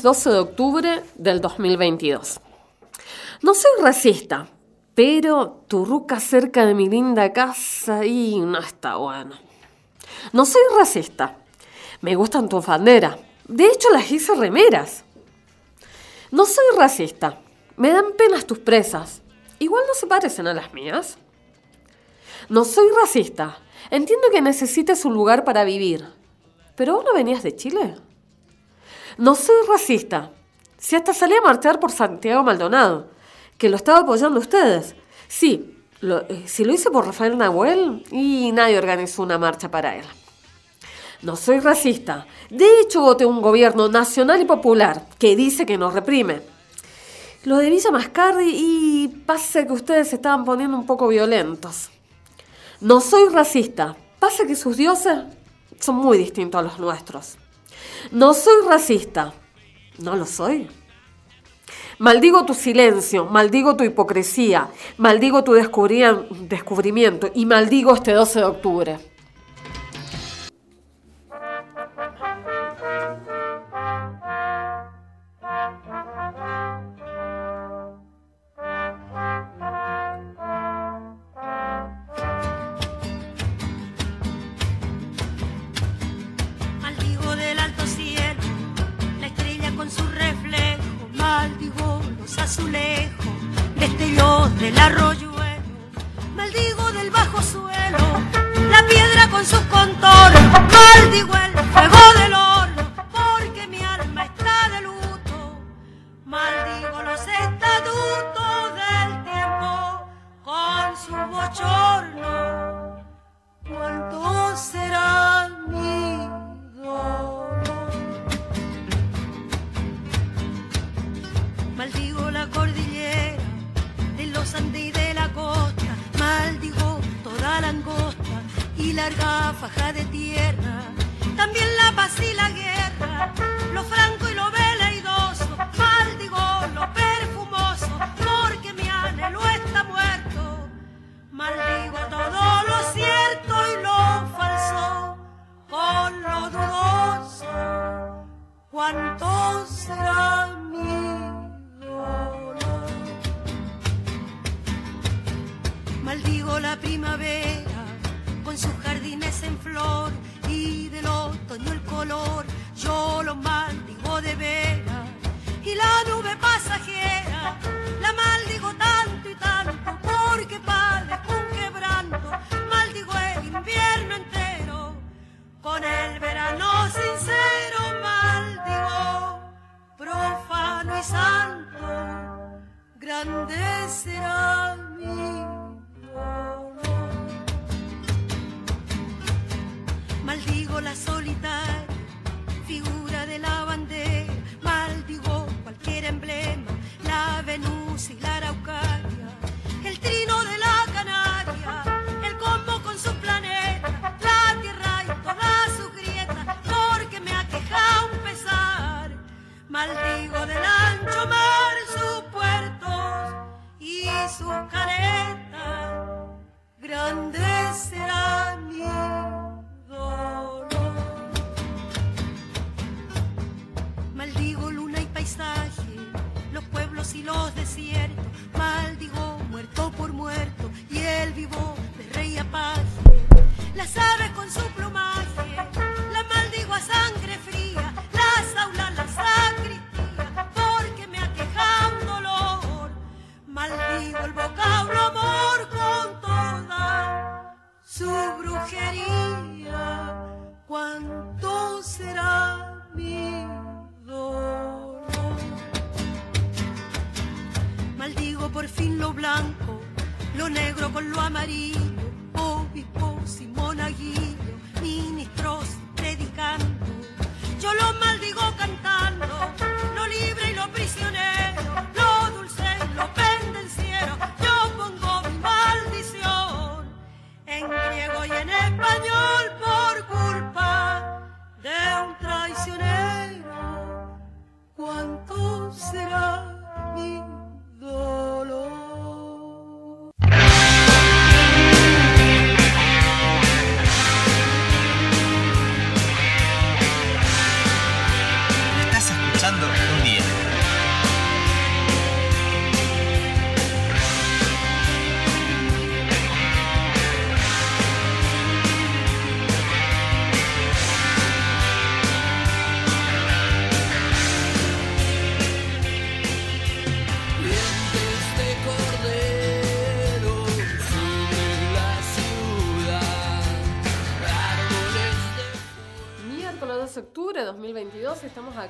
martes 12 de octubre del 2022. No soy racista, pero tu ruca cerca de mi linda casa y no está bueno. No soy racista. Me gustan tus banderas. De hecho, las hice remeras. No soy racista. Me dan penas tus presas. Igual no se parecen a las mías. No soy racista. Entiendo que necesites un lugar para vivir. ¿Pero vos no venías de Chile? No soy racista. Si hasta salí a marchar por Santiago Maldonado, que lo estaba apoyando ustedes. Sí, eh, si lo hice por Rafael Nahuel y nadie organizó una marcha para él. No soy racista. De hecho, voté un gobierno nacional y popular que dice que nos reprime. Lo de Villa Mascardi y pasa que ustedes se estaban poniendo un poco violentos. No soy racista. Pasa que sus dioses son muy distintos a los nuestros. No soy racista. No lo soy. Maldigo tu silencio, maldigo tu hipocresía, maldigo tu descubrimiento y maldigo este 12 de octubre.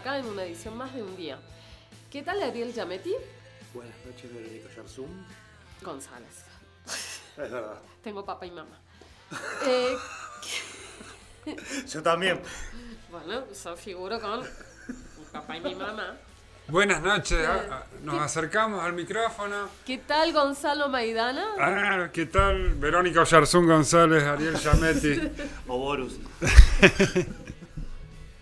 Acá en una edición más de un día. ¿Qué tal Ariel Yametti? Buenas noches, Verónica Yarzún. González. Es verdad. Tengo papá y mamá. Eh, Yo también. bueno, yo figuro con mi papá y mi mamá. Buenas noches, ah, ah, nos acercamos al micrófono. ¿Qué tal Gonzalo Maidana? Ah, ¿Qué tal? Verónica Oyarzún González, Ariel Yametti. O Borus.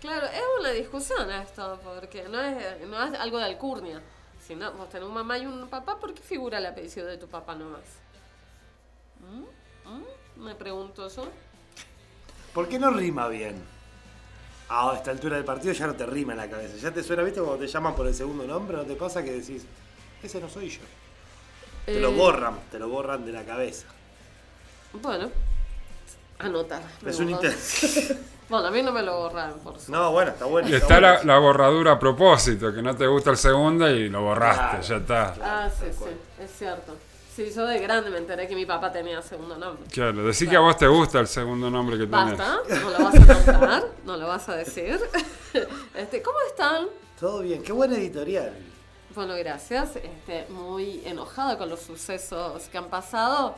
Claro, es una discusión esto, porque no es, no es algo de alcurnia. Si no, vos tenés un mamá y un papá, ¿por qué figura el apellido de tu papá nomás? ¿Mm? ¿Mm? Me pregunto yo. ¿Por qué no rima bien? Ah, a esta altura del partido ya no te rima en la cabeza. Ya te suena, ¿viste? Cuando te llaman por el segundo nombre, ¿no te pasa que decís, ese no soy yo? Te lo Eh, borran, te lo borran de la cabeza. Bueno, anotar. Es un borraron. Bueno, a mí no me lo borraron, por suerte. No, bueno, está bueno. Y está está la, borradura a propósito, que no te gusta el segundo y lo borraste, Claro. ya está. Ah, sí, sí, es cierto. Sí, yo de grande me enteré que mi papá tenía segundo nombre. Claro, decí que a vos te gusta el segundo nombre que tenés. Basta, no lo vas a contar, no lo vas a decir. Este, ¿Cómo están? Todo bien, qué buena editorial. Bueno, gracias. Este, muy enojada con los sucesos que han pasado.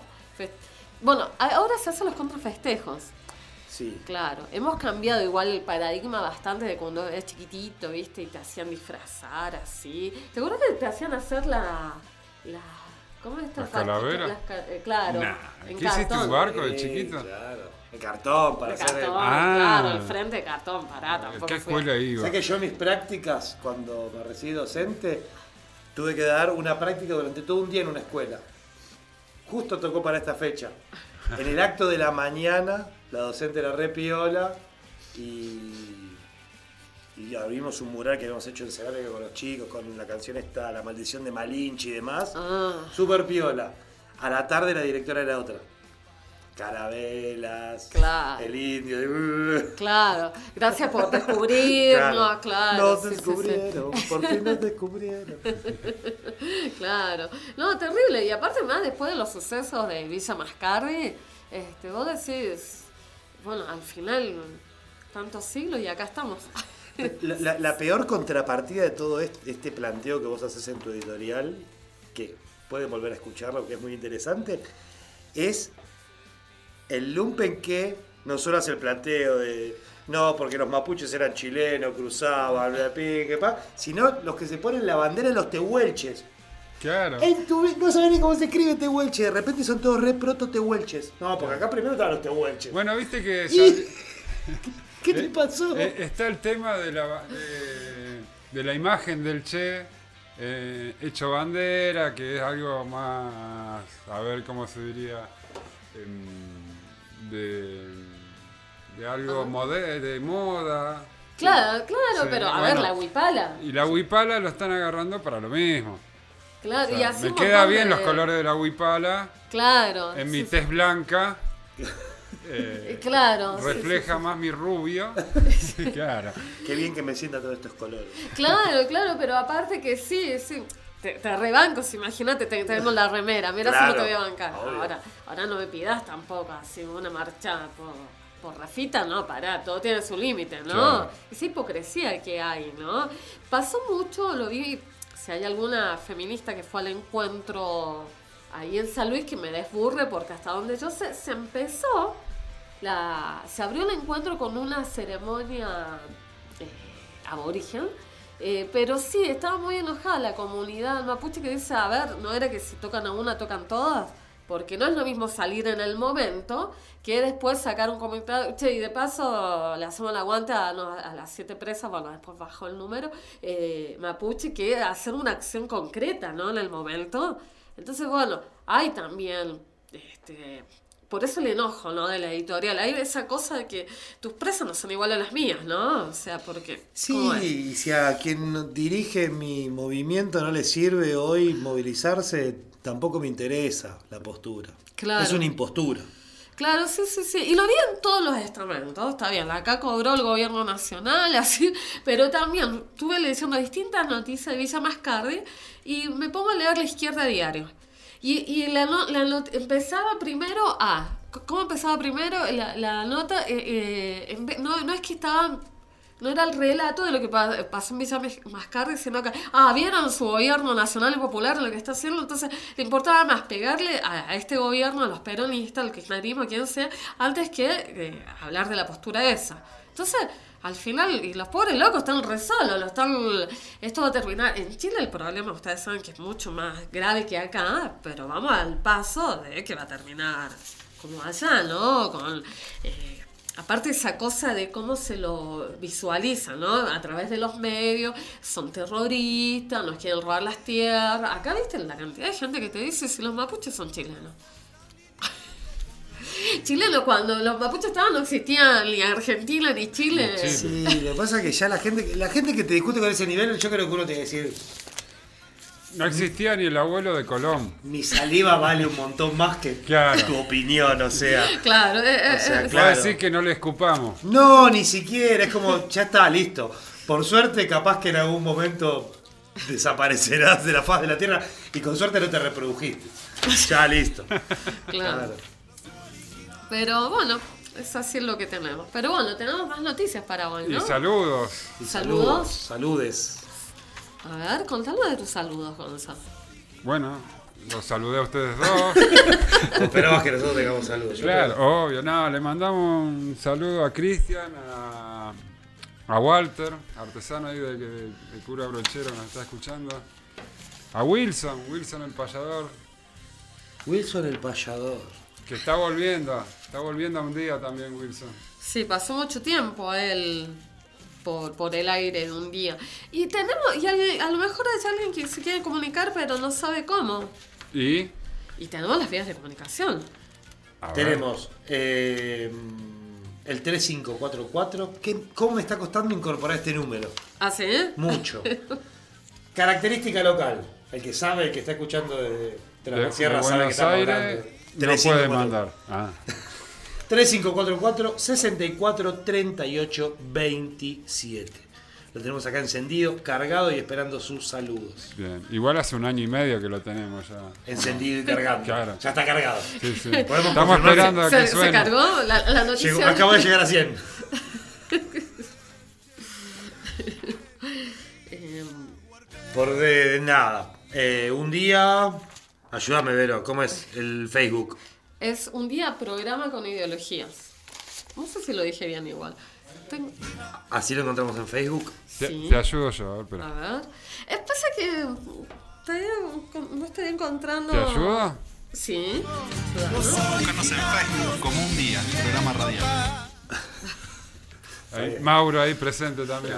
Bueno, ahora se hacen los contrafestejos. Sí. Claro, hemos cambiado igual el paradigma bastante de cuando eras chiquitito, ¿viste? Y te hacían disfrazar así. ¿Te acuerdas que te hacían hacer la... la ¿Cómo es esta ¿Las fachita? calaveras? Las ca- eh, claro. Nah, en ¿qué hiciste, un barco de Sí, chiquito? Claro. El cartón para hacer el... cartón, Ah. claro, el frente de cartón, pará, tampoco ¿Qué fui- escuela iba? ¿Sabes que yo en mis prácticas, cuando me recibí docente, tuve que dar una práctica durante todo un día en una escuela? Justo tocó para esta fecha. En el acto de la mañana, la docente era re piola y, y abrimos un mural que habíamos hecho en Cerámica con los chicos, con la canción esta, La maldición de Malinche y demás. Ah, Súper piola. A la tarde la directora era otra. Carabelas, Claro. el indio, de- claro. Gracias por descubrirnos, claro. Nos sí, sí, sí. descubrieron, por fin nos descubrieron. Claro. No, terrible. Y aparte más después de los sucesos de Villa Mascardi, este, vos decís, bueno, al final, tantos siglos y acá estamos. La, peor contrapartida de todo este, planteo que vos haces en tu editorial, que pueden volver a escucharlo, que es muy interesante, es el lumpen que no solo hace el planteo de no, porque los mapuches eran chilenos, cruzaban, bla, que pa, sino los que se ponen la bandera de los tehuelches. Claro. En tu vi- no sabés ni cómo se escribe tehuelche, de repente son todos re proto tehuelches. No, porque acá primero estaban los tehuelches. Bueno, viste que Y- ¿Qué te eh, pasó? eh, está el tema de la, de, de la imagen del Che eh, hecho bandera, que es algo más, a ver cómo se diría, em, de, de algo mode- de moda. Claro, claro, Sí, pero a bueno. ver, la huipala. Y la huipala lo están agarrando para lo mismo. Claro, O y sea, así me queda bien de- los colores de la huipala Claro. en mi sí. tez blanca. Eh, Claro. refleja sí, sí. más mi rubio. claro. Qué bien que me sienta todos estos colores. Claro, claro, pero aparte que sí, sí. Te, te rebanco, si imagínate, te tenemos la remera. Mira si no te Claro, voy a bancar. obvio. Ahora, ahora no me pidas tampoco así una marcha por, por Rafita, no, pará, todo tiene su límite, ¿no? Claro. Esa hipocresía que hay, ¿no? Pasó mucho, lo vi, si hay alguna feminista que fue al encuentro ahí en San Luis, que me desburre, porque hasta donde yo sé, se empezó, la, se abrió el encuentro con una ceremonia eh, aborigen. eh, pero sí, estaba muy enojada la comunidad mapuche que dice, a ver, no era que si tocan a una, tocan todas, porque no es lo mismo salir en el momento que después sacar un comentario, che, y de paso le hacemos el aguante a, no, a las siete presas, bueno, después bajó el número, eh, mapuche, que hacer una acción concreta, ¿no? En el momento. Entonces, bueno, hay también, este, por eso el enojo, ¿no? De la editorial. Hay esa cosa de que tus presas no son iguales a las mías, ¿no? O sea, porque... Sí, y si a quien dirige mi movimiento no le sirve hoy movilizarse, tampoco me interesa la postura. Claro. Es una impostura. Claro, sí, sí, sí. Y lo vi en todos los estamentos, está bien. Acá cobró el gobierno nacional, así, pero también estuve leyendo distintas noticias de Villa Mascardi y me pongo a leer la izquierda diario. Y, y la, no- la empezaba primero a. ¿Cómo empezaba primero? La, la nota. eh, eh, no, no es que estaban no era el relato de lo que pa- pasó en Villa Mas- Mascardi, sino que, ah, vieron su gobierno nacional y popular lo que está haciendo, entonces le importaba más pegarle a, a este gobierno, a los peronistas, al kirchnerismo, a quien sea, antes que eh, hablar de la postura esa. Entonces, al final, y los pobres locos están re solos, lo están, esto va a terminar. En Chile el problema, ustedes saben que es mucho más grave que acá, pero vamos al paso de que va a terminar como allá, ¿no? Con, eh, aparte esa cosa de cómo se lo visualiza, ¿no? A través de los medios, son terroristas, nos quieren robar las tierras. Acá viste la cantidad de gente que te dice si los mapuches son chilenos. Chileno, cuando los mapuches estaban no existía ni Argentina ni Chile. Chile. Sí, lo que pasa es que ya la gente, la gente que te discute con ese nivel, yo creo que uno te decir, No existía ni el abuelo de Colón. mi saliva vale un montón más que Claro. tu opinión, o sea. Claro, eh, eh, O sea, eh, Claro. Decir que no le escupamos. No, ni siquiera, es como, ya está, listo. Por suerte, capaz que en algún momento desaparecerás de la faz de la Tierra y con suerte no te reprodujiste. Ya, listo. claro. Pero bueno, es así lo que tenemos. Pero bueno, tenemos más noticias para hoy, Y saludos. Y Saludos. Saludes. A ver, contanos de tus saludos, Gonzalo. Bueno, los saludé a ustedes dos. Esperabas que nosotros tengamos saludos. Claro, creo. obvio. No, le mandamos un saludo a Cristian, a, a Walter, artesano ahí de, de, de Cura Brochero nos está escuchando. A Wilson, Wilson el payador, Wilson el payador. que está volviendo. Está volviendo un día también, Wilson. Sí, pasó mucho tiempo él por, por el aire de un día. Y tenemos, y alguien- a lo mejor hay alguien que se quiere comunicar pero no sabe cómo. Y. Y tenemos las vías de comunicación. a Tenemos eh, el 3544. ¿Qué, ¿Cómo me está costando incorporar este número? ¿Ah, sí? Mucho. Característica local. El que sabe, el que está escuchando desde de de, la de sierra sabe que Aires hablando. no 3544. puede mandar. Ah, 3544 64 38 27. Lo tenemos acá encendido, cargado y esperando sus saludos. bien. Igual hace un año y medio que lo tenemos ya. Encendido y cargando. Claro. Ya está cargado. Sí, sí. Podemos Estamos confirmar esperando a que ¿Se, se suene. cargó la, la noticia? Llegó- acabo de llegar a 100. Eh, Por de nada. Eh, un día. Ayúdame, Vero, ¿cómo es el Facebook? Es un día programa con ideologías. No sé si lo dije bien igual. Tengo- Así lo encontramos en Facebook. Te, Sí. te ayudo yo, a ver, espera. A ver. Eh, pasa que no estoy encontrando. ¿Te ayudo? Sí. Búscanos en Facebook como un día, programa radial. Ahí, Mauro ahí presente también.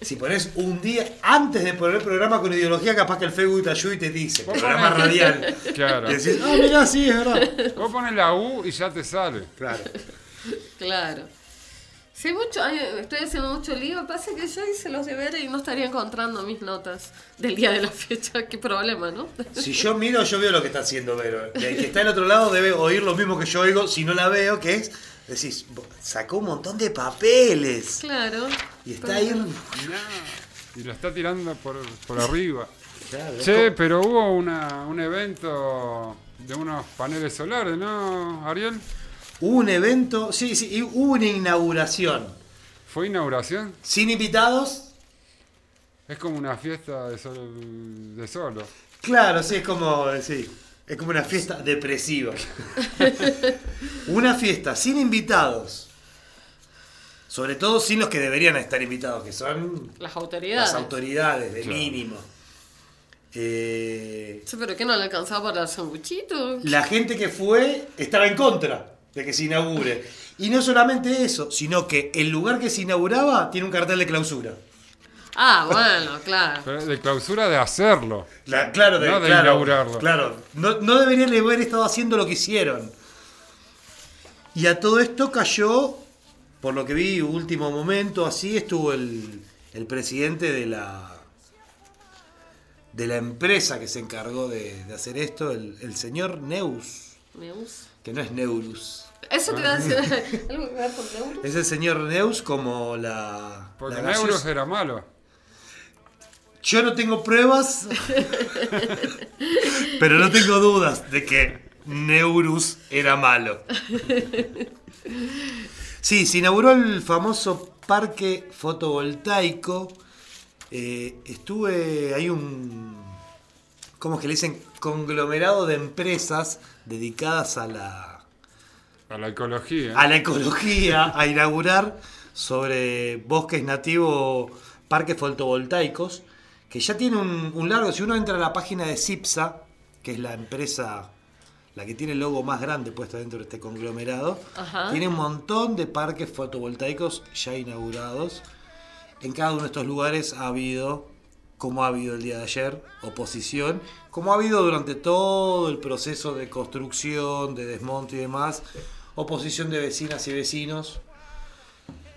Si pones un día antes de poner programa con ideología, capaz que el Facebook te ayuda y te dice programa radial. Claro. Y decís, ah, mirá, sí, es verdad. Vos pones la U y ya te sale. Claro. Claro. Sí, mucho, estoy haciendo mucho lío. Pasa que yo hice los deberes y no estaría encontrando mis notas del día de la fecha. Qué problema, ¿no? Si yo miro, yo veo lo que está haciendo Vero. Y el que está al otro lado debe oír lo mismo que yo oigo si no la veo, que es, decís, sacó un montón de papeles. Claro. Y está ahí. en- Y lo está tirando por, por arriba. Claro, Che, como- pero hubo una, un evento de unos paneles solares, ¿no, Ariel? Hubo un evento, sí, sí, y hubo una inauguración. ¿Fue inauguración? Sin invitados. Es como una fiesta de solo. De solo. Claro, sí, es como, sí, es como una fiesta depresiva. una fiesta sin invitados. Sobre todo sin los que deberían estar invitados, que son Las autoridades. las autoridades, de Claro. mínimo. Eh, Sí, pero ¿qué no le alcanzaba para el sanguchito? la gente que fue estaba en contra de que se inaugure. Y no solamente eso, sino que el lugar que se inauguraba tiene un cartel de clausura. Ah, bueno, claro. Pero de clausura de hacerlo. La- claro, de, No de claro, inaugurarlo. Claro, no, no deberían haber estado haciendo lo que hicieron. Y a todo esto cayó, por lo que vi, último momento, así estuvo el, el presidente de la de la empresa que se encargó de, de hacer esto, el, el señor Neus, Neus. que no es Neurus. Eso te iba a decir. ¿Algo que ver con Neurus? Es el señor Neus como la... Porque la gaseosa. era malo. Yo no tengo pruebas, pero no tengo dudas de que Neurus era malo. Sí, se inauguró el famoso parque fotovoltaico. Eh, estuve, hay un, ¿cómo es que le dicen? Conglomerado de empresas dedicadas a la, A la ecología. a la ecología, a inaugurar sobre bosques nativos, parques fotovoltaicos, que ya tiene un, un largo, si uno entra a la página de CIPSA, que es la empresa, la que tiene el logo más grande puesto dentro de este conglomerado, Ajá. tiene un montón de parques fotovoltaicos ya inaugurados. En cada uno de estos lugares ha habido, como ha habido el día de ayer, oposición, como ha habido durante todo el proceso de construcción, de desmonte y demás, oposición de vecinas y vecinos.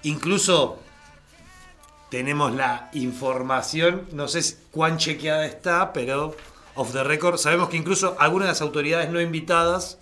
Incluso tenemos la información, no sé cuán chequeada está, pero off the record, sabemos que incluso algunas de las autoridades no invitadas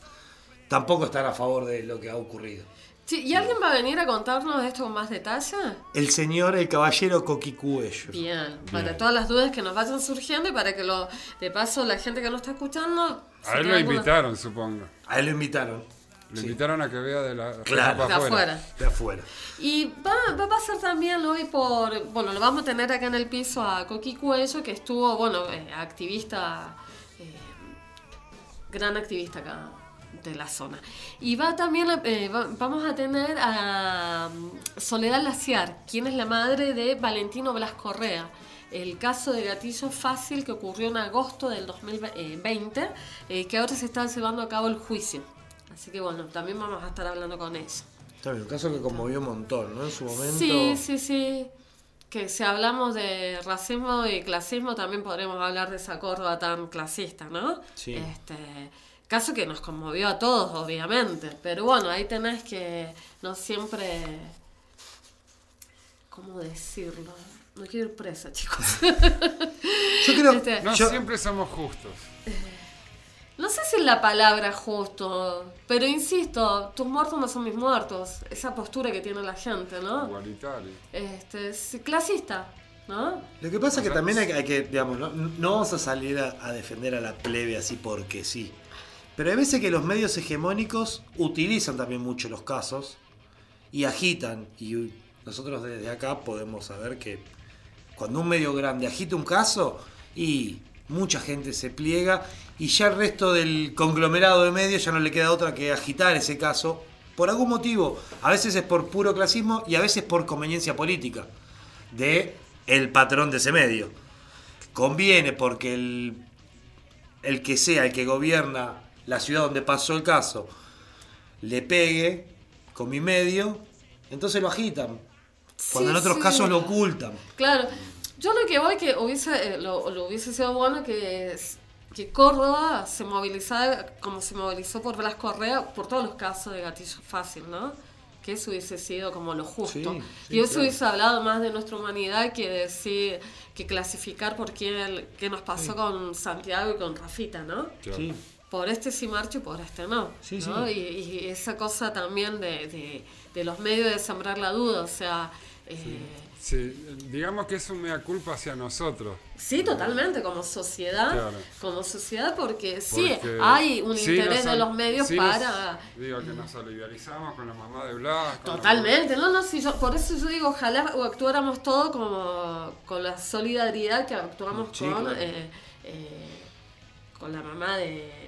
tampoco están a favor de lo que ha ocurrido. Sí, ¿Y alguien va a venir a contarnos esto con más detalle? El señor, el caballero Coquicuello. Bien, para todas las dudas que nos vayan surgiendo y para que lo, de paso la gente que nos está escuchando... A él lo alguna- invitaron, supongo. A él lo invitaron. Lo Sí, invitaron a que vea de la Claro. para De afuera. afuera. de afuera. Y va, va a pasar también hoy por, bueno, lo vamos a tener acá en el piso a Coqui Cuello, que estuvo, bueno, eh, activista, eh, gran activista acá de la zona. Y va también, eh, va- vamos a tener a mm, Soledad Laciar, quien es la madre de Valentino Blas Correa. El caso de gatillo fácil que ocurrió en agosto del 2020, eh, que ahora se está llevando a cabo el juicio. Así que bueno, también vamos a estar hablando con ella. Está bien, un caso que conmovió un montón, ¿no? En su momento. Sí, sí, sí. Que si hablamos de racismo y clasismo, también podremos hablar de esa Córdoba tan clasista, ¿no? Sí. Este, caso que nos conmovió a todos, obviamente. Pero bueno, ahí tenés que no siempre. ¿Cómo decirlo? No quiero ir presa, chicos. Yo creo. Este- No yo- siempre somos justos. No sé si es la palabra justo, pero insisto, tus muertos no son mis muertos. Esa postura que tiene la gente, ¿no? Igualitario. Este, es clasista, ¿no? Lo que pasa es que también hay, que- hay que, digamos, no, no vamos a salir a, a defender a la plebe así porque sí. Pero hay veces que los medios hegemónicos utilizan también mucho los casos y agitan. Y nosotros desde acá podemos saber que cuando un medio grande agita un caso y mucha gente se pliega y ya el resto del conglomerado de medios ya no le queda otra que agitar ese caso por algún motivo. A veces es por puro clasismo y a veces por conveniencia política de el patrón de ese medio. Conviene porque el, el que sea el que gobierna la ciudad donde pasó el caso le pegue con mi medio, entonces lo agitan. Cuando Sí, en otros sí. casos lo ocultan. Claro, yo lo que voy que hubiese, eh, lo, lo hubiese sido bueno que, que Córdoba se movilizara como se movilizó por Blas Correa por todos los casos de gatillo fácil, ¿no? Que eso hubiese sido como lo justo. Sí, sí, y eso claro. hubiese hablado más de nuestra humanidad que decir, que clasificar por qué, qué nos pasó con Santiago y con Rafita, ¿no? Claro. Sí. por este sí marcho y por este no. Sí, ¿no? sí. Y, y esa cosa también de, de- de los medios de sembrar la duda, o sea, eh, Sí, digamos que es un mea culpa hacia nosotros. sí, totalmente, como sociedad, Claro. como sociedad, porque sí, porque hay un sí interés de los medios sí nos- para... digo que nos solidarizamos con la mamá de Blas. Totalmente, no, no, sí, yo, por eso yo digo, ojalá actuáramos todos como con la solidaridad que actuamos Sí, con, claro. eh, eh, con la mamá de...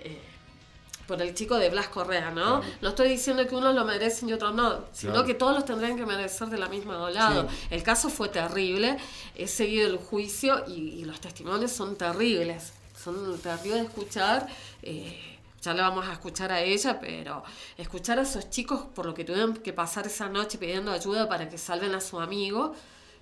por el chico de Blas Correa, ¿no? Claro. No estoy diciendo que unos lo merecen y otros no, sino Claro. que todos los tendrían que merecer de la misma lado. El caso fue terrible, he seguido el juicio y, y los testimonios son terribles, son terribles de escuchar. eh, ya la vamos a escuchar a ella, pero escuchar a esos chicos por lo que tuvieron que pasar esa noche pidiendo ayuda para que salven a su amigo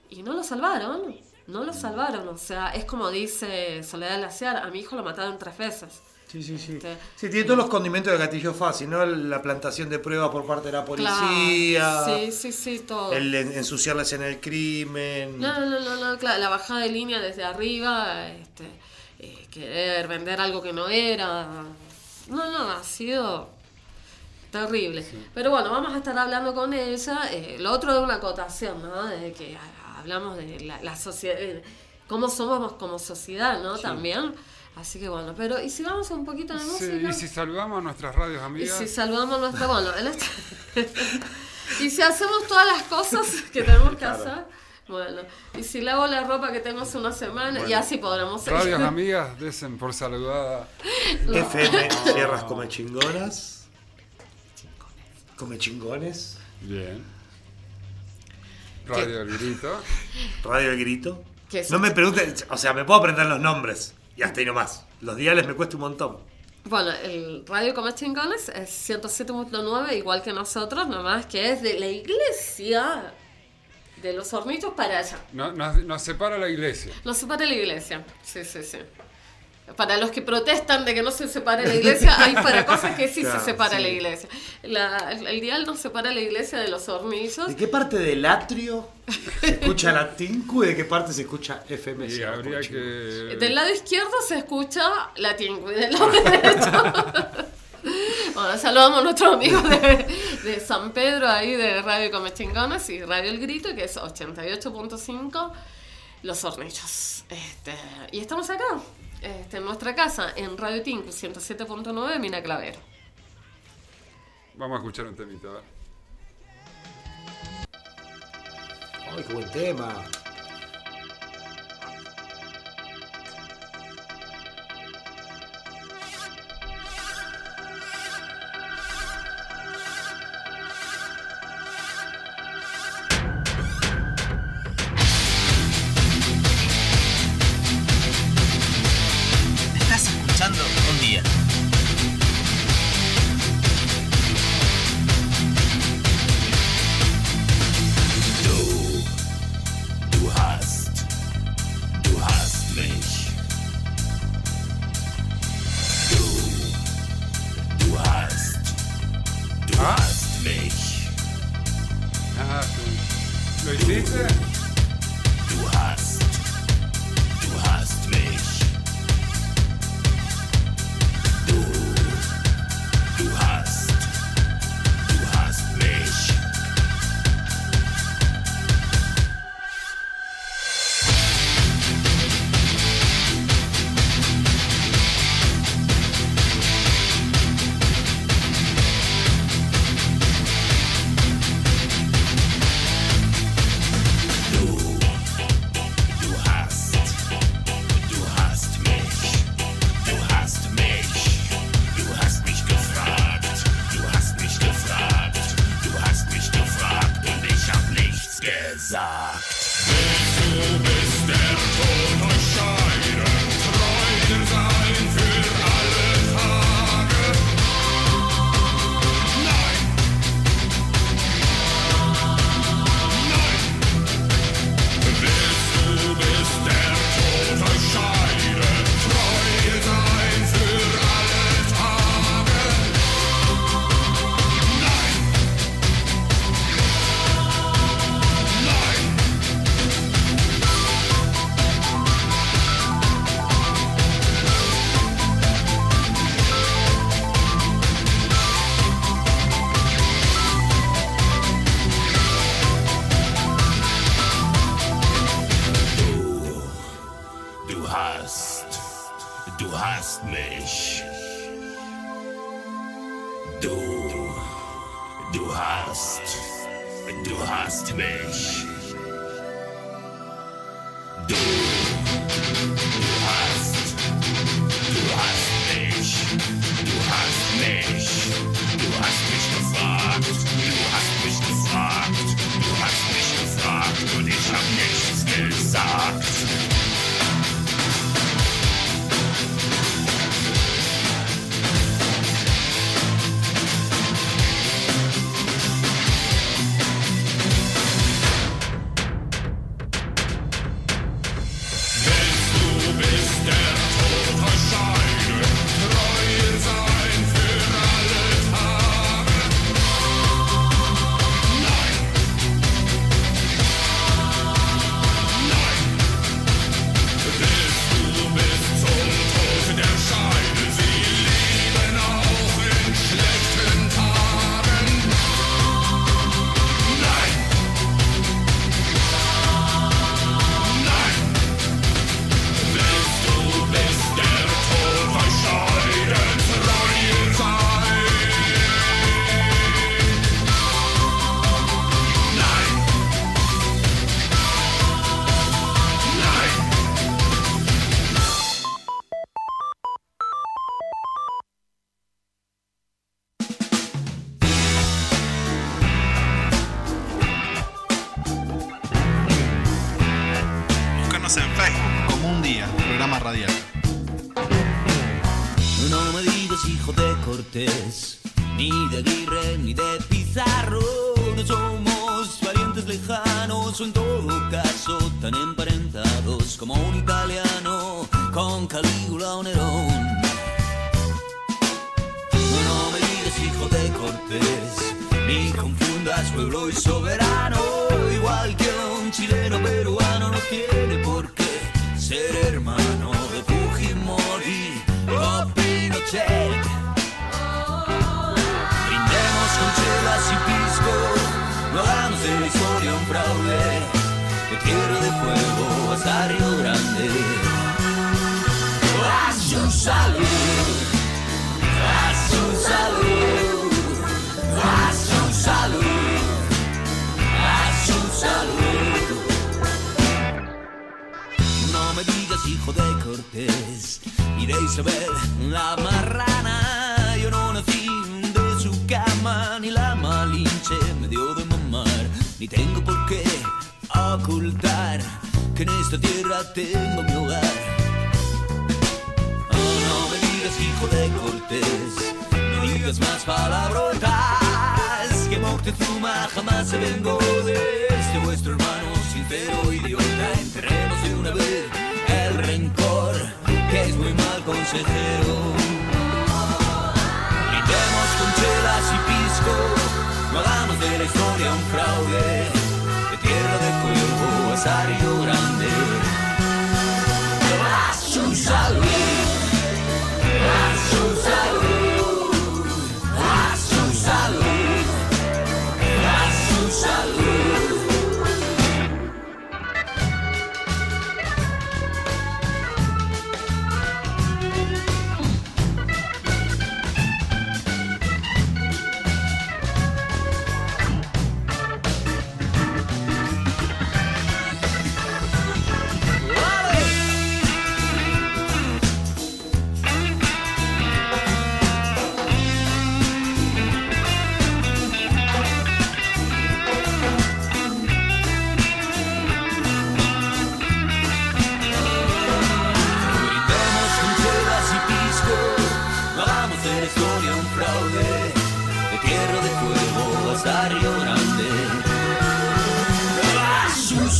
y no lo salvaron, no lo salvaron. O sea, es como dice Soledad Laciar, a mi hijo lo mataron tres veces. Sí, sí, sí. Este, Sí, tiene todos los condimentos de gatillo fácil, ¿no? La plantación de pruebas por parte de la policía, Claro, Sí, sí, sí, todo. el en- ensuciar la escena del crimen. No, no, no, no, claro, la bajada de línea desde arriba, este, eh, querer vender algo que no era. No, no, ha sido terrible. Pero bueno, vamos a estar hablando con ella. eh, lo otro de una acotación, ¿no? De que ah, hablamos de la, la sociedad, eh, cómo somos como sociedad, ¿no? También. Así que bueno, pero ¿y si vamos un poquito de Sí, música? y si saludamos a nuestras radios Y amigas. si saludamos a nuestra, bueno, en este- Y si hacemos todas las cosas que tenemos que hacer, bueno. Y si lavo la ropa que tengo hace una semana, y así podremos seguir. Radios amigas, desen por saludada. FM Sierras Come Chingonas. Come Chingones. Bien. Radio El Grito. Radio El Grito. ¿Qué No me pregunten, o sea, me puedo aprender los nombres. Y hasta ahí nomás. Los diales me cuesta un montón. Bueno, el Radio Come Chingones es 107.9, igual que nosotros, nomás que es de la iglesia de los hornitos para allá. No- Nos, nos separa la iglesia. Nos separa la iglesia. Sí, sí, sí. Para los que protestan de que no se separe la iglesia, hay para cosas que sí Claro, se separa sí. la iglesia. La- el, el dial nos separa la iglesia de los hornillos. ¿De qué parte del atrio se escucha la Tinku y de qué parte se escucha FM? Y que. Del lado izquierdo se escucha la tingui, del lado derecho. bueno, saludamos a nuestros amigos de, de San Pedro, ahí de Radio Comechingones y Radio El Grito, que es 88.5, Los Hornillos. Este, y estamos acá, este, en nuestra casa, en Radio Tinku 107.9, Mina Clavero. Vamos a escuchar un temita. a ver. Ay, qué buen tema.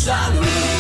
A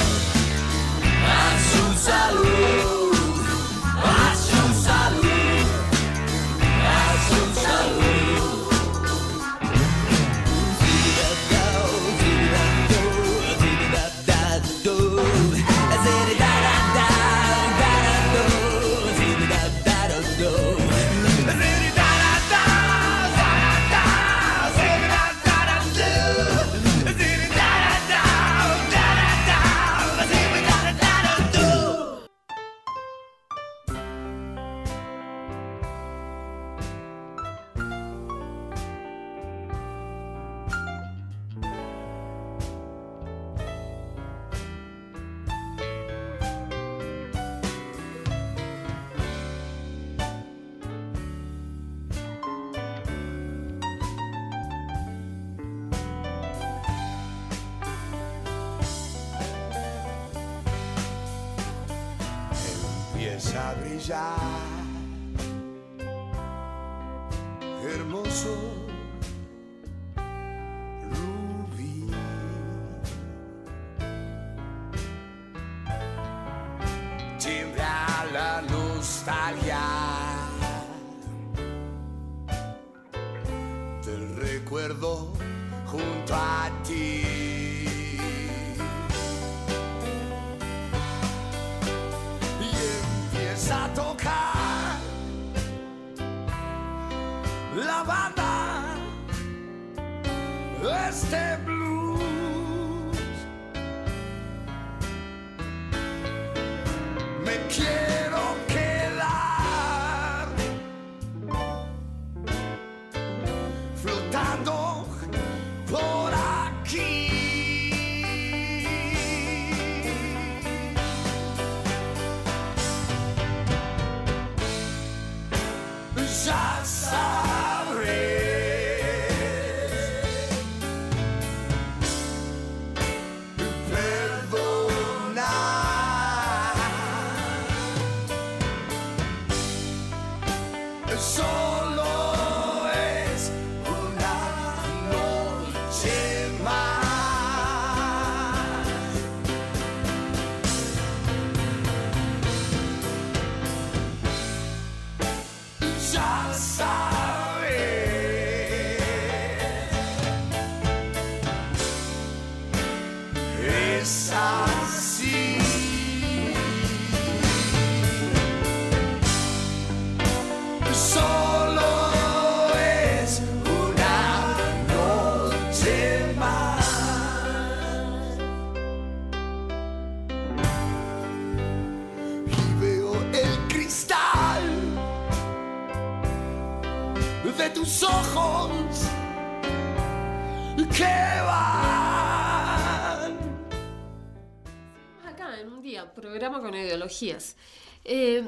Eh,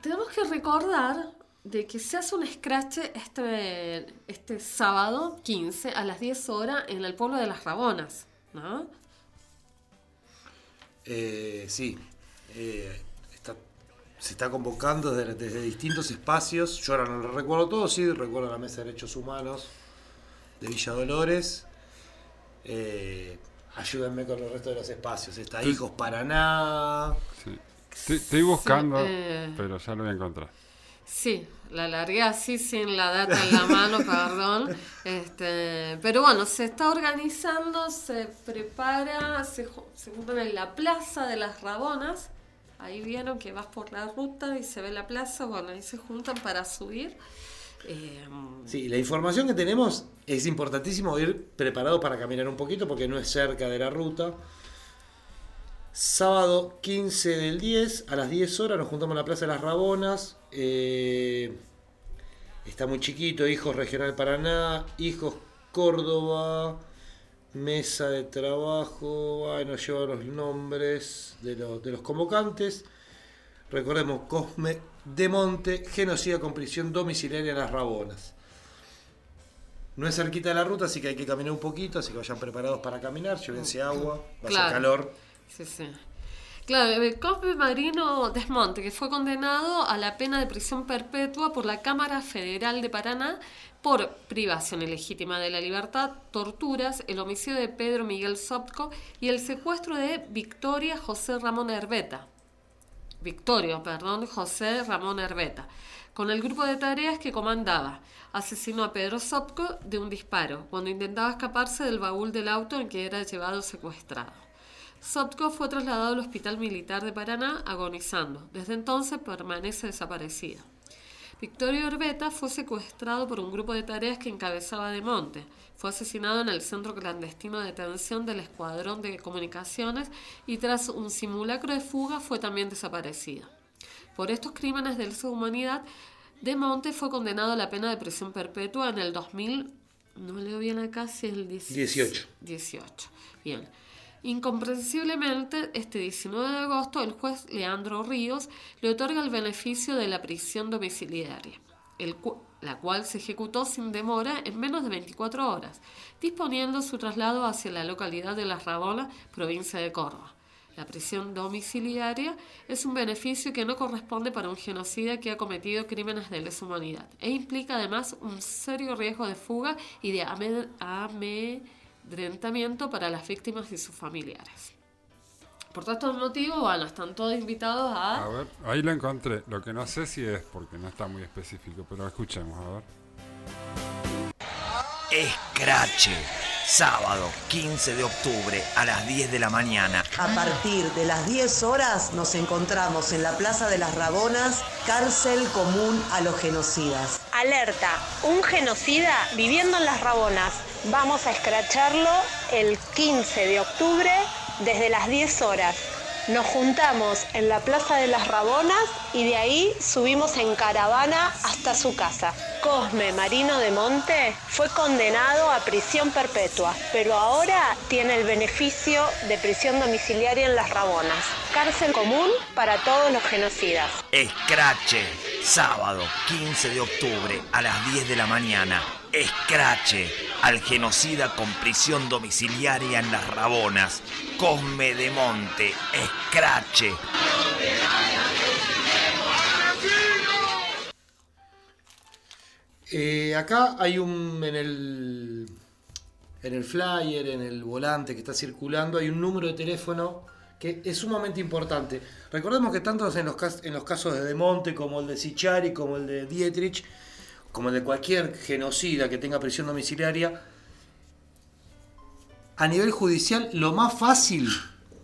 tenemos que recordar de que se hace un scratch este, este sábado 15 a las 10 horas en el pueblo de las Rabonas, ¿no? Eh, sí, eh, está- se está convocando desde, desde distintos espacios. Yo ahora no lo recuerdo todo, sí, recuerdo la Mesa de Derechos Humanos de Villa Dolores. Eh, ayúdenme con el resto de los espacios. Está Hijos Paraná. Sí. Estoy, estoy buscando, eh. pero ya lo voy a encontrar. Sí, la largué así sin la data en la mano, perdón. Este, pero bueno, se está organizando, se prepara, se, se juntan en la plaza de las Rabonas. Ahí vieron que vas por la ruta y se ve la plaza, bueno, ahí se juntan para subir. Eh, Sí, la información que tenemos es importantísimo ir preparado para caminar un poquito porque no es cerca de la ruta. Sábado 15 del 10 a las 10 horas nos juntamos en la Plaza de las Rabonas. Eh, está muy chiquito, Hijos Regional Paraná, Hijos Córdoba, Mesa de Trabajo, ay, nos lleva los nombres de los, de los convocantes. Recordemos, Cosme de Monte, genocida con prisión domiciliaria en las Rabonas. No es cerquita de la ruta, así que hay que caminar un poquito, así que vayan preparados para caminar, llévense agua, vaya Claro. calor. Sí, sí. Claro, el Cosme Marino Desmonte, que fue condenado a la pena de prisión perpetua por la Cámara Federal de Paraná por privación ilegítima de la libertad, torturas, el homicidio de Pedro Miguel Sopco y el secuestro de Victoria José Ramón Herbeta. Victorio, perdón, José Ramón Herbeta, con el grupo de tareas que comandaba. Asesinó a Pedro Sopco de un disparo cuando intentaba escaparse del baúl del auto en que era llevado secuestrado. Sopko fue trasladado al Hospital Militar de Paraná agonizando. Desde entonces permanece desaparecido. Victorio Orbeta fue secuestrado por un grupo de tareas que encabezaba de Monte. Fue asesinado en el centro clandestino de detención del Escuadrón de Comunicaciones y tras un simulacro de fuga fue también desaparecido. Por estos crímenes de lesa humanidad, de Monte fue condenado a la pena de prisión perpetua en el 2000, no leo bien acá si es el 18. 18. Bien. Incomprensiblemente, este 19 de agosto, el juez Leandro Ríos le otorga el beneficio de la prisión domiciliaria, la cual se ejecutó sin demora en menos de 24 horas, disponiendo su traslado hacia la localidad de Las Rabonas, provincia de Córdoba. La prisión domiciliaria es un beneficio que no corresponde para un genocida que ha cometido crímenes de lesa humanidad e implica además un serio riesgo de fuga y de amedrentamiento para las víctimas y sus familiares. Por todo estos motivos, bueno, están todos invitados A a... ver, ahí lo encontré. Lo que no sé si es porque no está muy específico, pero escuchemos, a ver. Escrache, sábado 15 de octubre a las 10 de la mañana. A partir de las 10 horas nos encontramos en la Plaza de las Rabonas, cárcel común a los genocidas. Alerta, un genocida viviendo en las Rabonas. Vamos a escracharlo el 15 de octubre desde las 10 horas. Nos juntamos en la Plaza de las Rabonas y de ahí subimos en caravana hasta su casa. Cosme Marino de Monte fue condenado a prisión perpetua, pero ahora tiene el beneficio de prisión domiciliaria en las Rabonas. Cárcel común para todos los genocidas. Escrache, sábado 15 de octubre a las 10 de la mañana. Escrache, al genocida con prisión domiciliaria en las Rabonas. Cosme de Monte, escrache. Eh, acá hay un. En el, en el flyer, en el volante que está circulando, hay un número de teléfono que es sumamente importante. Recordemos que tanto en los, en los casos de Demonte, como el de Sichari, como el de Dietrich, como el de cualquier genocida que tenga prisión domiciliaria, a nivel judicial, lo más fácil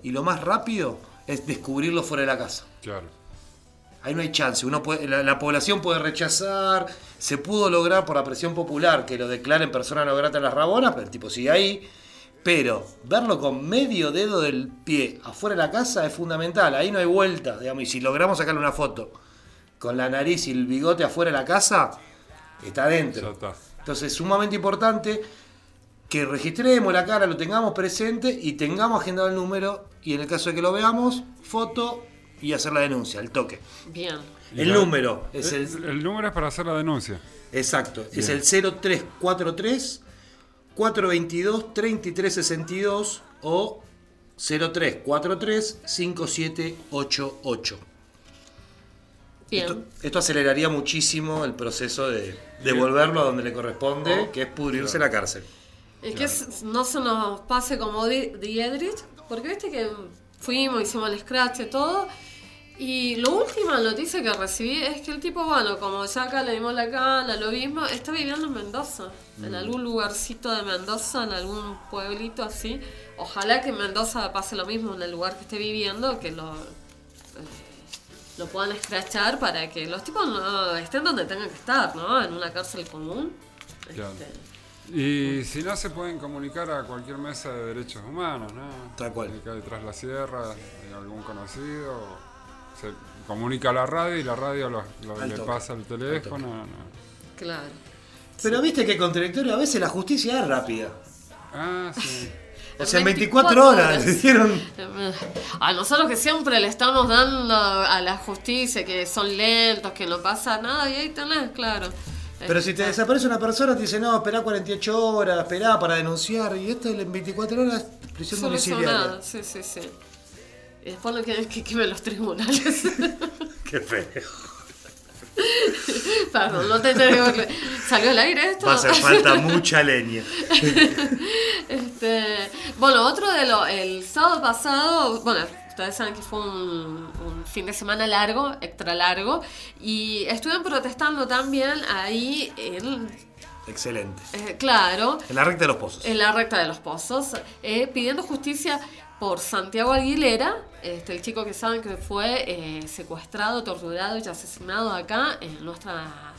y lo más rápido es descubrirlo fuera de la casa. Claro. Ahí no hay chance. Uno puede- la, la población puede rechazar. Se pudo lograr por la presión popular que lo declaren persona no grata en las rabonas, pero el tipo sigue ahí. Pero verlo con medio dedo del pie afuera de la casa es fundamental. Ahí no hay vuelta, digamos. Y si logramos sacarle una foto con la nariz y el bigote afuera de la casa, está adentro. Está. Entonces es sumamente importante que registremos la cara, lo tengamos presente y tengamos agendado el número. Y en el caso de que lo veamos, foto y hacer la denuncia, el toque. Bien. El la- número es el, el. el número es para hacer la denuncia. Exacto, es el 0343 422 3362 o 0343 5788. Bien. Esto, esto aceleraría muchísimo el proceso de devolverlo a donde le corresponde, que es pudrirse la cárcel. Es que no se nos pase como Di- Dietrich, porque viste que fuimos, hicimos el scratch y todo. Y la última noticia que recibí es que el tipo, bueno, como ya acá le dimos la cana, lo mismo, está viviendo en Mendoza, en algún lugarcito de Mendoza, en algún pueblito así. Ojalá que en Mendoza pase lo mismo en el lugar que esté viviendo, que lo, lo puedan escrachar para que los tipos no estén donde tengan que estar, ¿no? En una cárcel común. Claro. Este, Y si no, se pueden comunicar a cualquier mesa de derechos humanos, ¿no? Tal cual. Acá detrás de la sierra, de algún conocido. Se comunica a la radio y la radio lo, le pasa el teléfono. no. claro. Pero viste que contradictorio, a veces la justicia es rápida. Ah, sí. O sea, en 24 24 horas horas. le dieron. A nosotros que siempre le estamos dando a la justicia que son lentos, que no pasa nada, y ahí tenés, claro. Pero si te Este, desaparece una persona, te dice, no, esperá 48 horas, esperá para denunciar. Y esto en 24 horas, prisión domiciliaria. sí, sí, sí. Y después lo que, que quemen los tribunales. Qué feo. Perdón, no te tengo que... ¿Salió al aire esto? Va a hacer falta mucha leña. Este, bueno, otro de lo, el sábado pasado, bueno, ustedes saben que fue un, un fin de semana largo, extra largo, y estuvieron protestando también ahí en, Excelente. eh, claro, En la recta de los pozos. en la recta de los pozos, eh, pidiendo justicia por Santiago Aguilera, este, el chico que saben que fue eh, secuestrado, torturado y asesinado acá en nuestra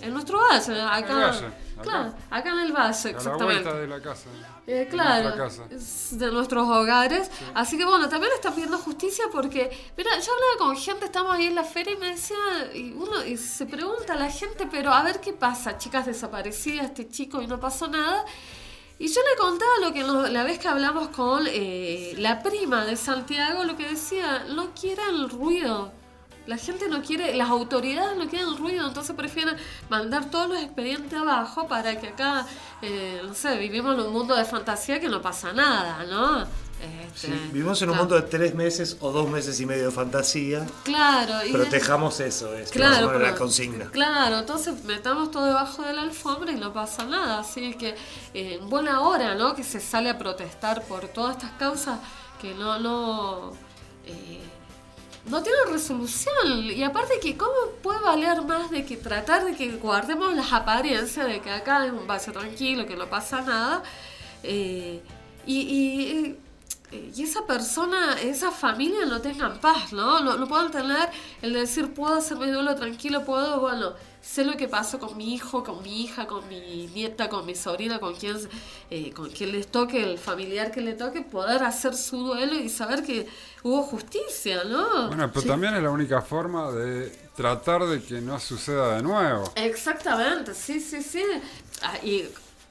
en nuestro valle, acá, valle, claro, acá en el valle, A la exactamente. vuelta de la casa. Eh, de claro, nuestra casa. es de nuestros hogares. Así que bueno, también están pidiendo justicia porque, mira, yo hablaba con gente, estamos ahí en la feria y me decía, y uno y se pregunta a la gente, pero a ver qué pasa, chicas desaparecidas, este chico y no pasó nada. Y yo le contaba lo que la vez que hablamos con eh, la prima de Santiago, lo que decía, no quieren ruido. La gente no quiere, las autoridades no quieren ruido, entonces prefieren mandar todos los expedientes abajo para que acá, eh, no sé, vivimos en un mundo de fantasía que no pasa nada, ¿no? Este, Sí, vivimos en un claro. mundo de tres meses o dos meses y medio de fantasía. Claro, y Protejamos eso, es Claro, la consigna. Claro, entonces metamos todo debajo de la alfombra y no pasa nada. Así que eh, en buena hora, ¿no? Que se sale a protestar por todas estas causas que no, no, eh, no tienen resolución. Y aparte que cómo puede valer más de que tratar de que guardemos las apariencias de que acá es un valle tranquilo, que no pasa nada. eh, y, y, y esa persona, esa familia no tengan paz, ¿no? No, no puedan tener el de decir, puedo hacer mi duelo tranquilo, puedo, bueno, sé lo que pasó con mi hijo, con mi hija, con mi nieta, con mi sobrina, con quien, eh, con quien les toque, el familiar que le toque, poder hacer su duelo y saber que hubo justicia, ¿no? Bueno, pero también es la única forma de tratar de que no suceda de nuevo. Exactamente, sí, sí, sí. Ah, y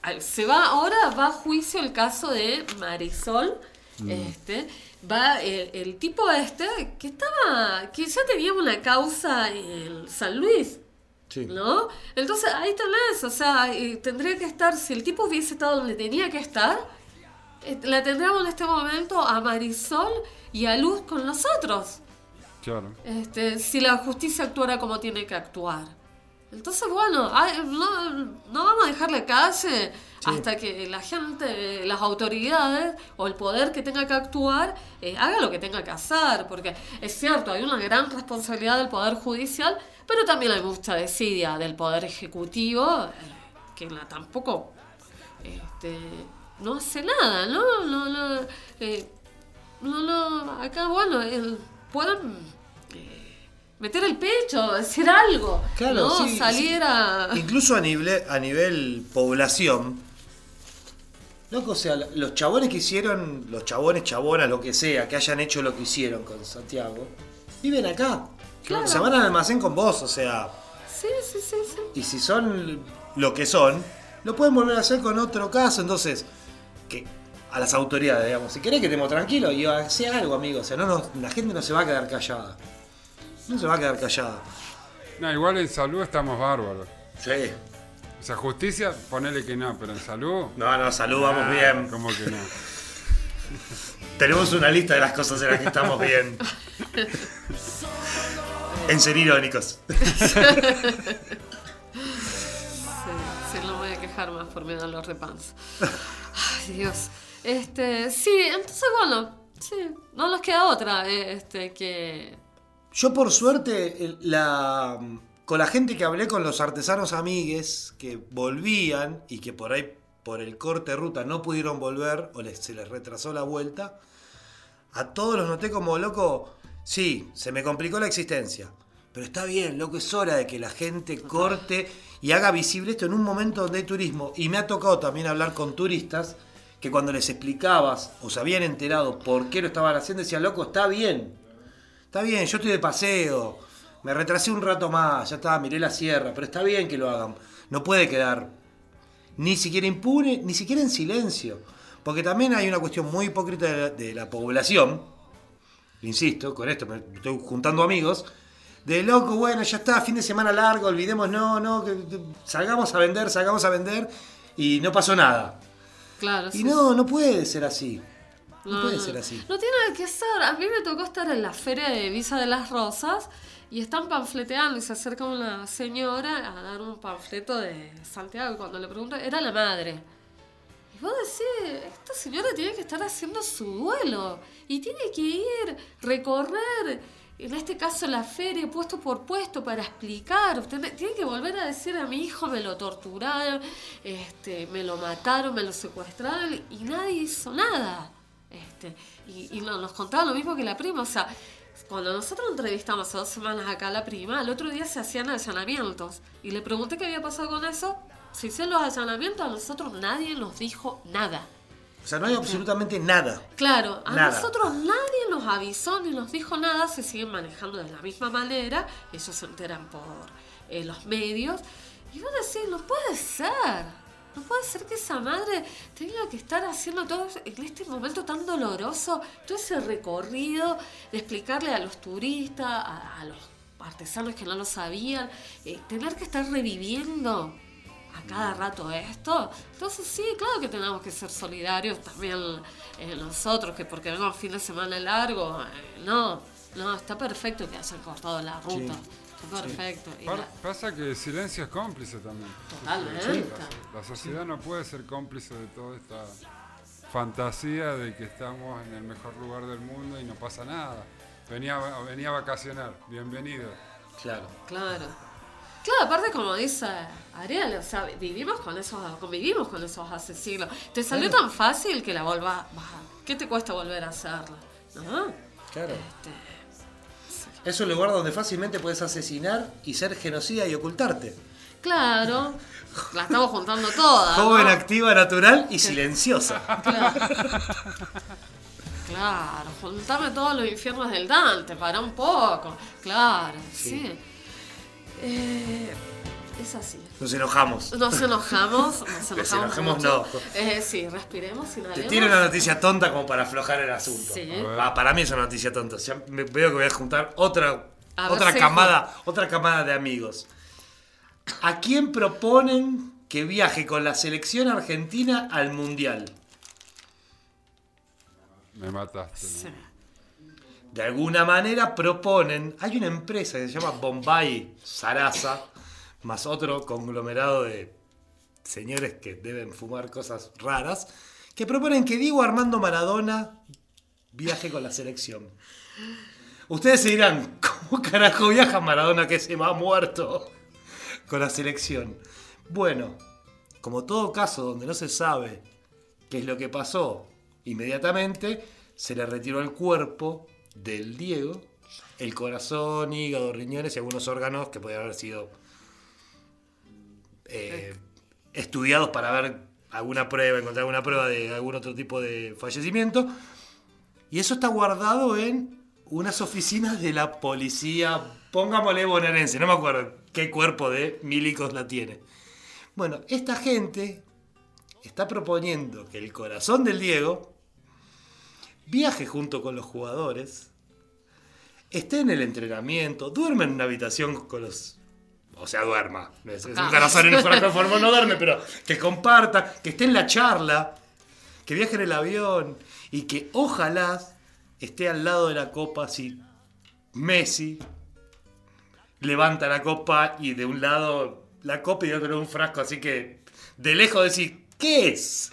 ah, se va, ahora va a juicio el caso de Marisol. Este, va el, el tipo este que estaba, que ya tenía una causa en San Luis. Sí. ¿No? Entonces ahí tenés, o sea, y tendría que estar, si el tipo hubiese estado donde tenía que estar, eh, la tendríamos en este momento a Marisol y a Luz con nosotros. Claro. Este, si la justicia actuara como tiene que actuar. Entonces, bueno, no, no vamos a dejar la calle hasta que la gente, las autoridades o el poder que tenga que actuar eh, haga lo que tenga que hacer. Porque es cierto, hay una gran responsabilidad del Poder Judicial, pero también hay mucha desidia del Poder Ejecutivo, eh, que la, tampoco este, no hace nada, ¿no? No, no, eh, no, no, acá, bueno, pueden meter el pecho, decir algo, Claro, ¿no? sí, Salir a... Incluso a nivel, a nivel población. Loco, o sea, los chabones que hicieron, los chabones, chabonas, lo que sea, que hayan hecho lo que hicieron con Santiago, viven acá. Claro. Se van al almacén con vos, o sea, Sí, sí, sí, sí. y si son lo que son, lo pueden volver a hacer con otro caso. Entonces, que a las autoridades, digamos, si querés que estemos tranquilos, y sea algo, amigo. O sea, no, nos- la gente no se va a quedar callada. No se va a quedar callada. No, igual en salud estamos bárbaros. Sí. O sea, justicia, ponele que no, pero en salud. No, no, salud, vamos ah, bien. ¿Cómo que no? Tenemos una lista de las cosas en las que estamos bien. en ser irónicos. Sí, sí, no voy a quejar más por miedo a los repans. Ay, Dios. Este, sí, entonces bueno, sí, no nos queda otra, eh, este, que... Yo por suerte, la, con la gente que hablé con los artesanos amigues que volvían y que por ahí por el corte de ruta no pudieron volver o les- se les retrasó la vuelta, a todos los noté como loco, sí, se me complicó la existencia. Pero está bien, loco, es hora de que la gente corte y haga visible esto en un momento donde hay turismo. Y me ha tocado también hablar con turistas que cuando les explicabas o se habían enterado por qué lo estaban haciendo, decían, loco, está bien. Está bien, yo estoy de paseo. Me retrasé un rato más, ya está, miré la sierra, pero está bien que lo hagan. No puede quedar ni siquiera impune, ni siquiera en silencio. Porque también hay una cuestión muy hipócrita de la, de la población, insisto, con esto me estoy juntando amigos, de loco, bueno, ya está, fin de semana largo, olvidemos, no, no, que, que salgamos a vender, salgamos a vender, y no pasó nada. Claro, Y sí, no, no puede ser así. No, No, puede no, ser así. No tiene nada que ser. A mí me tocó estar en la feria de Visa de las Rosas y están panfleteando y se acerca una señora a dar un panfleto de Santiago y cuando le pregunta, era la madre. Y vos decís, esta señora tiene que estar haciendo su duelo y tiene que ir, recorrer, en este caso la feria, puesto por puesto para explicar. Usted tiene que volver a decir a mi hijo me lo torturaron, este, me lo mataron, me lo secuestraron y nadie hizo nada. Este, y, y no- nos contaba lo mismo que la prima, o sea, cuando nosotros entrevistamos hace dos semanas acá a la prima, al otro día se hacían allanamientos. Y le pregunté qué había pasado con eso. Se hicieron los allanamientos, a nosotros nadie nos dijo nada. O sea, no hay absolutamente nada. Claro, a Nada. nosotros nadie nos avisó ni nos dijo nada, se siguen manejando de la misma manera, ellos se enteran por eh, los medios. Y vos decís, no puede ser. No puede ser que esa madre tenga que estar haciendo todo en este momento tan doloroso, todo ese recorrido de explicarle a los turistas, a, a los artesanos que no lo sabían, eh, tener que estar reviviendo a cada rato esto. Entonces sí, claro que tenemos que ser solidarios también eh, nosotros, que porque venga un fin de semana largo, eh, no, no, está perfecto que hayan cortado la ruta. Perfecto. Pa- Pasa que silencio es cómplice también. Totalmente. La, la sociedad no puede ser cómplice de toda esta fantasía de que estamos en el mejor lugar del mundo y no pasa nada. Venía, a- venía a vacacionar, bienvenido. Claro. Claro. Claro, aparte como dice Ariel, o sea, vivimos con esos, convivimos con esos asesinos. Te salió tan fácil que la volvás, ¿qué te cuesta volver a hacerla? ¿No? Claro. Este, Es un lugar donde fácilmente puedes asesinar y ser genocida y ocultarte. claro, la estamos juntando toda. ¿no? Joven, activa, natural y silenciosa. Claro, juntame todos los infiernos del Dante, para un poco. Claro, sí. Eh, es así. Nos enojamos. Nos enojamos, nos enojamos. enojemos, mucho. no. Eh, sí, respiremos, Te inhalemos. tiene una noticia tonta como para aflojar el asunto. Sí. Ah, para mí es una noticia tonta. Ya me- veo que voy a juntar otra, A otra camada, otra camada de amigos. ¿A quién proponen que viaje con la selección argentina al mundial? Me mataste. ¿no? Sí. De alguna manera proponen, hay una empresa que se llama Bombay Sarasa, más otro conglomerado de señores que deben fumar cosas raras, que proponen que Diego Armando Maradona viaje con la selección. Ustedes se dirán, ¿cómo carajo viaja Maradona que se me ha muerto con la selección? Bueno, como todo caso donde no se sabe qué es lo que pasó inmediatamente, se le retiró el cuerpo del Diego, el corazón, hígado, riñones y algunos órganos que podían haber sido eh, estudiados para ver alguna prueba, encontrar alguna prueba de algún otro tipo de fallecimiento. Y eso está guardado en unas oficinas de la policía, pongámosle bonaerense, no me acuerdo qué cuerpo de milicos la tiene. Bueno, esta gente está proponiendo que el corazón del Diego viaje junto con los jugadores, esté en el entrenamiento, duerme en una habitación con los... O sea, duerma. Es, es un Ah. corazón en un forma no duerme, pero que comparta, que esté en la charla, que viaje en el avión y que ojalá esté al lado de la copa si Messi levanta la copa y de un lado la copa y de otro un frasco, así que de lejos decir, ¿qué es?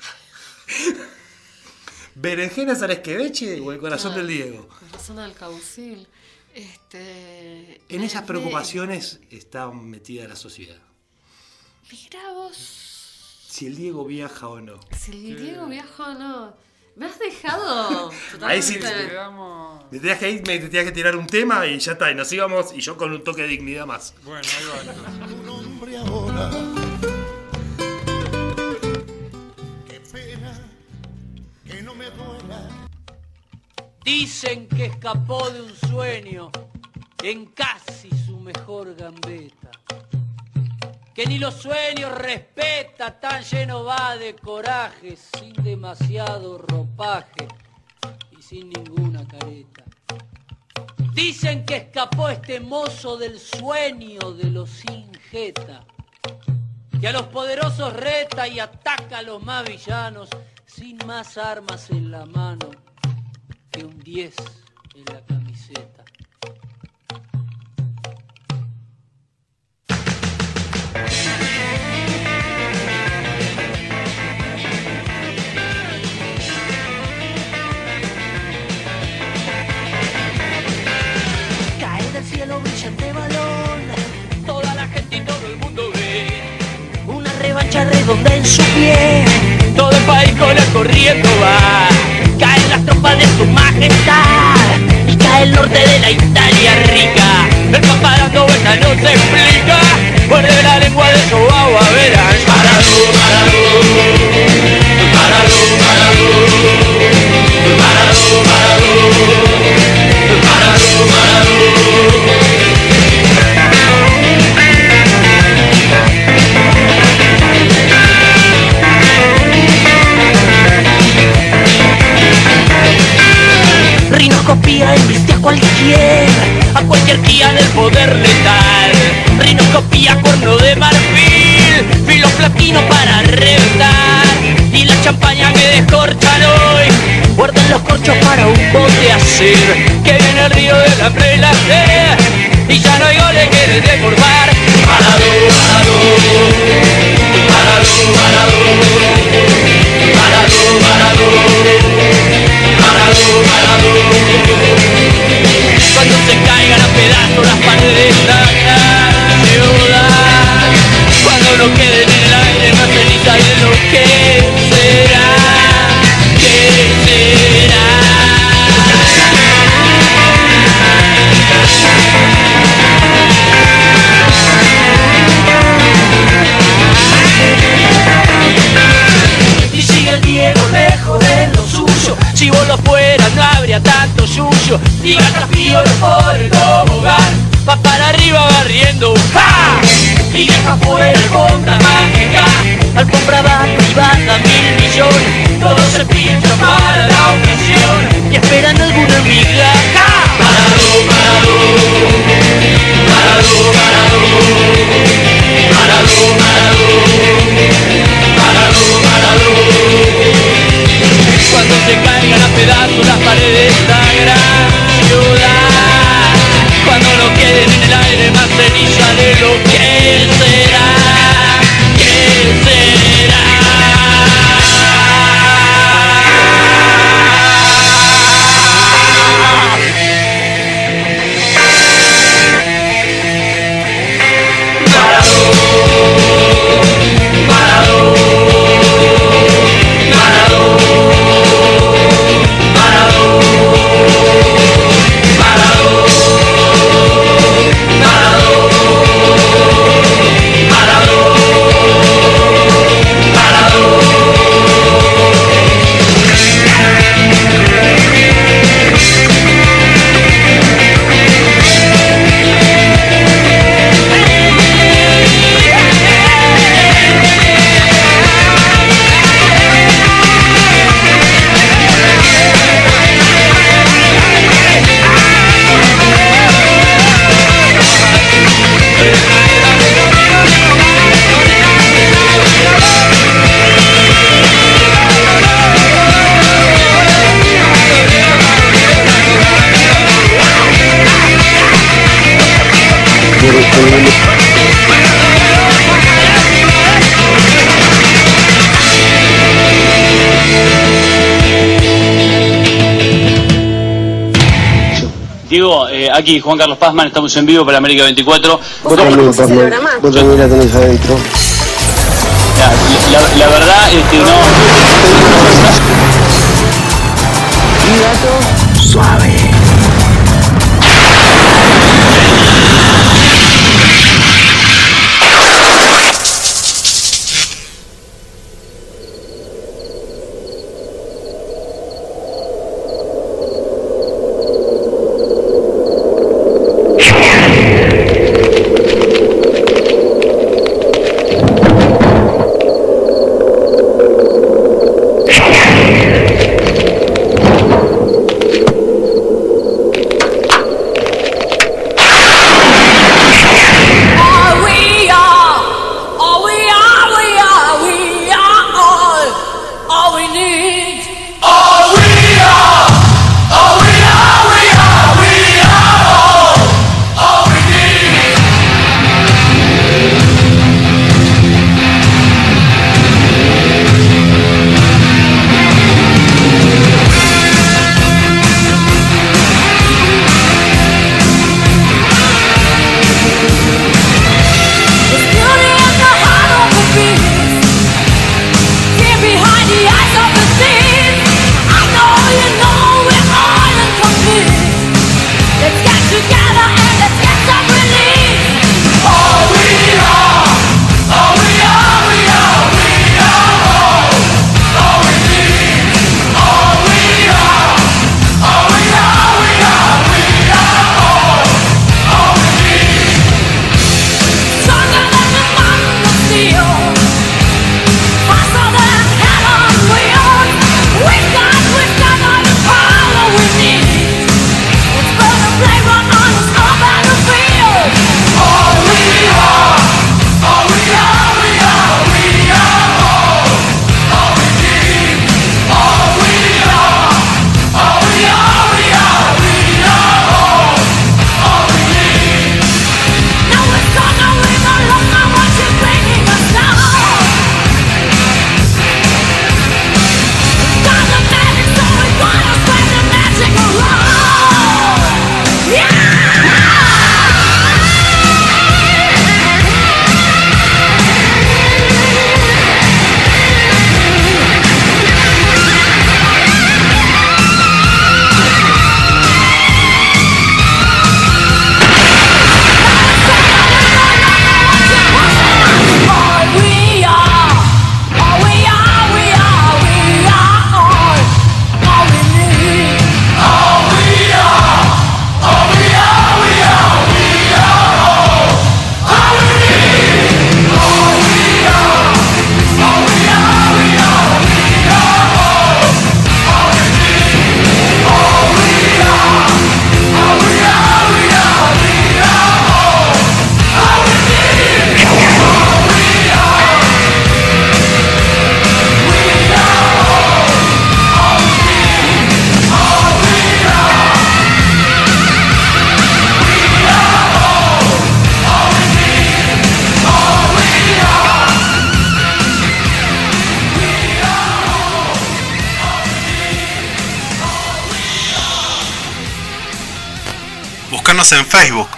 ¿Berenjenas esqueveche o el corazón del Diego? Corazón al caucil. Este. En esas preocupaciones está metida la sociedad. Mirá vos. Si el Diego viaja o no. Si el Diego viaja o no. Me has dejado. Ahí sí. Me tenías que ir, me tenías que tirar un tema y ya está, y nos íbamos, y yo con un toque de dignidad más. Bueno, ahí va. un hombre ahora. Qué pena que no me duela. Dicen que escapó de un sueño en casi su mejor gambeta. Que ni los sueños respeta, tan lleno va de coraje, sin demasiado ropaje y sin ninguna careta. Dicen que escapó este mozo del sueño de los sin jeta, que a los poderosos reta y ataca a los más villanos, sin más armas en la mano que un 10 en la camiseta. Cae del cielo brillante balón. Toda la gente y todo el mundo ve. Una revancha redonda en su pie. Todo el país con el corriendo va. Las tropas de su majestad. Y cae el norte de la Italia rica. El papá dando vueltas no se explica. Muerde la lengua de su agua, verán. Maradú, Maradú. Maradú, Maradú. Maradú, Maradú. Rinoscopía embiste a cualquier. a cualquier guía del poder letal. Rinoscopía, cuerno de marfil, filo platino para reventar. Y la champaña que descorchan hoy, guarden los corchos para un bote hacer. Que viene el río y la sed, y ya no hay goles que desbordar. Maradú, Maradú, Maradú, Maradú, Maradú, Maradú, Cuando se caigan a pedazos las paredes de gran ciudad Cuando no queden en el aire más ceniza de lo que tanto yuyo Y Garcafío por el tobogán Va para arriba barriendo ¡Ja! Y deja fuera alfombra mágica. Alfombra va privada, mil millones. Todo se pincha para la ocasión Y esperan alguna amiga. Maradú, Maradú Maradú, Maradú Maradú, Maradú Maradú, Maradú Cuando se caigan a pedazos las paredes ceniza de lo que será aquí Juan Carlos Pazman, estamos en vivo para América 24. Vos también, Pazman, vos también la tenés adentro. La, la- la verdad, este, no. Suave.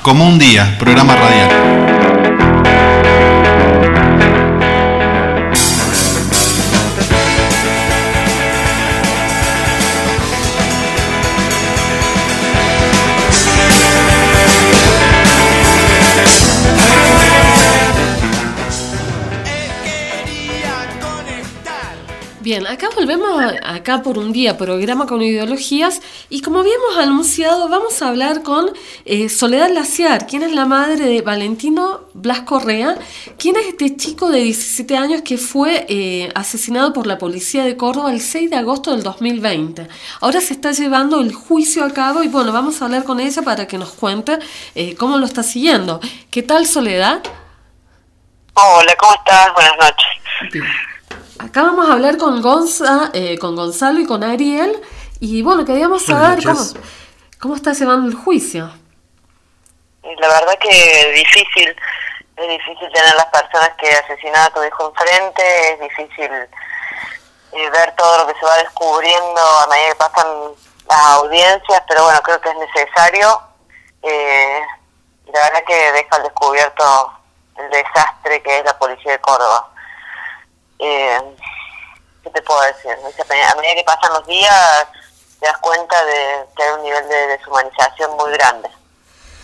Como un día, programa radial. Bien, acá volvemos acá por un día, programa con ideologías, y como habíamos anunciado, vamos a hablar con eh, Soledad Laciar, quien es la madre de Valentino Blas Correa, quien es este chico de 17 años que fue eh, asesinado por la policía de Córdoba el 6 de agosto del 2020. Ahora se está llevando el juicio a cabo y bueno, vamos a hablar con ella para que nos cuente eh, cómo lo está siguiendo. ¿Qué tal Soledad? Hola, ¿cómo estás? Buenas noches. Bien. Acá vamos a hablar con, Gonza, eh, con Gonzalo y con Ariel. Y bueno, queríamos saber cómo, cómo está llevando el juicio. La verdad que difícil, es difícil tener las personas que asesinaron a tu hijo enfrente, es difícil eh, ver todo lo que se va descubriendo a medida que pasan las audiencias, pero bueno, creo que es necesario Eh, la verdad que deja al descubierto el desastre que es la policía de Córdoba. Eh, ¿Qué te puedo decir? A medida que pasan los días te das cuenta de que hay un nivel de deshumanización muy grande.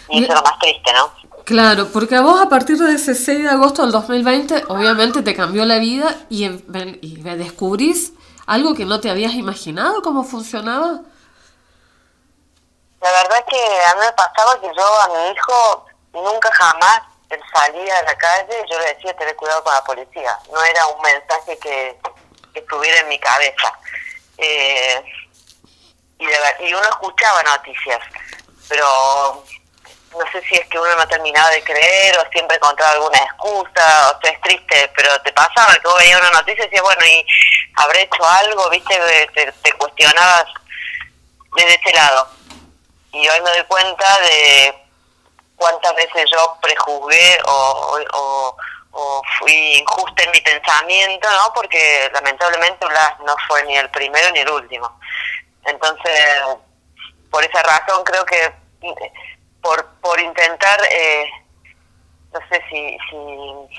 Y eso es lo más triste, ¿no? Claro, porque a vos a partir de ese 6 de agosto del 2020, obviamente te cambió la vida y, y descubrís algo que no te habías imaginado cómo funcionaba. La verdad es que a mí me pasaba que yo a mi hijo nunca jamás él salía a la calle yo le decía tener cuidado con la policía. No era un mensaje que, que estuviera en mi cabeza. Eh, y, de y uno escuchaba noticias, pero no sé si es que uno no terminaba de creer o siempre encontraba alguna excusa, o sea, triste, pero te pasaba que vos veías una noticia y decías, bueno, y habré hecho algo, viste, te, te cuestionabas desde ese lado. Y hoy me doy cuenta de cuántas veces yo prejuzgué o, o, fui injusta en mi pensamiento, ¿no? Porque lamentablemente Blas no fue ni el primero ni el último. Entonces, por esa razón creo que por, por intentar, eh, no sé si, si,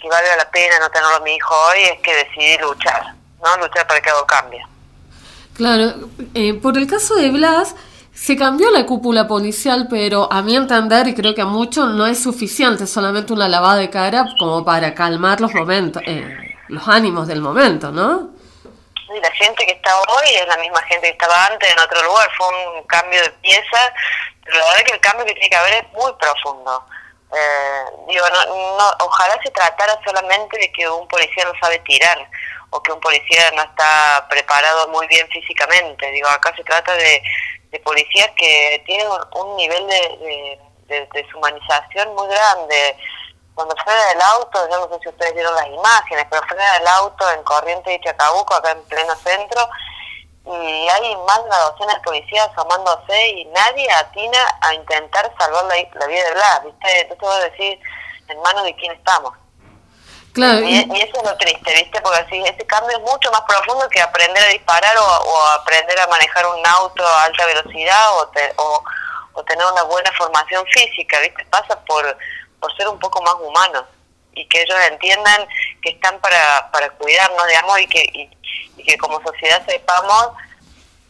si valga la pena no tenerlo a mi hijo hoy, es que decidí luchar, ¿no? Luchar para que algo cambie. Claro, eh, por el caso de Blas, se cambió la cúpula policial, pero a mi entender, y creo que a muchos, no es suficiente solamente una lavada de cara como para calmar los momentos, eh, los ánimos del momento, ¿no? La gente que está hoy es la misma gente que estaba antes en otro lugar, fue un cambio de pieza, pero la verdad que el cambio que tiene que haber es muy profundo. Eh, digo, no, no, ojalá se tratara solamente de que un policía no sabe tirar o que un policía no está preparado muy bien físicamente. Digo, acá se trata de, de policías que tienen un, nivel de, de, de deshumanización muy grande. Cuando frena el auto, yo no sé si ustedes vieron las imágenes, pero frena el auto en Corriente y Chacabuco, acá en pleno centro, y hay más de una docena de policías asomándose y nadie atina a intentar salvar la, la vida de Blas, ¿viste? Entonces voy a decir, en manos de quién estamos. Claro, Y, y eso es lo triste, ¿viste? Porque así, ese cambio es mucho más profundo que aprender a disparar o, o aprender a manejar un auto a alta velocidad o, te- o, o tener una buena formación física, ¿viste? Pasa por, por ser un poco más humanos y que ellos entiendan que están para, para cuidarnos, digamos, y que, y, y que como sociedad sepamos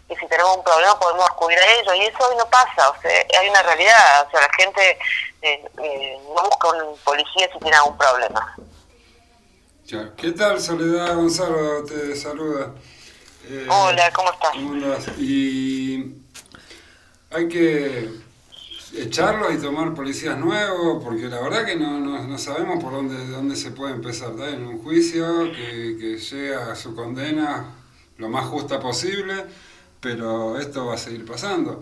que si tenemos un problema podemos acudir a ellos y eso hoy no pasa, o sea, hay una realidad, o sea, la gente eh, eh, no busca un policía si tiene algún problema. Ya. ¿Qué tal, Soledad Gonzalo? Te saluda. Eh, Hola, ¿cómo estás? ¿Cómo andás? Y hay que echarlos y tomar policías nuevos, porque la verdad que no, no, no sabemos por dónde, dónde se puede empezar. En un juicio que, que llegue a su condena lo más justa posible, pero esto va a seguir pasando.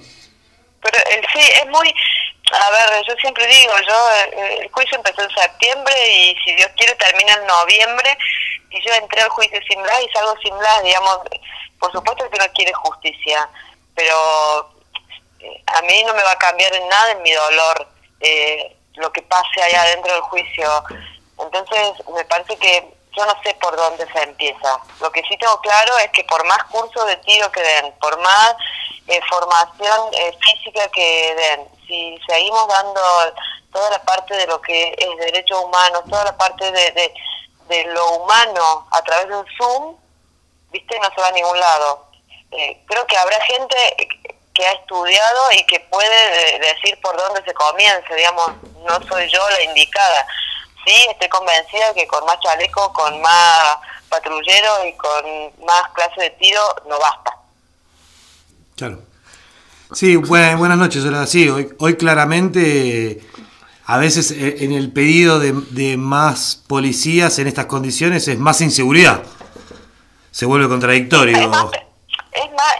Pero el sí, es muy... A ver, yo siempre digo, yo eh, el juicio empezó en septiembre y si Dios quiere termina en noviembre y yo entré al juicio sin Blas y salgo sin Blas, digamos, por supuesto que uno quiere justicia, pero eh, a mí no me va a cambiar en nada en mi dolor eh, lo que pase allá dentro del juicio. Entonces, me parece que yo no sé por dónde se empieza. Lo que sí tengo claro es que por más cursos de tiro que den, por más eh, formación eh, física que den, si seguimos dando toda la parte de lo que es derechos humanos, toda la parte de, de, de lo humano a través de un Zoom, viste, no se va a ningún lado. Eh, creo que habrá gente que ha estudiado y que puede decir por dónde se comienza, digamos, no soy yo la indicada. Sí, estoy convencida que con más chaleco, con más patrulleros y con más clases de tiro no basta. Claro. Sí, buena- buenas noches. Sí, hoy, hoy claramente, a veces eh, en el pedido de, de más policías en estas condiciones es más inseguridad. Se vuelve contradictorio. Es más,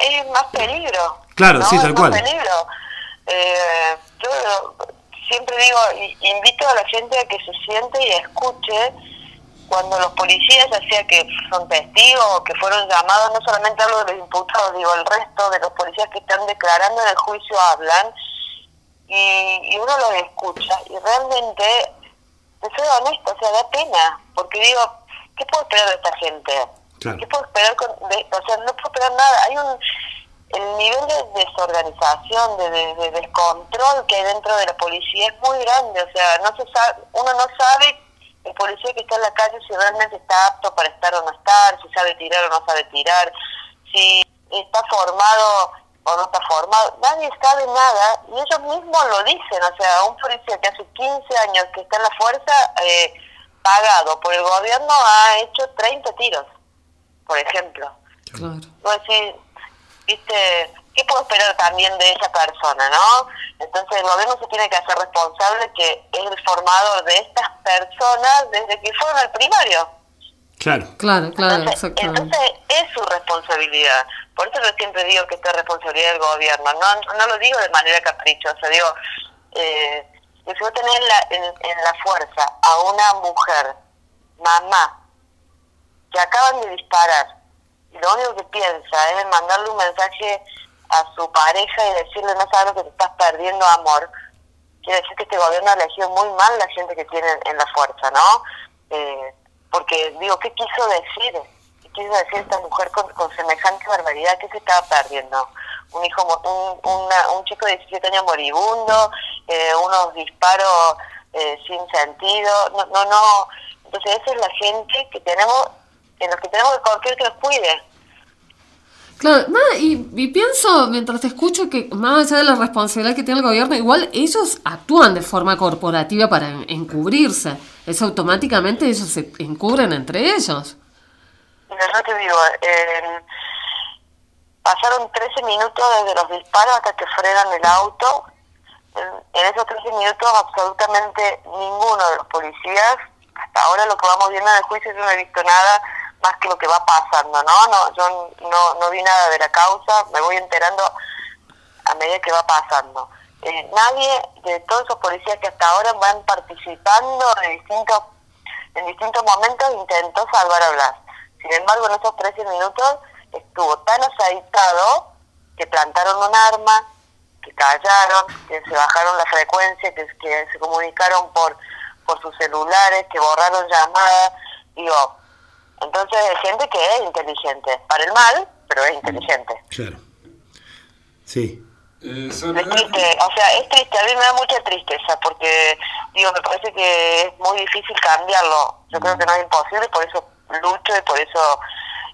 es más peligro. Claro, ¿no? sí, tal cual. peligro. Eh, yo siempre digo, invito a la gente a que se siente y escuche cuando los policías, ya sea que son testigos o que fueron llamados, no solamente hablo de los imputados, digo, el resto de los policías que están declarando en el juicio hablan y, y uno los escucha y realmente, te soy honesta, o sea, da pena, porque digo, ¿qué puedo esperar de esta gente? Claro. ¿Qué puedo esperar? Con, de- o sea, no puedo esperar nada. Hay un el nivel de desorganización, de, de- de descontrol que hay dentro de la policía es muy grande. O sea, no se sabe, uno no sabe el policía que está en la calle si realmente está apto para estar o no estar, si sabe tirar o no sabe tirar, si está formado o no está formado. Nadie sabe nada y ellos mismos lo dicen. O sea, un policía que hace 15 años que está en la fuerza, eh, pagado por el gobierno, ha hecho 30 tiros, por ejemplo. Claro. Vos decís, viste, ¿qué puedo esperar también de esa persona, no? Entonces el gobierno se tiene que hacer responsable que es el formador de estas personas desde que fueron al primario. Claro. Claro, claro, Entonces, exactamente. entonces es su responsabilidad. Por eso yo siempre digo que esta es responsabilidad del gobierno. No, no lo digo de manera caprichosa. Digo, eh, que si vos tenés en la, en, en la fuerza a una mujer, mamá, que acaban de disparar, lo único que piensa es mandarle un mensaje a su pareja y decirle, no sabes lo que te estás perdiendo, amor. Quiere decir que este gobierno ha elegido muy mal la gente que tiene en la fuerza, ¿no? Eh, porque, digo, ¿qué quiso decir? ¿Qué quiso decir esta mujer con, con semejante barbaridad? ¿Qué se estaba perdiendo? Un hijo, un, un chico de 17 años moribundo, eh, unos disparos eh, sin sentido, no, no, no. Entonces esa es la gente que tenemos, en los que tenemos que confiar que nos cuide. Claro, nada, y, y pienso mientras te escucho que más allá de la responsabilidad que tiene el gobierno, igual ellos actúan de forma corporativa para en- encubrirse. Eso automáticamente ellos se encubren entre ellos. Yo te digo, eh, pasaron 13 minutos desde los disparos hasta que frenan el auto. En, en esos 13 minutos absolutamente ninguno de los policías, hasta ahora lo que vamos viendo en el juicio yo no he visto nada más que lo que va pasando, ¿no? no yo no, no vi nada de la causa, me voy enterando a medida que va pasando. Eh, nadie de todos esos policías que hasta ahora van participando en distintos, en distintos momentos intentó salvar a Blas. Sin embargo, en esos 13 minutos estuvo tan aceitado que plantaron un arma, que callaron, que se bajaron la frecuencia, que, que se comunicaron por, por sus celulares, que borraron llamadas. Digo, entonces hay gente que es inteligente, para el mal, pero es inteligente. Claro. Sí. Eh, Es triste, o sea, es triste, a mí me da mucha tristeza porque, digo, me parece que es muy difícil cambiarlo. Yo creo que no es imposible, por eso lucho y por eso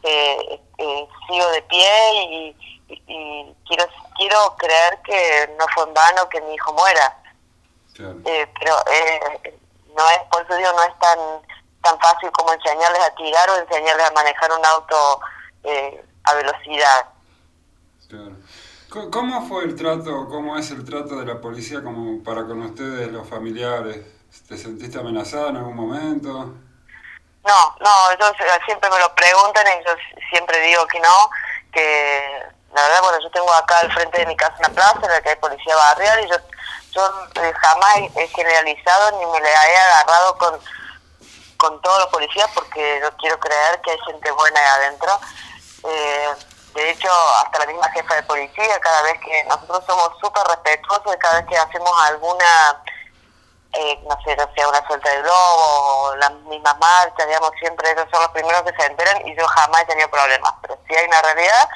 eh, eh, sigo de pie y, y- y quiero quiero creer que no fue en vano que mi hijo muera. Eh, pero eh, no es, por eso digo, no es tan tan fácil como enseñarles a tirar o enseñarles a manejar un auto eh, a velocidad. Claro. ¿Cómo fue el trato, cómo es el trato de la policía como para con ustedes, los familiares? ¿Te sentiste amenazada en algún momento? No, no, yo siempre me lo preguntan y yo siempre digo que no, que la verdad, bueno, yo tengo acá al frente de mi casa una plaza en la que hay policía barrial y yo, yo eh, jamás he generalizado ni me le he agarrado con, con todos los policías porque yo quiero creer que hay gente buena ahí adentro. Eh, de hecho, hasta la misma jefa de policía, cada vez que nosotros somos súper respetuosos y cada vez que hacemos alguna eh, no sé, no sea una suelta de globo o las mismas marchas, digamos, siempre ellos son los primeros que se enteran y yo jamás he tenido problemas. Pero sí hay una realidad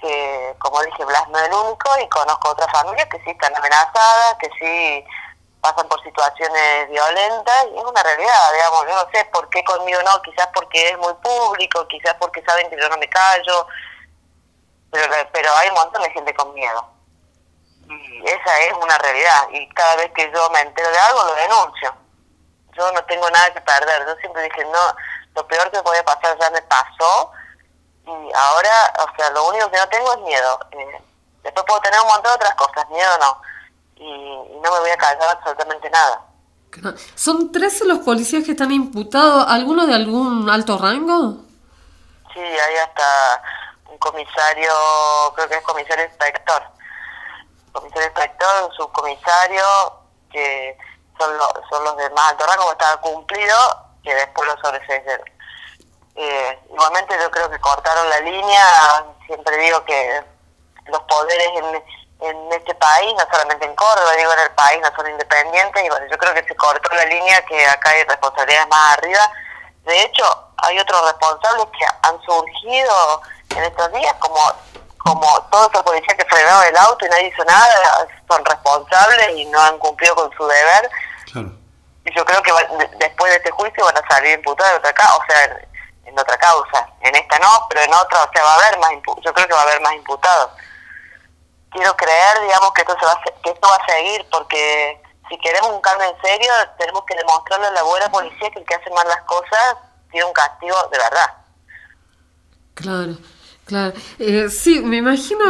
que, como dije, Blas no es el único y conozco otras familias que sí están amenazadas, que sí pasan por situaciones violentas y es una realidad, digamos, yo no sé por qué conmigo no, quizás porque es muy público, quizás porque saben que yo no me callo, pero, pero hay un montón de gente con miedo. Y esa es una realidad y cada vez que yo me entero de algo lo denuncio. Yo no tengo nada que perder yo siempre dije no lo peor que podía pasar ya me pasó y ahora o sea lo único que no tengo es miedo Eh, después puedo tener un montón de otras cosas miedo no y, y no me voy a callar absolutamente nada ¿Son 13 los policías que están imputados? ¿Alguno de algún alto rango? sí hay hasta un comisario creo que es comisario inspector comisario inspector, un subcomisario, que son, los son los de más alto rango, estaba cumplido, que después lo sobreseyeron. Eh, igualmente yo creo que cortaron la línea, siempre digo que los poderes en, en este país, no solamente en Córdoba, digo en el país, no son independientes, y bueno, yo creo que se cortó la línea, que acá hay responsabilidades más arriba. De hecho, hay otros responsables que han surgido en estos días, como como todos esos policías que frenaron el auto y nadie hizo nada, son responsables y no han cumplido con su deber. Y yo creo que va- de- después de este juicio van a salir imputados otra causa, o sea, en, en otra causa. En esta no, pero en otra, o sea, va a haber más, yo creo que va a haber más imputados. Quiero creer, digamos, que esto, se va a, que esto va a seguir, porque si queremos un cambio en serio, tenemos que demostrarle a la buena policía que el que hace mal las cosas tiene un castigo de verdad. Claro, claro. Eh, sí, me imagino,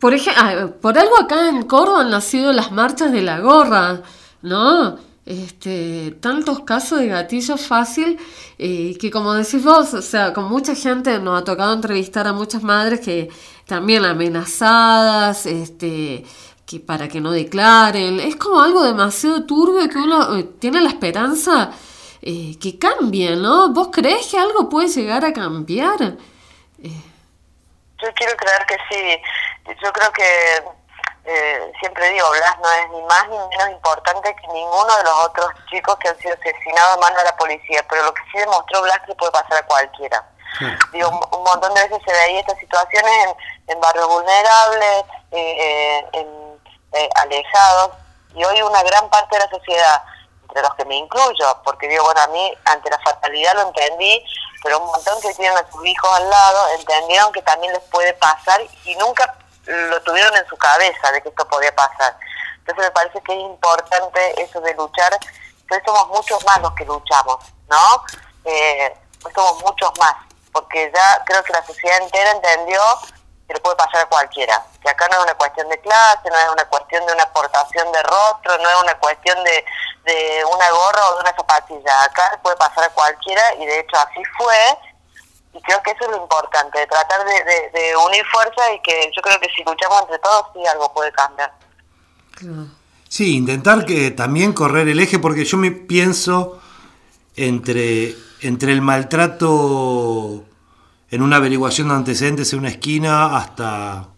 por ejemplo, por algo acá en Córdoba han nacido las marchas de la gorra, ¿no? Este, tantos casos de gatillo fácil eh, que como decís vos, o sea, con mucha gente nos ha tocado entrevistar a muchas madres que también amenazadas, este, que para que no declaren, es como algo demasiado turbio que uno eh, tiene la esperanza eh, que cambie, ¿no? ¿Vos crees que algo puede llegar a cambiar? Yo quiero creer que sí. Yo creo que eh, siempre digo, Blas no es ni más ni menos importante que ninguno de los otros chicos que han sido asesinados a de la policía, pero lo que sí demostró Blas que puede pasar a cualquiera. Digo, un, montón de veces se veía estas situaciones en, en barrios vulnerables, eh, eh, en, eh, alejados, y hoy una gran parte de la sociedad, entre los que me incluyo, porque digo, bueno, a mí ante la fatalidad lo entendí, pero un montón que tienen a sus hijos al lado entendieron que también les puede pasar y nunca lo tuvieron en su cabeza de que esto podía pasar. Entonces me parece que es importante eso de luchar, hoy somos muchos más los que luchamos, ¿no? Eh, somos muchos más, porque ya creo que la sociedad entera entendió que le puede pasar a cualquiera, que acá no es una cuestión de clase, no es una cuestión de una aportación de rostro, no es una cuestión de, de una gorra o de una zapatilla, acá le puede pasar a cualquiera y de hecho así fue. Y creo que eso es lo importante, de tratar de, de- de unir fuerzas y que yo creo que si luchamos entre todos sí algo puede cambiar. Sí, intentar que también correr el eje, porque yo me pienso entre, entre el maltrato en una averiguación de antecedentes en una esquina hasta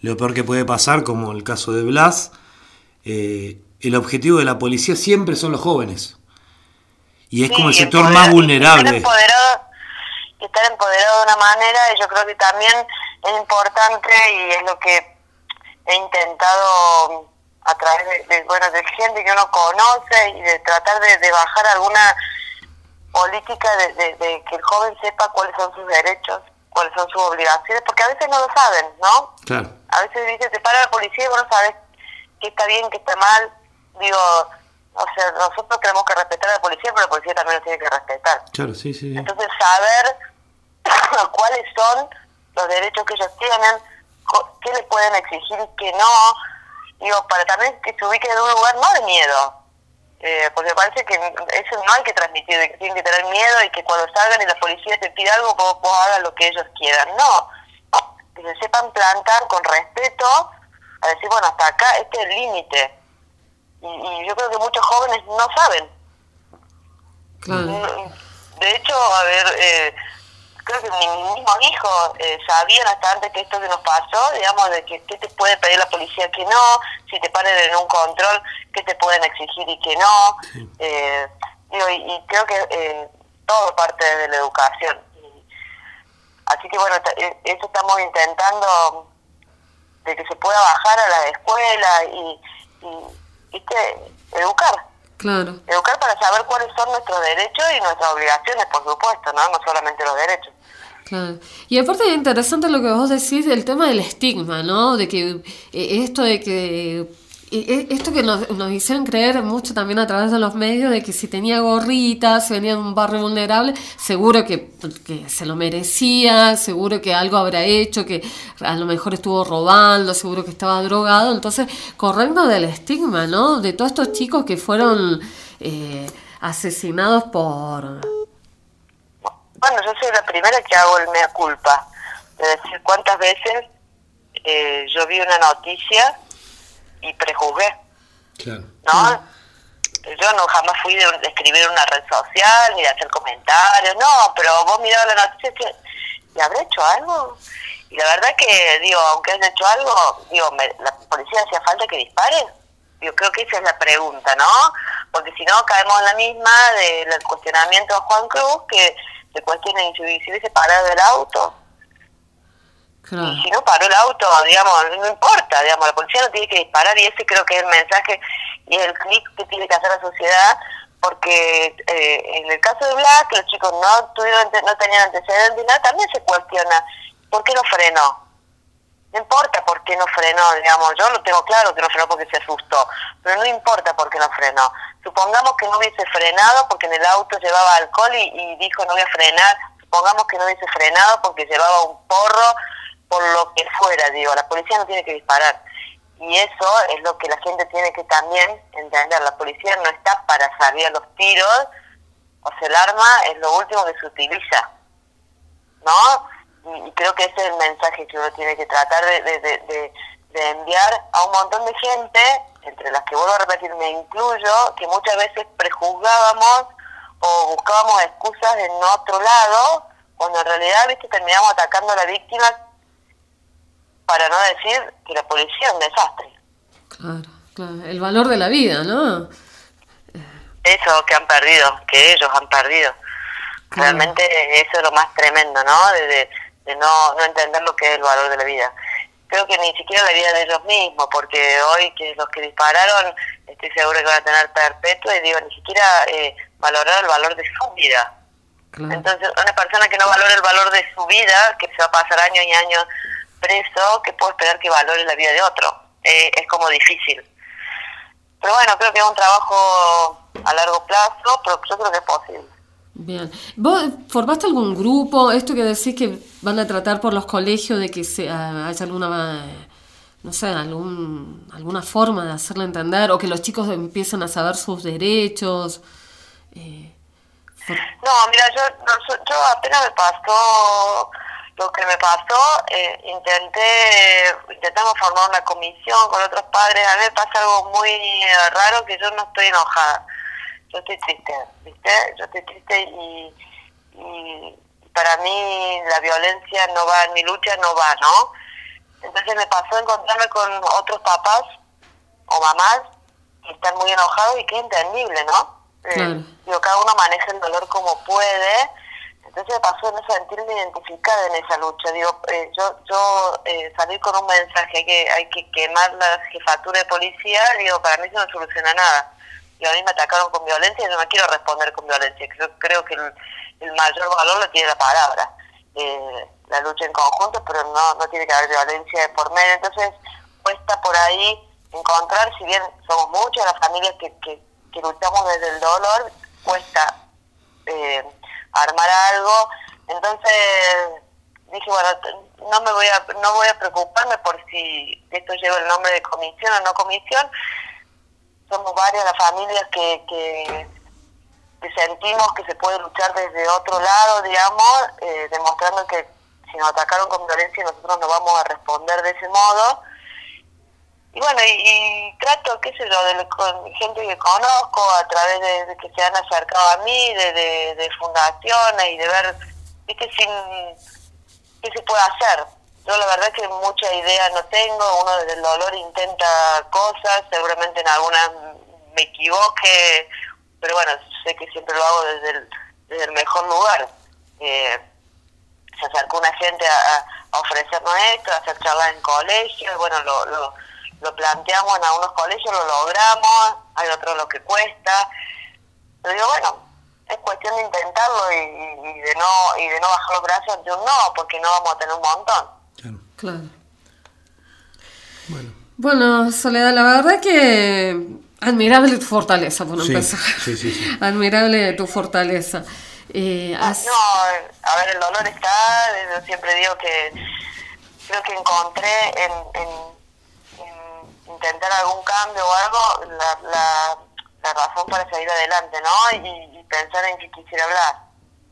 lo peor que puede pasar, como el caso de Blas. eh, el objetivo de la policía siempre son los jóvenes. Y es como el sector más Estar vulnerable. empoderado, estar empoderado de una manera, y yo creo que también es importante y es lo que he intentado a través de, de, bueno de gente que uno conoce y de tratar de, de bajar alguna política de, de- de que el joven sepa cuáles son sus derechos, cuáles son sus obligaciones, porque a veces no lo saben, ¿no? Claro. A veces dice, te para la policía y vos no sabes qué está bien, qué está mal. Digo, o sea, nosotros tenemos que respetar a la policía, pero la policía también nos tiene que respetar. Claro, sí, sí. sí. Entonces, saber cuáles son los derechos que ellos tienen, qué le pueden exigir y qué no. Digo, para también que se ubiquen en un lugar no de miedo. Eh, porque parece que eso no hay que transmitir, que tienen que tener miedo y que cuando salgan y la policía te pida algo, vos, vos hagas lo que ellos quieran. No, que se sepan plantar con respeto a decir, bueno, hasta acá, este es el límite. Y, y yo creo que muchos jóvenes no saben. Mm, De hecho, a ver, eh, creo que mis mismos hijos eh, sabían hasta antes que esto que nos pasó, digamos, de que qué te puede pedir la policía que no, si te paren en un control, qué te pueden exigir y que no. Eh, digo, y, y creo que eh, todo parte de la educación. Y- así que bueno, eh, eso estamos intentando de que se pueda bajar a la escuela y, y ¿viste? educar Claro. educar para saber cuáles son nuestros derechos y nuestras obligaciones, por supuesto, ¿no? No solamente los derechos. Claro. Y aparte es interesante lo que vos decís del tema del estigma, ¿no? De que eh, esto de que eh, eh, esto que nos, nos hicieron creer mucho también a través de los medios de que si tenía gorritas, si venía de un barrio vulnerable, seguro que, que se lo merecía, seguro que algo habrá hecho, que a lo mejor estuvo robando, seguro que estaba drogado. Entonces, corriendo del estigma, ¿no? De todos estos chicos que fueron eh, asesinados por... Bueno, yo soy la primera que hago el mea culpa, de decir cuántas veces eh, yo vi una noticia y prejuzgué, Claro. ¿no? Yo no jamás fui de, de escribir en una red social ni de hacer comentarios, no, pero vos mirabas la noticia y ¿y habrá hecho algo? Y la verdad que, digo, aunque haya hecho algo, digo, me- ¿la policía hacía falta que dispare? Yo creo que esa es la pregunta, ¿no? Porque si no, caemos en la misma del cuestionamiento a Juan Cruz, que se cuestiona y si se hubiese parado del auto. Y si no paró el auto, digamos, no importa, digamos, la policía no tiene que disparar y ese creo que es el mensaje y el clic que tiene que hacer la sociedad, porque eh, en el caso de Black, los chicos no tuvieron, no tenían antecedentes y nada, también se cuestiona, ¿por qué no frenó? No importa por qué no frenó, digamos, yo lo tengo claro que no frenó porque se asustó, pero no importa por qué no frenó. Supongamos que no hubiese frenado porque en el auto llevaba alcohol y dijo no voy a frenar, supongamos que no hubiese frenado porque llevaba un porro, por lo que fuera, digo, la policía no tiene que disparar. Y eso es lo que la gente tiene que también entender, la policía no está para salir a los tiros, o sea, el arma es lo último que se utiliza. ¿no? Y, creo que ese es el mensaje que uno tiene que tratar de, de, de, de- de enviar a un montón de gente, entre las que vuelvo a repetir, me incluyo, que muchas veces prejuzgábamos o buscábamos excusas en otro lado, cuando en realidad, viste, terminamos atacando a la víctima para no decir que la policía es un desastre. Claro, claro. El valor de la vida, ¿no? Eso que han perdido, que ellos han perdido. Realmente eso es lo más tremendo, ¿no? De, de, de no, no entender lo que es el valor de la vida. Creo que ni siquiera la vida de ellos mismos, porque hoy que los que dispararon, estoy seguro que van a tener perpetua y digo, ni siquiera eh, valorar el valor de su vida. Entonces, una persona que no valora el valor de su vida, que se va a pasar años y años preso, que puede esperar que valore la vida de otro. Eh, es como difícil. Pero bueno, creo que es un trabajo a largo plazo, pero yo creo que es posible. Bien. ¿Vos formaste algún grupo? Esto que decís que van a tratar por los colegios de que se, haya alguna, eh, no sé, algún, alguna forma de hacerle entender o que los chicos empiecen a saber sus derechos. No, mira, yo, yo, yo apenas me pasó lo que me pasó, eh, intenté, intentamos formar una comisión con otros padres, a mí me pasa algo muy eh, raro que yo no estoy enojada, yo estoy triste, ¿viste? Yo estoy triste y, y para mí la violencia no va, mi lucha no va, ¿no? Entonces me pasó encontrarme con otros papás o mamás que están muy enojados y que es entendible, ¿no? Eh, digo, cada uno maneja el dolor como puede. Entonces pasó no sentirme identificada en esa lucha. Digo, eh, yo yo eh, salir con un mensaje, hay que, hay que quemar la jefatura de policía, digo, para mí eso no soluciona nada. Y a mí me atacaron con violencia y yo no quiero responder con violencia. Creo, creo que el, el mayor valor lo tiene la palabra. Eh, la lucha en conjunto, pero no, no tiene que haber violencia de por medio. Entonces cuesta por ahí encontrar, si bien somos muchas las familias que, que, que luchamos desde el dolor, cuesta eh, armar algo. Entonces dije, bueno, no me voy a no voy a preocuparme por si esto lleva el nombre de comisión o no comisión. Somos varias las familias que, que, que sentimos que se puede luchar desde otro lado, digamos, eh, demostrando que si nos atacaron con violencia nosotros no vamos a responder de ese modo. Y bueno, y, y trato, qué sé yo, de, con gente que conozco, a través de, que se han acercado a mí, de, de, fundaciones y de ver, viste, sin qué se puede hacer. Yo la verdad que mucha idea no tengo, uno desde el dolor intenta cosas, seguramente en algunas me equivoque, pero bueno, sé que siempre lo hago desde el, desde el mejor lugar. Eh, se acercó una gente a, a ofrecernos esto, a hacer charlas en colegios, bueno, lo, lo, lo planteamos en algunos colegios, lo logramos, hay otros lo que cuesta, pero digo, bueno, es cuestión de intentarlo y, y- y de no y de no bajar los brazos ante un no, porque no vamos a tener un montón. Claro. Bueno. Soledad, la verdad que admirable tu fortaleza, por Sí, empezar. sí, sí, sí. Admirable tu fortaleza. Eh, has- No, a ver, el dolor está, yo siempre digo que creo que encontré en, en- en intentar algún cambio o algo la, la, la razón para seguir adelante, ¿no? Y, pensar en que quisiera hablar.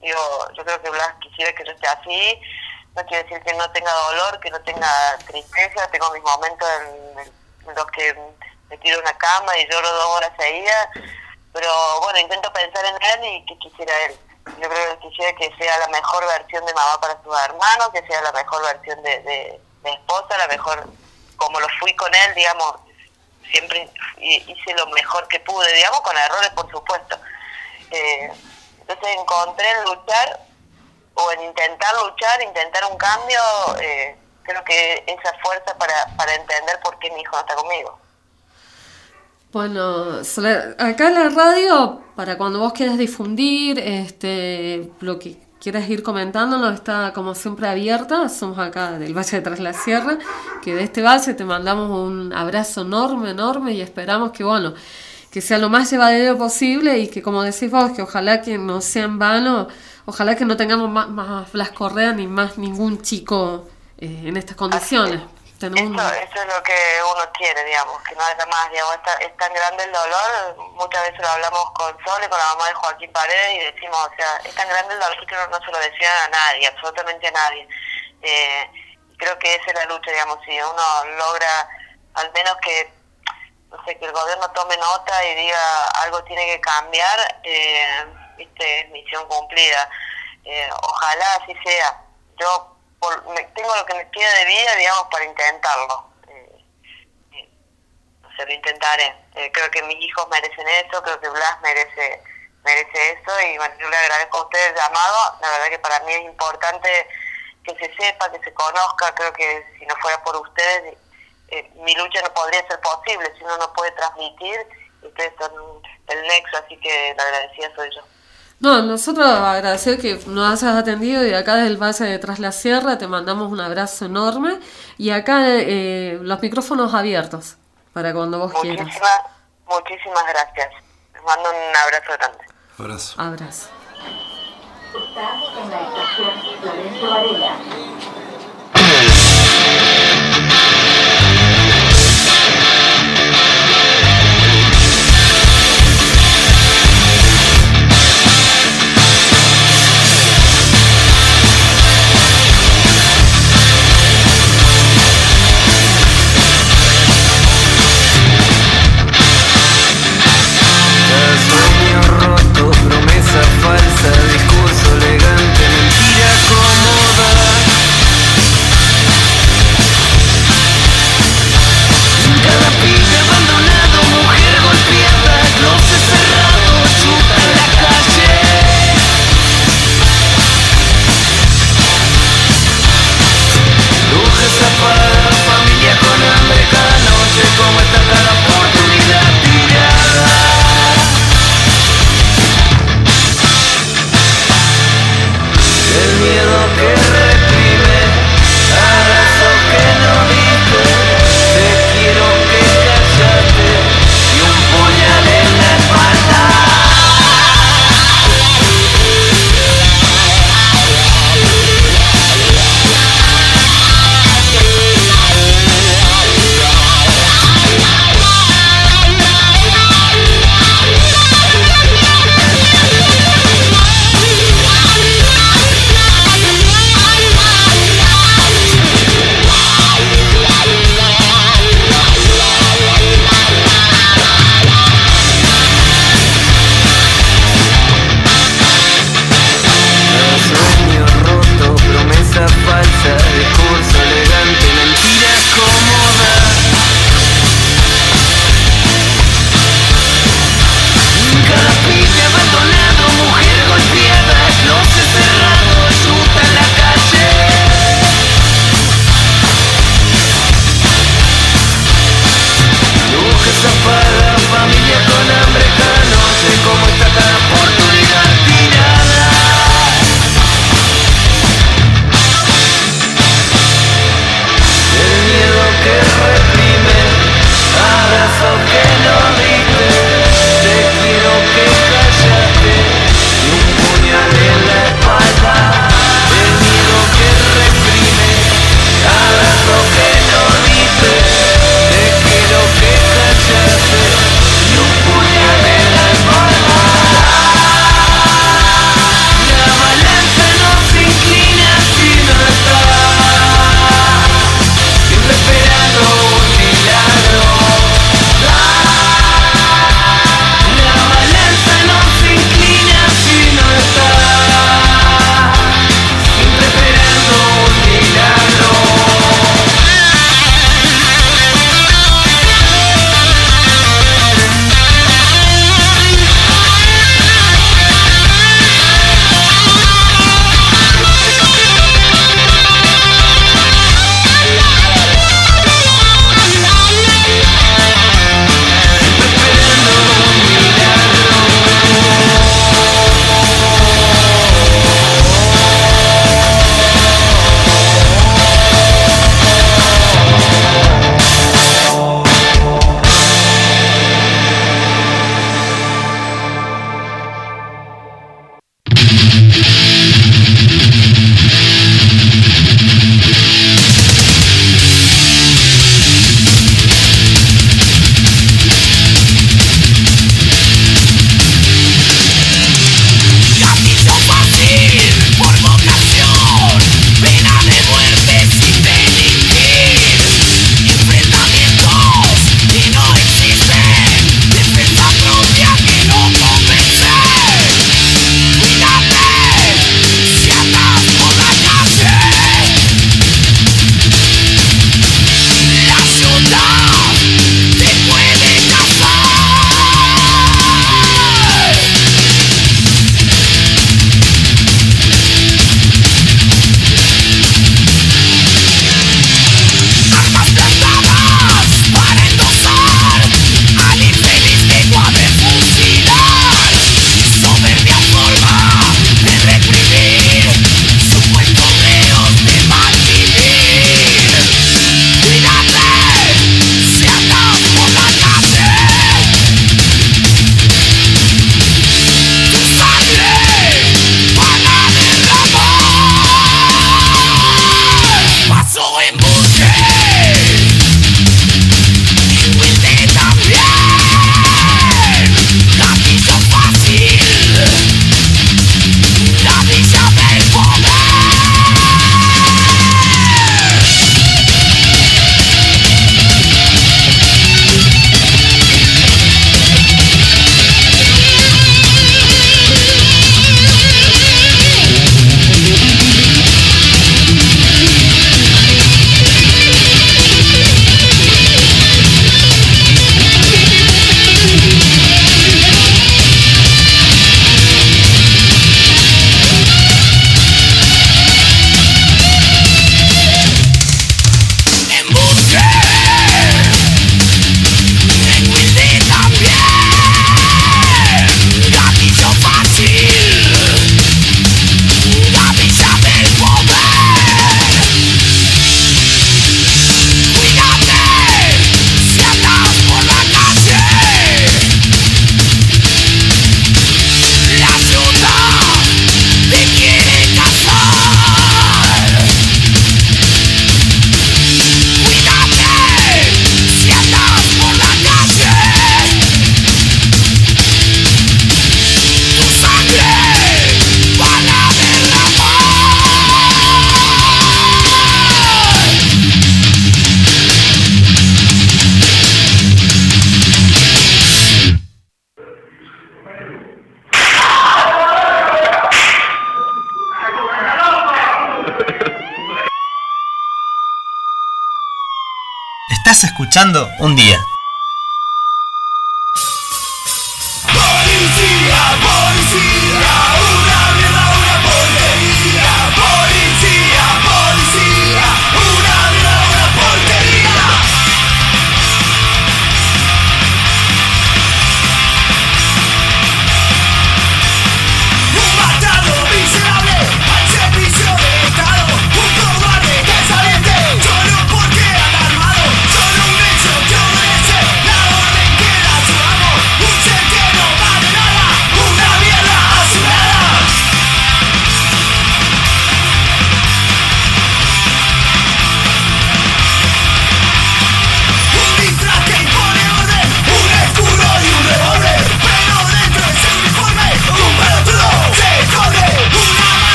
Digo, yo creo que Blas quisiera que yo esté así, no quiere decir que no tenga dolor, que no tenga tristeza, tengo mis momentos en, los que me tiro una cama y lloro dos horas seguidas, pero bueno, intento pensar en él y que quisiera él. Yo creo que quisiera que sea la mejor versión de mamá para sus hermanos, que sea la mejor versión de, de esposa, la mejor, como lo fui con él, digamos, siempre hi- hice lo mejor que pude, digamos, con errores, por supuesto. Eh, entonces encontré en luchar, o en intentar luchar, intentar un cambio, eh, creo que esa fuerza para, para entender por qué mi hijo no está conmigo. Bueno, acá en la radio, para cuando vos quieras difundir, este, lo que quieras ir comentándonos, está como siempre abierta. Somos acá del Valle de Tras la Sierra, que de este valle te mandamos un abrazo enorme, enorme y esperamos que, bueno, que sea lo más llevadero posible y que, como decís vos, que ojalá que no sea en vano, ojalá que no tengamos más, más Blas Correa ni más ningún chico eh, en estas condiciones. Tenemos Eso, eso es lo que uno quiere, digamos, que no haya más, digamos, está- es tan grande el dolor, muchas veces lo hablamos con Sole, con la mamá de Joaquín Paredes, y decimos, o sea, es tan grande el dolor que no, no se lo decía a nadie, absolutamente a nadie. Eh, creo que esa es la lucha, digamos, si uno logra al menos que, no sé, que el gobierno tome nota y diga algo tiene que cambiar, eh, viste, es misión cumplida. Eh, ojalá así sea. Yo tengo lo que me queda de vida, digamos, para intentarlo. Eh, eh, no sé, lo intentaré. Eh, creo que mis hijos merecen eso, creo que Blas merece merece eso y bueno, yo le agradezco a ustedes el llamado. La verdad que para mí es importante que se sepa, que se conozca. Creo que si no fuera por ustedes, mi lucha no podría ser posible si uno no puede transmitir. Ustedes son el nexo, así que la agradecida soy yo. No, nosotros agradecer que nos hayas atendido y acá desde el Valle de Tras la Sierra te mandamos un abrazo enorme y acá eh, los micrófonos abiertos para cuando vos quieras. Muchísimas, muchísimas gracias. Les mando un abrazo grande. Abrazo. Abrazo. Cada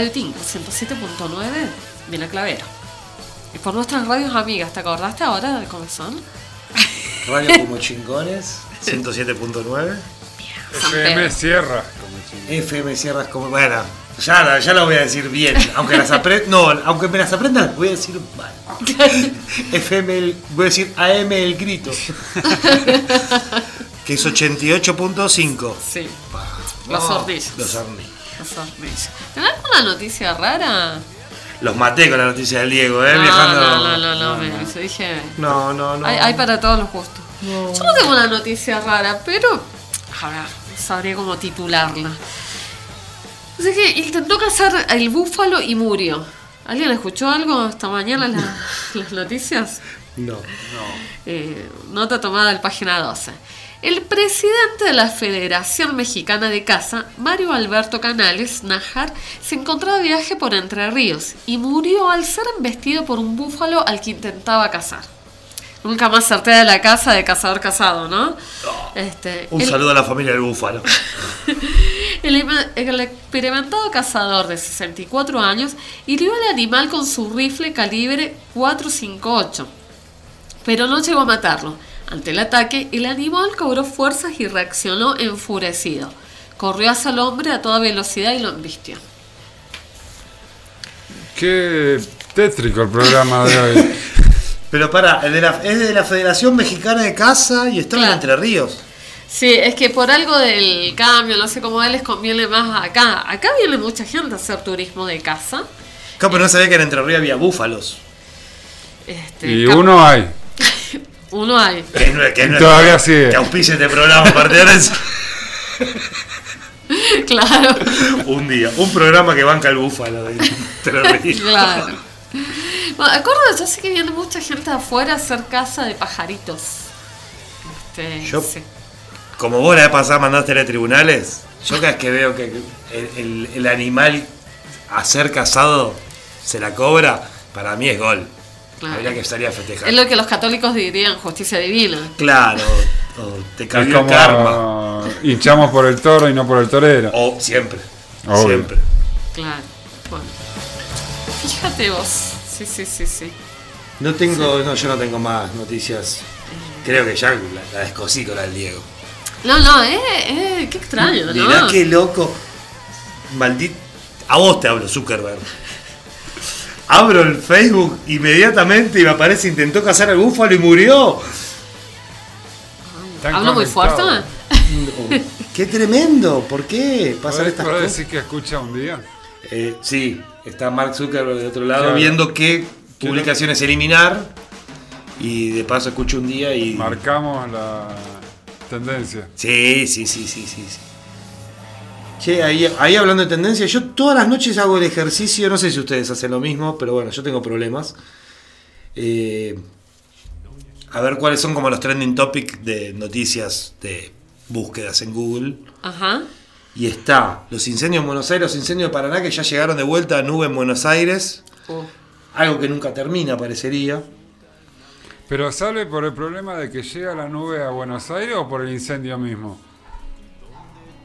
Radio Tinco 107.9 de la Clavera. Y por nuestras radios amigas, ¿te acordaste ahora de cómo son? Radio como chingones, 107.9. FM Sierra. FM Sierras como. Bueno, ya, la- ya la voy a decir bien. Aunque las aprenda. No, aunque me las aprenda, las voy a decir mal. FM, el- voy a decir AM el grito. que es 88.5. Sí. Los Oh, hornillos. ¿Tenés alguna noticia rara? Los maté con la noticia del Diego, ¿eh? no, Viajando. no, no, no, no, me me dije. No, no, no. Hay, hay para todos los gustos. Yo no tengo una noticia rara, pero. A ver, no sabría cómo titularla. Así que intentó cazar el búfalo y murió. ¿Alguien escuchó algo esta mañana en la- las noticias? No, no. Eh, nota tomada del página 12. El presidente de la Federación Mexicana de Caza, Mario Alberto Canales Nájar, se encontraba de viaje por Entre Ríos y murió al ser embestido por un búfalo al que intentaba cazar. Nunca más certeza de la casa de cazador casado, ¿no? Este, Un el- saludo a la familia del búfalo. el, el experimentado cazador de 64 años hirió al animal con su rifle calibre 458, pero no llegó a matarlo. Ante el ataque, el animal cobró fuerzas y reaccionó enfurecido. Corrió hacia el hombre a toda velocidad y lo embistió. Qué tétrico el programa de hoy. Pero para, es de la, es de la Federación Mexicana de Caza y está en Entre Ríos. Sí, es que por algo del cambio, no sé cómo a él les conviene más acá. Acá viene mucha gente a hacer turismo de caza. Claro, pero no sabía que en Entre Ríos había búfalos. Este, Y uno hay. Uno hay. Que no, que no- Todavía sigue. Que auspice este programa a partir de eso. claro. Un día. Un programa que banca el búfalo de Entre Ríos. Claro. Bueno, acuerdo, yo sé que viene mucha gente afuera a hacer caza de pajaritos. Este, Yo- sí. Como vos la vez pasada mandaste a tribunales, yo cada vez que veo que el, el- el animal a ser cazado se la cobra, para mí es gol. Claro. Habría que estaría a festejar. Es lo que los católicos dirían justicia divina. Claro, o te Es cambió el como karma. hinchamos por el toro y no por el torero. O siempre. Obvio. Siempre. Claro. Bueno. Fíjate vos. Sí, sí, sí, sí. No tengo, no, yo no tengo más noticias. Creo que ya la, la descosí con la del Diego. No, no, eh, eh, qué extraño, ¿no? Mirá qué loco. Maldito. A vos te hablo, Zuckerberg. Abro el Facebook inmediatamente y me aparece intentó cazar al búfalo y murió. ¿Hablo muy fuerte? Qué tremendo. ¿Por qué pasan ¿Podés- estas cosas? decir que escucha un día? Eh, sí, está Mark Zuckerberg del otro lado Claro. viendo qué publicaciones eliminar. Y de paso escucho un día y. Marcamos la tendencia. Sí, sí, sí, sí, sí. sí. Che, ahí, ahí hablando de tendencia, yo todas las noches hago el ejercicio, no sé si ustedes hacen lo mismo, pero bueno, yo tengo problemas. Eh, a ver cuáles son como los trending topics de noticias de búsquedas en Google. Ajá. Y está los incendios en Buenos Aires, los incendios de Paraná que ya llegaron de vuelta a nube en Buenos Aires. Uh. Algo que nunca termina, parecería. ¿Pero sale por el problema de que llega la nube a Buenos Aires o por el incendio mismo?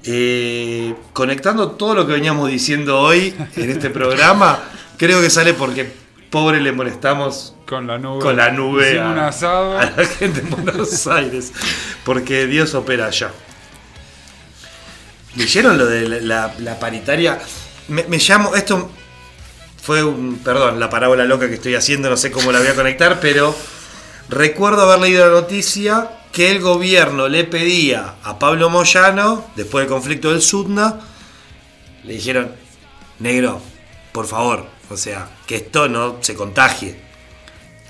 Eh, conectando todo lo que veníamos diciendo hoy en este programa, creo que sale porque pobre le molestamos Con la nube. con la nube a, un asado. a la gente en Buenos Aires, porque Dios opera allá. ¿Leyeron lo de la, la- la paritaria? Me, me llamo, esto fue un, perdón, la parábola loca que estoy haciendo, no sé cómo la voy a conectar, pero recuerdo haber leído la noticia que el gobierno le pedía a Pablo Moyano, después del conflicto del Sudna, le dijeron, negro, por favor, o sea, que esto no se contagie.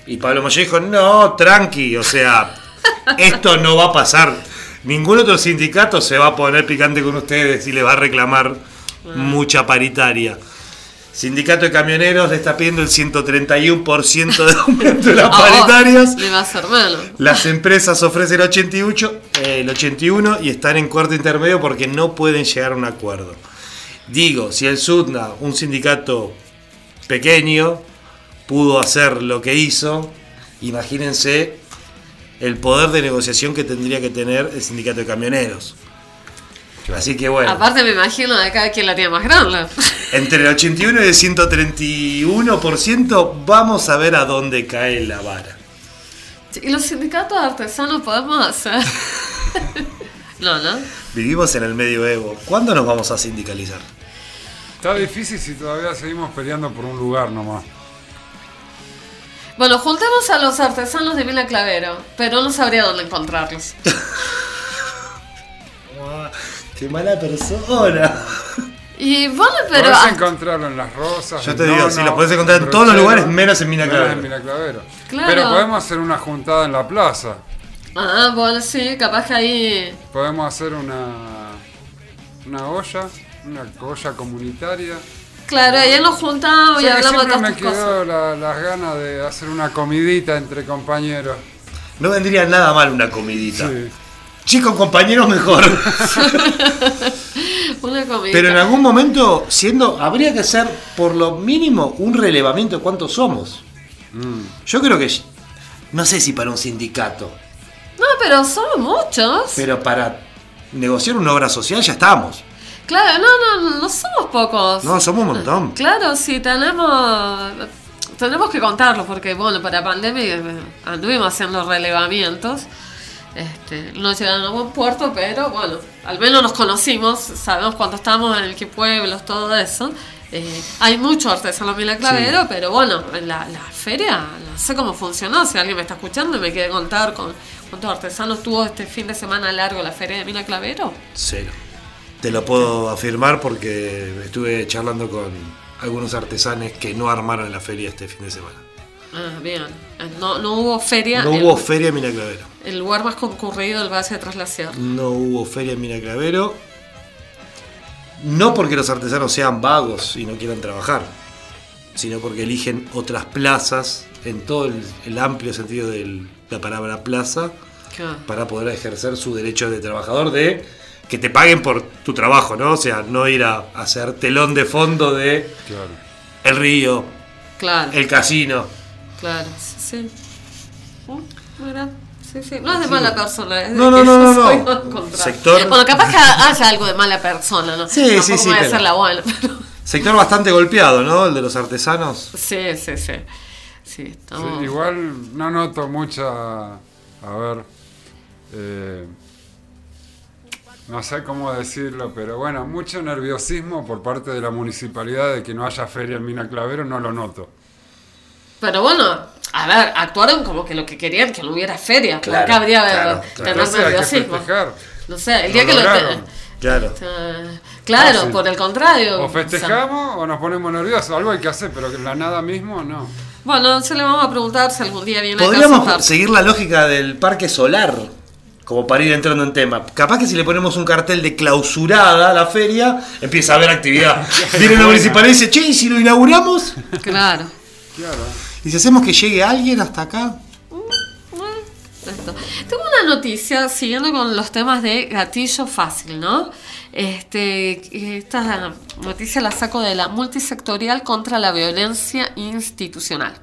Y Pablo Moyano dijo, no, tranqui, o sea, esto no va a pasar. Ningún otro sindicato se va a poner picante con ustedes y le va a reclamar mucha paritaria. Sindicato de camioneros le está pidiendo el 131% de aumento de las Oh, paritarias. le va a hacer malo. Las empresas ofrecen el 88, eh, el 81 y están en cuarto intermedio porque no pueden llegar a un acuerdo. Digo, si el SUDNA, un sindicato pequeño, pudo hacer lo que hizo, imagínense el poder de negociación que tendría que tener el sindicato de camioneros. Así que bueno, Aparte me imagino de cada quien la tiene más grande. entre el 81 y el 131% vamos a ver a dónde cae la vara. ¿Y los sindicatos de artesanos podemos hacer? no, ¿no? Vivimos en el medioevo. ¿Cuándo nos vamos a sindicalizar? Está difícil si todavía seguimos peleando por un lugar nomás. Bueno, juntemos a los artesanos de Vila Clavero, pero no sabría dónde encontrarlos. ¡Qué mala persona! Y bueno, pero... Podés ah, encontrarlo en Las Rosas. Yo te digo, Nono, sí, lo podés encontrar en en todos los lugares, menos en Mina menos Clavero. en Mina Clavero. Claro. Pero podemos hacer una juntada en la plaza. Ah, bueno, sí, capaz que ahí... Podemos hacer una, una olla, una olla comunitaria. Claro, ahí nos juntamos O y sea que hablamos de siempre todas me quedó la- las ganas de hacer una comidita entre compañeros. No vendría nada mal una comidita. Sí. Chicos, compañeros, mejor. Una comida. Pero en algún momento, siendo, habría que hacer por lo mínimo un relevamiento de cuántos somos. Mm. Yo creo que, no sé si para un sindicato, No, pero somos muchos. pero para negociar una obra social ya estamos. Claro, no, no, no somos pocos. No, somos un montón. Claro, sí, tenemos... Tenemos que contarlo porque, bueno, para pandemia eh, anduvimos haciendo relevamientos. Este, no llegaron a buen puerto, pero bueno, al menos nos conocimos, sabemos cuánto estamos, en qué pueblos, todo eso. Eh, hay mucho artesano en la clavero, Sí. pero bueno, en la, la feria, no sé cómo funcionó, si alguien me está escuchando y me quiere contar con, cuántos artesanos tuvo este fin de semana largo la feria de Mina Clavero. Cero. Te lo puedo afirmar porque estuve charlando con algunos artesanes que no armaron la feria este fin de semana. Ah, bien. Eh, No, no hubo feria. No en hubo feria en Mina Clavero. el lugar más concurrido del Valle de Tras la Sierra. No hubo feria en Mina Clavero. No porque los artesanos sean vagos y no quieran trabajar, sino porque eligen otras plazas en todo el, el amplio sentido de la palabra plaza Claro. para poder ejercer su derecho de trabajador de que te paguen por tu trabajo, ¿no? O sea, no ir a hacer telón de fondo de Claro. el río, Claro, el casino. Claro, sí. sí. Oh, mira, sí, sí. No es de mala persona, es de No, no, que no, no, soy no. contrario. Sector- Bueno, capaz que haya algo de mala persona, ¿no? Sí, Tampoco sí, sí, a pero- ser la buena, pero... Sector bastante golpeado, ¿no? El de los artesanos. Sí, sí, sí. Sí, Sí, estamos... igual no noto mucha. A ver. eh, no sé cómo decirlo, pero bueno, mucho nerviosismo por parte de la municipalidad de que no haya feria en Mina Clavero, no lo noto. Pero bueno, a ver, actuaron como que lo que querían que no hubiera feria. ¿Por Claro, qué habría claro, tener claro. Nerviosismo? No sé, el Lo día que lo... lograron. Claro. Eh, Claro, Fácil. por el contrario. O festejamos o nos ponemos nerviosos, algo hay que hacer, pero que en la nada mismo no. Bueno, se le vamos a preguntar si algún día viene a Podríamos seguir la lógica del parque solar, como para ir entrando en tema. Capaz que si le ponemos un cartel de clausurada a la feria, empieza a haber actividad. Viene la municipalidad y dice, che, ¿y si lo inauguramos? Claro. Claro. ¿Y si hacemos que llegue alguien hasta acá? Esto. Tengo una noticia, siguiendo con los temas de gatillo fácil, ¿no? Este, esta noticia la saco de la multisectorial contra la violencia institucional.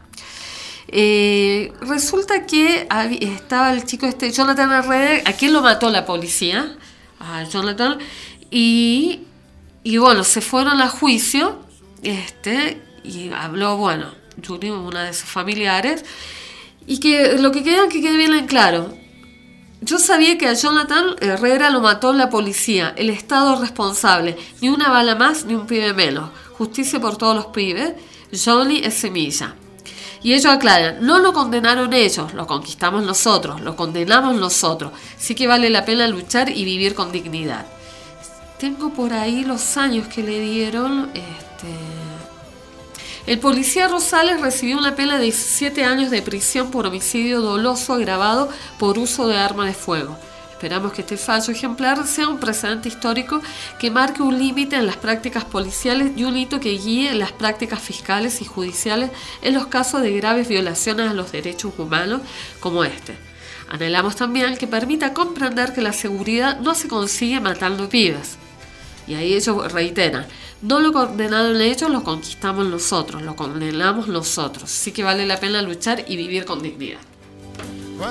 Eh, resulta que estaba el chico este, Jonathan Herrera, a quien lo mató la policía, Jonathan, y, y bueno, se fueron a juicio, este, y habló, bueno, Yuri, una de sus familiares, y que lo que querían que quede bien en claro, yo sabía que a Jonathan Herrera lo mató la policía, el Estado responsable. Ni una bala más, ni un pibe menos. Justicia por todos los pibes. Johnny es semilla. Y ellos aclaran, no lo condenaron ellos, lo conquistamos nosotros, lo condenamos nosotros. Sí que vale la pena luchar y vivir con dignidad. Tengo por ahí los años que le dieron. Este... El policía Rosales recibió una pena de 17 años de prisión por homicidio doloso agravado por uso de arma de fuego. Esperamos que este fallo ejemplar sea un precedente histórico que marque un límite en las prácticas policiales y un hito que guíe las prácticas fiscales y judiciales en los casos de graves violaciones a los derechos humanos como este. Anhelamos también que permita comprender que la seguridad no se consigue matando pibes. Y ahí ellos reiteran, no lo condenaron ellos, lo conquistamos nosotros, lo condenamos nosotros. Sí que vale la pena luchar y vivir con dignidad.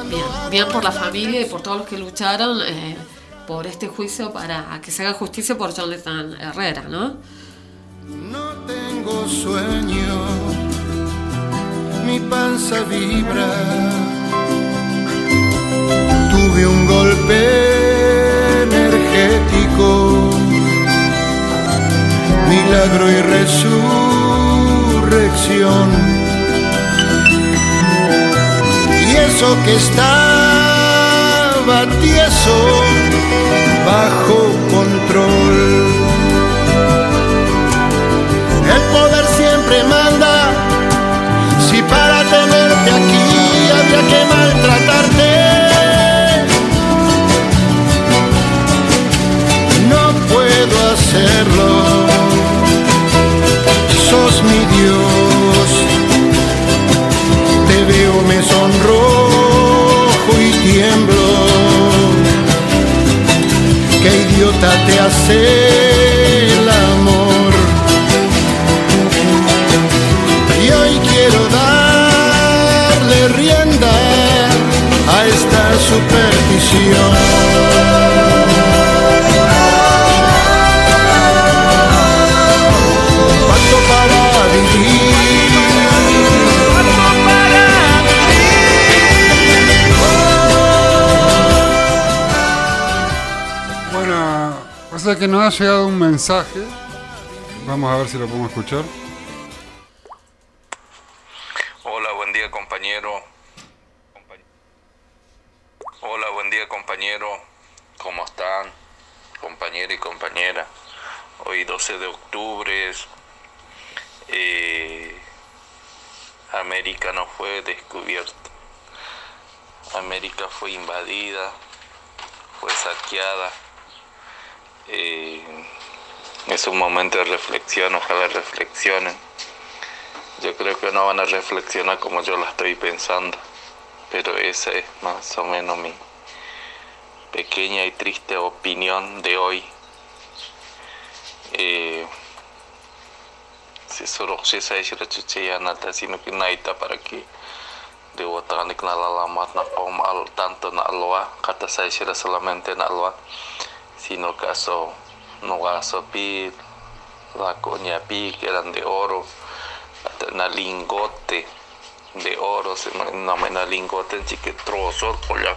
Bien, bien por la familia y por todos los que lucharon, eh, por este juicio para que se haga justicia por Jonathan Herrera, ¿no? Tengo sueño, mi panza vibra. Tuve un golpe energético, milagro y resurrección. Y eso que estaba tieso, bajo control. El poder siempre manda. Si para tenerte aquí había que maltratarte, Mi Dios. Te veo, me sonrojo y tiemblo. Qué idiota te hace el amor. Y hoy quiero darle rienda a esta superstición. Que nos ha llegado un mensaje. Vamos a ver si lo podemos escuchar. Hola, buen día compañero. Hola, buen día compañero. ¿Cómo están? Compañero y compañera. Hoy 12 de octubre. es, eh, América no fue descubierta. América fue invadida, fue saqueada. Eh, es un momento de reflexión, ojalá reflexionen. Yo creo que no van a reflexionar como yo la estoy pensando, pero esa es más o menos mi pequeña y triste opinión de hoy. Eh, si saya sira cuci nata sino que naita para que de botanik na lalamat na pom al tanto na alwa kata saya solamente na alwa sino caso no gaso pi la coña pi que eran de oro na lingote de oro se no no me na lingote en chique trozo colla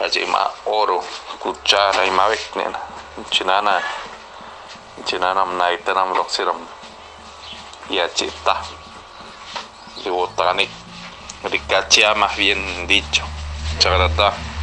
allí ma oro cuchara y ma vecnena chinana chinana naita nam roxiram y achita de botánico ricachea más bien dicho. Muchas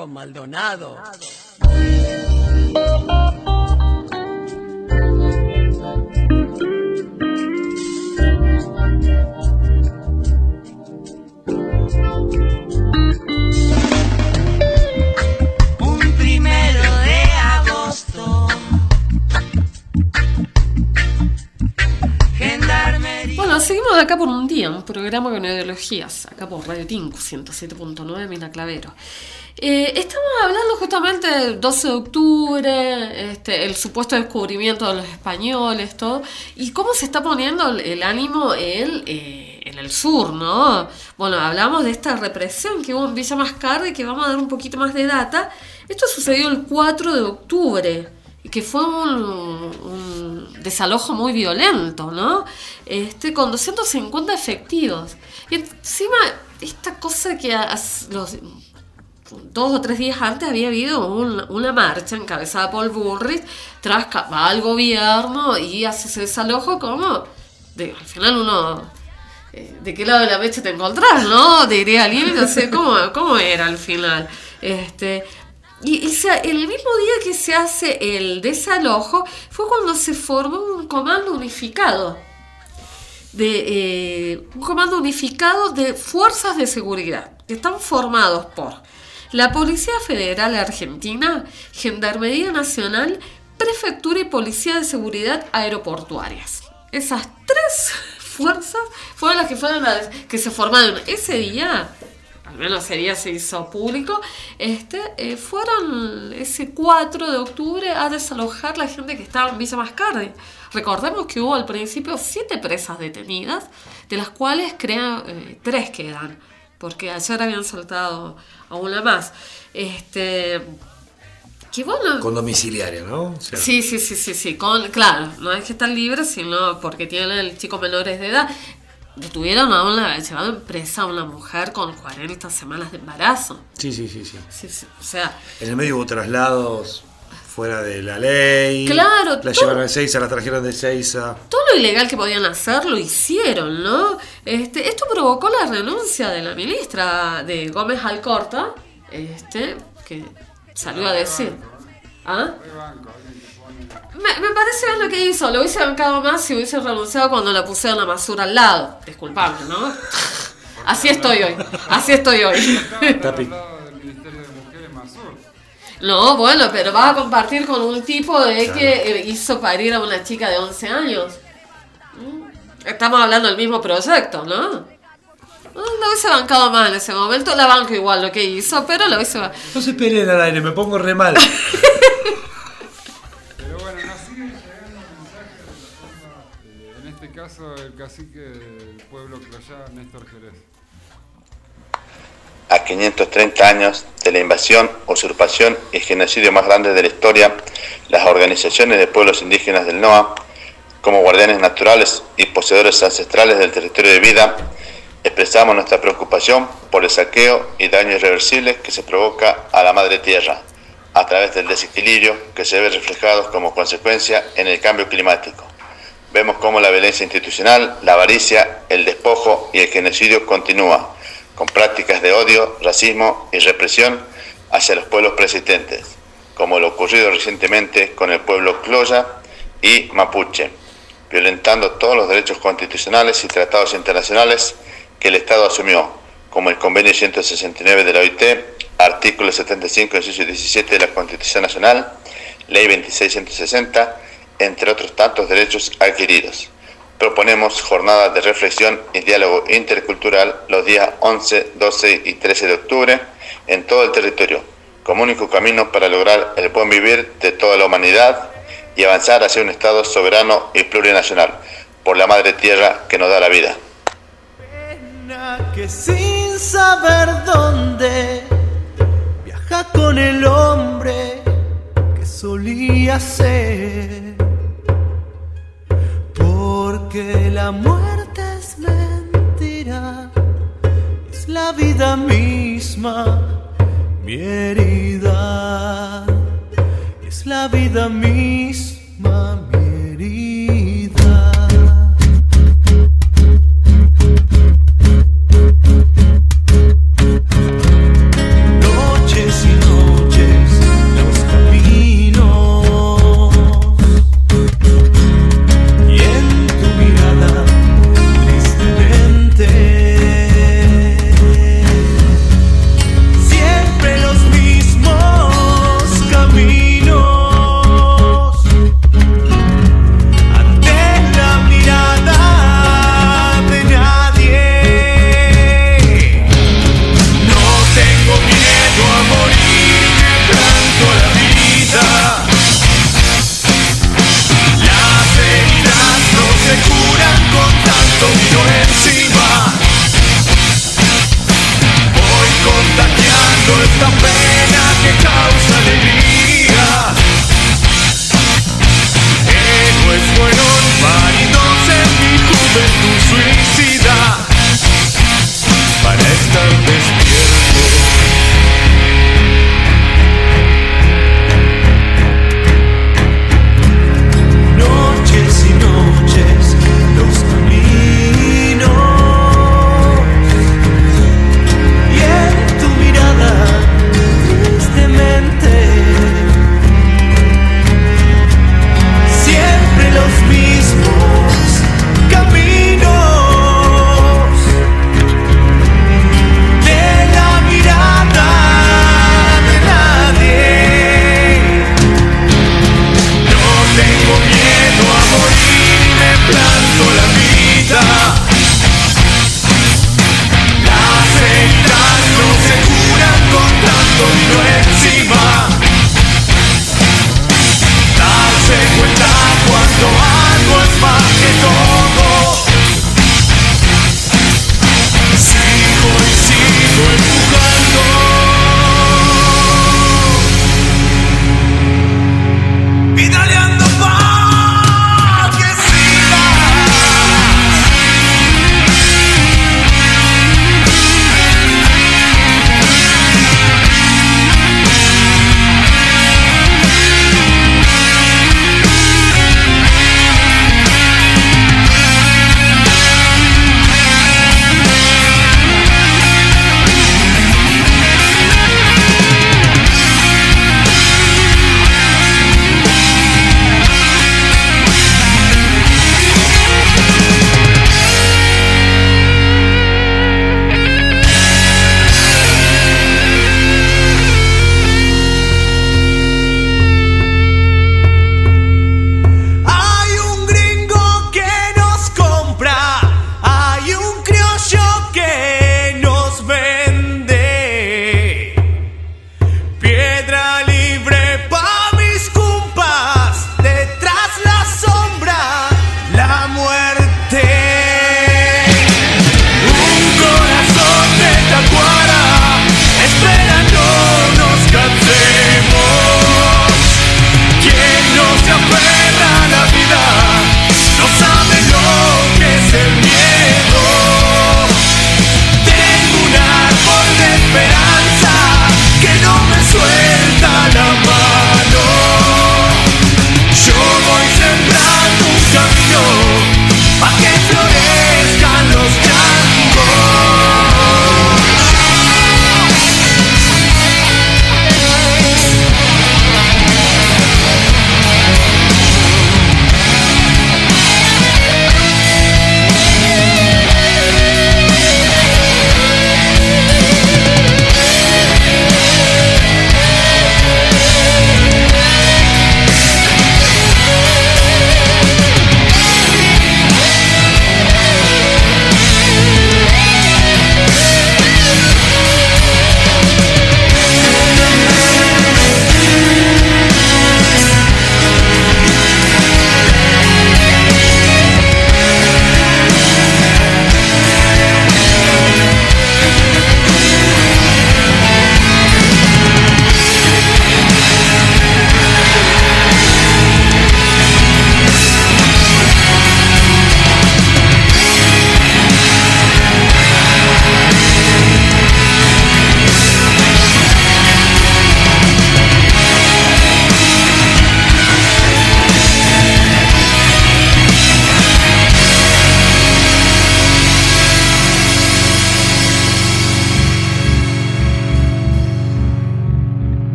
Santiago Maldonado? Un primero de agosto. Gendarmería. Bueno, seguimos acá por un día, un programa con ideologías, acá por Radio Tinku 107.9 Mina Clavero. Eh, estamos hablando justamente del 12 de octubre, este, el supuesto descubrimiento de los españoles, todo, y cómo se está poniendo el, ánimo eh, en el sur, ¿no? Bueno, hablamos de esta represión que hubo en Villa Mascardi, que vamos a dar un poquito más de data. Esto sucedió el 4 de octubre, y que fue un, desalojo muy violento, ¿no? Este, con 250 efectivos. Y encima, esta cosa que los, dos o tres días antes había habido un- una marcha encabezada por Bullrich tras al gobierno y hace ese desalojo como de, al final uno eh, de qué lado de la mecha te encontrás, ¿no? Diría alguien, no sé cómo, cómo era al final. Este, y, y se- el mismo día que se hace el desalojo fue cuando se formó un comando unificado de eh, un comando unificado de fuerzas de seguridad que están formados por la Policía Federal Argentina, Gendarmería Nacional, Prefectura y Policía de Seguridad Aeroportuarias. Esas tres fuerzas fueron las que se formaron ese día al menos ese día se hizo público, este, eh, fueron ese 4 de octubre a desalojar la gente que estaba en Villa Mascardi. Recordemos que hubo al principio siete presas detenidas, de las cuales creo eh, tres quedan, porque ayer habían soltado a una más. Este, que bueno, Con domiciliaria, ¿no? O sea, Sí, sí, sí, sí, sí. Con, claro, no es que están libres, sino porque tienen el chico menores de edad. Detuvieron a una, llevaron presa a una mujer con 40 semanas de embarazo. Sí, sí, sí, sí. Sí, sí, O sea, En el medio hubo traslados fuera de la ley. Claro, La todo- llevaron de Seiza, la trajeron de Seiza. todo lo ilegal que podían hacer lo hicieron, ¿no? Este, esto provocó la renuncia de la ministra de Gómez Alcorta, este, que salió a decir. ¿Ah? Me, me parece bien lo que hizo. Lo hubiese bancado más si hubiese renunciado cuando la pusieron la basura al lado. Disculpame, ¿no? Así estoy hoy. Así estoy hoy. No, bueno, pero vas a compartir con un tipo de Claro. que eh, hizo parir a una chica de 11 años. Mm. Estamos hablando del mismo proyecto, ¿no? No hubiese bancado más en ese momento. La banco igual lo que hizo, pero lo hubiese bancado. No se esperen al aire, me pongo re mal. Pero bueno, nos siguen llegando mensajes de la forma, eh, en este caso el cacique del pueblo Cloyá, Néstor Jerez. A 530 años de la invasión, usurpación y genocidio más grande de la historia, las organizaciones de pueblos indígenas del NOA, como guardianes naturales y poseedores ancestrales del territorio de vida, expresamos nuestra preocupación por el saqueo y daño irreversible que se provoca a la madre tierra a través del desequilibrio que se ve reflejado como consecuencia en el cambio climático. Vemos cómo la violencia institucional, la avaricia, el despojo y el genocidio continúa, con prácticas de odio, racismo y represión hacia los pueblos persistentes, como lo ocurrido recientemente con el pueblo Cloya y Mapuche, violentando todos los derechos constitucionales y tratados internacionales que el Estado asumió, como el Convenio 169 de la OIT, artículo 75, inciso 17 de la Constitución Nacional, Ley 26160, entre otros tantos derechos adquiridos. Proponemos jornadas de reflexión y diálogo intercultural los días 11, 12 y 13 de octubre en todo el territorio, como único camino para lograr el buen vivir de toda la humanidad y avanzar hacia un Estado soberano y plurinacional, por la madre tierra que nos da la vida. que sin saber dónde viaja con el hombre que solía ser que la muerte es mentira, es la vida misma, mi herida, es la vida misma, mi herida.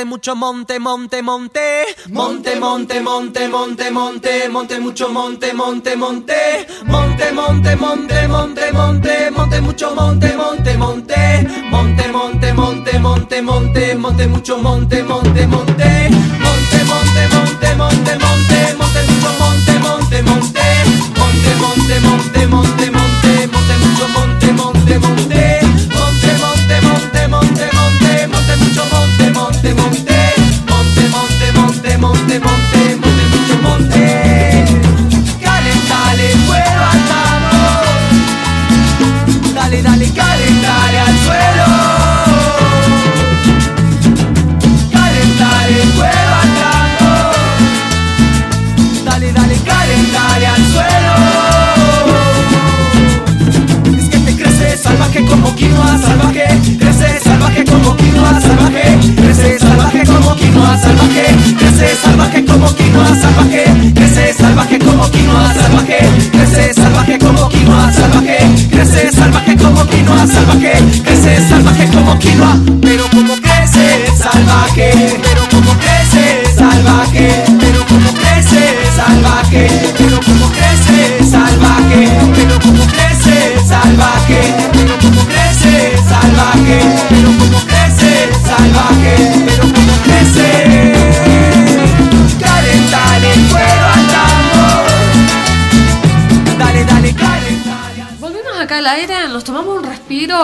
monte, mucho monte, monte, monte. Monte, monte, monte, monte, monte, monte, mucho monte, monte, monte. Monte, monte, monte, monte, monte, monte, mucho monte, monte, monte. Monte, monte, monte, monte, monte, monte, mucho monte, monte, monte. Monte, monte, monte, monte, monte, monte, mucho monte, monte, monte. Monte, monte, monte, monte.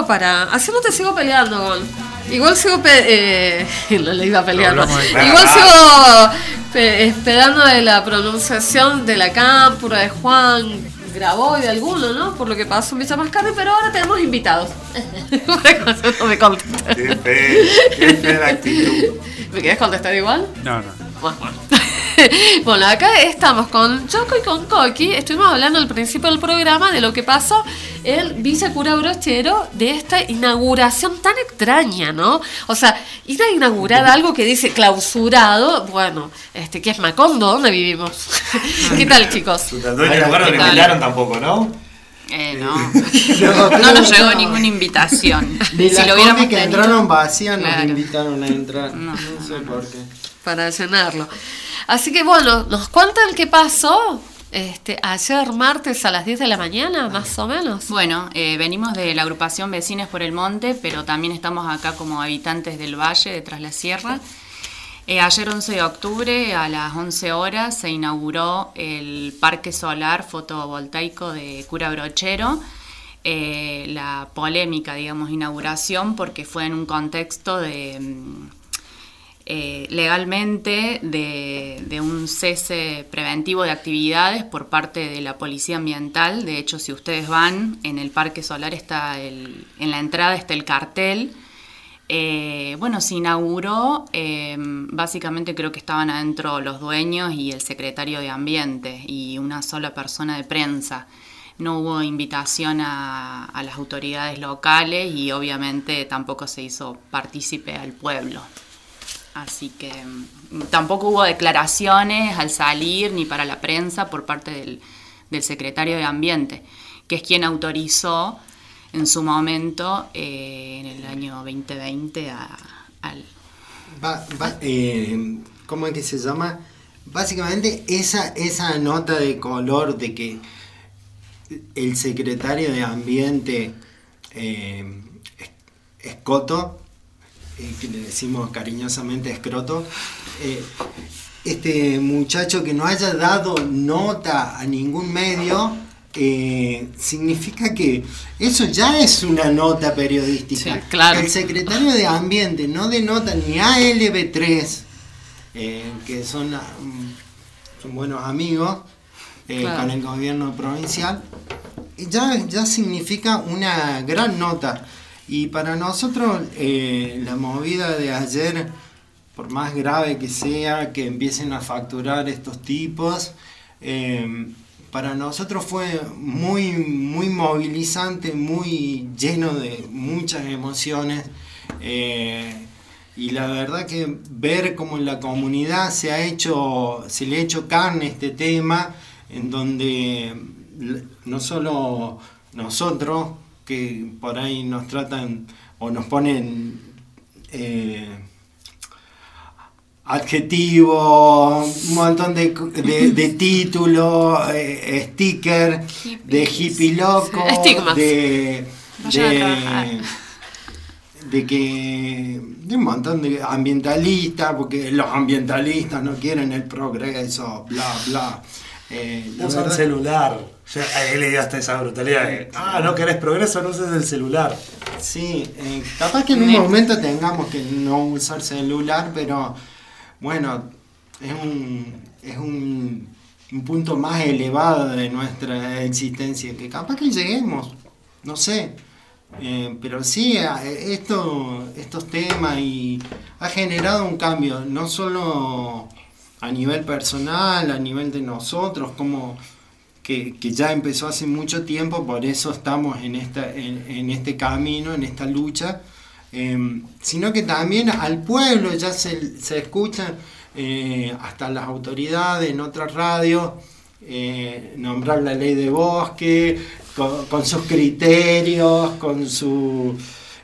para... Ah, Así no te sigo peleando, Gon. Igual sigo pe eh, no le iba a Igual sigo esperando de la pronunciación de la cámpora, de Juan, grabó y de alguno, ¿no? Por lo que pasó en Villa Mascardi, pero ahora tenemos invitados. no me. Qué fe, qué fe la actitud. ¿Me querés contestar igual? No, no. Bueno, bueno. Bueno, acá estamos con Choco y con Coqui. Estuvimos hablando al principio del programa de lo que pasó el vicecura brochero de esta inauguración tan extraña, ¿no? O sea, ir a inaugurar algo que dice clausurado, bueno, este, ¿qué es Macondo? ¿Dónde vivimos? ¿Qué tal, chicos? No hay lugar donde ¿Qué tal? bailaron tampoco, ¿no? Eh, no. no nos llegó ninguna invitación. Si las lo que entraron vacías nos Claro. invitaron a entrar. No, sé por qué. Para llenarlo. Así que bueno, nos cuentan qué pasó este, ayer martes a las 10 de la mañana, más o menos. Bueno, eh, venimos de la agrupación Vecinos por el Monte, pero también estamos acá como habitantes del valle, de Tras la Sierra. Eh, ayer 11 de octubre a las 11 horas se inauguró el Parque Solar Fotovoltaico de Cura Brochero. Eh, la polémica, digamos, inauguración, porque fue en un contexto de... eh, legalmente de, de un cese preventivo de actividades por parte de la Policía Ambiental. De hecho, si ustedes van, en el Parque Solar está el, en la entrada está el cartel. Eh, bueno, se inauguró, eh, básicamente creo que estaban adentro los dueños y el secretario de Ambiente y una sola persona de prensa. No hubo invitación a, a las autoridades locales y obviamente tampoco se hizo partícipe al pueblo. Así que mm, tampoco hubo declaraciones al salir ni para la prensa por parte del, del secretario de Ambiente, que es quien autorizó en su momento, eh, en el año 2020, a- al... Eh, ¿Cómo es que se llama? Básicamente esa, esa nota de color de que el secretario de Ambiente eh, es- Escoto, eh, que le decimos cariñosamente Escroto, eh, este muchacho que no haya dado nota a ningún medio, eh, significa que eso ya es una nota periodística. Sí, claro. El secretario de Ambiente no denota ni a LB3, eh, que son, ah, mm, son buenos amigos eh, Claro. con el gobierno provincial, y ya, ya significa una gran nota. Y para nosotros eh, la movida de ayer, por más grave que sea, que empiecen a facturar estos tipos, eh, para nosotros fue muy, muy movilizante, muy lleno de muchas emociones. eh, y la verdad que ver cómo en la comunidad se ha hecho, se le ha hecho carne este tema, en donde no solo nosotros, que por ahí nos tratan o nos ponen eh, adjetivos, un montón de, de, de títulos, eh, sticker, de hippie loco, estigmas. de, de, de que de un montón de ambientalistas, porque los ambientalistas no quieren el progreso, bla, bla. Eh, celular. Yo he leído hasta esa brutalidad. de, ah, no querés progreso, no uses el celular. Sí, eh, capaz que en un momento tengamos que no usar celular, pero bueno, es un, es un, un punto más elevado de nuestra existencia, que capaz que lleguemos, no sé. Eh, pero sí, a- esto, estos temas y ha generado un cambio, no solo a nivel personal, a nivel de nosotros, como que, ya empezó hace mucho tiempo, por eso estamos en, esta, en, este camino, en esta lucha, eh, sino que también al pueblo ya se, se escucha, eh, hasta las autoridades en otras radios, eh, nombrar la ley de bosque, con, con sus criterios, con su,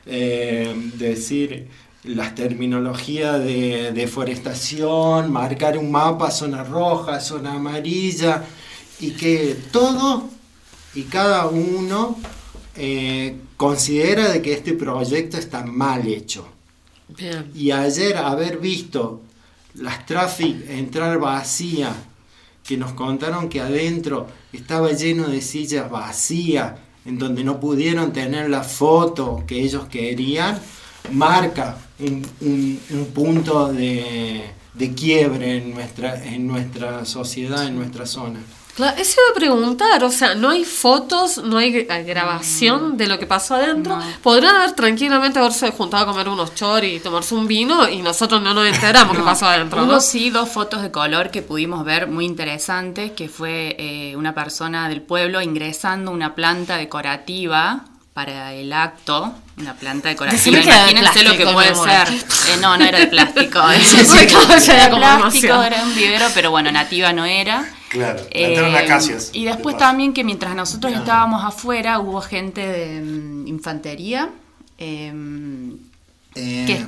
eh, decir, las terminologías de deforestación, marcar un mapa, zona roja, zona amarilla, y que todo y cada uno eh, considera de que este proyecto está mal hecho. Bien. Y ayer haber visto las traffic entrar vacía, que nos contaron que adentro estaba lleno de sillas vacías, en donde no pudieron tener la foto que ellos querían, marca un, un- un punto de, de quiebre en nuestra, en nuestra sociedad, en nuestra zona. Claro, eso iba a preguntar, o sea, no hay fotos, no hay grabación de lo que pasó adentro. Podrán haber tranquilamente haberse juntado a comer unos choris y tomarse un vino y nosotros no nos enteramos qué pasó adentro, Hubo ¿no? sí dos fotos de color que pudimos ver muy interesantes, que fue eh, una persona del pueblo ingresando una planta decorativa para el acto, una planta decorativa. De Imagínense lo que puede ser. Eh, no, no era de plástico. Era como plástico, era un vivero, pero bueno, nativa no era. Claro, Eh, plantaron acacias. y después también que mientras nosotros estábamos afuera hubo gente de mm, infantería. em, Eh, que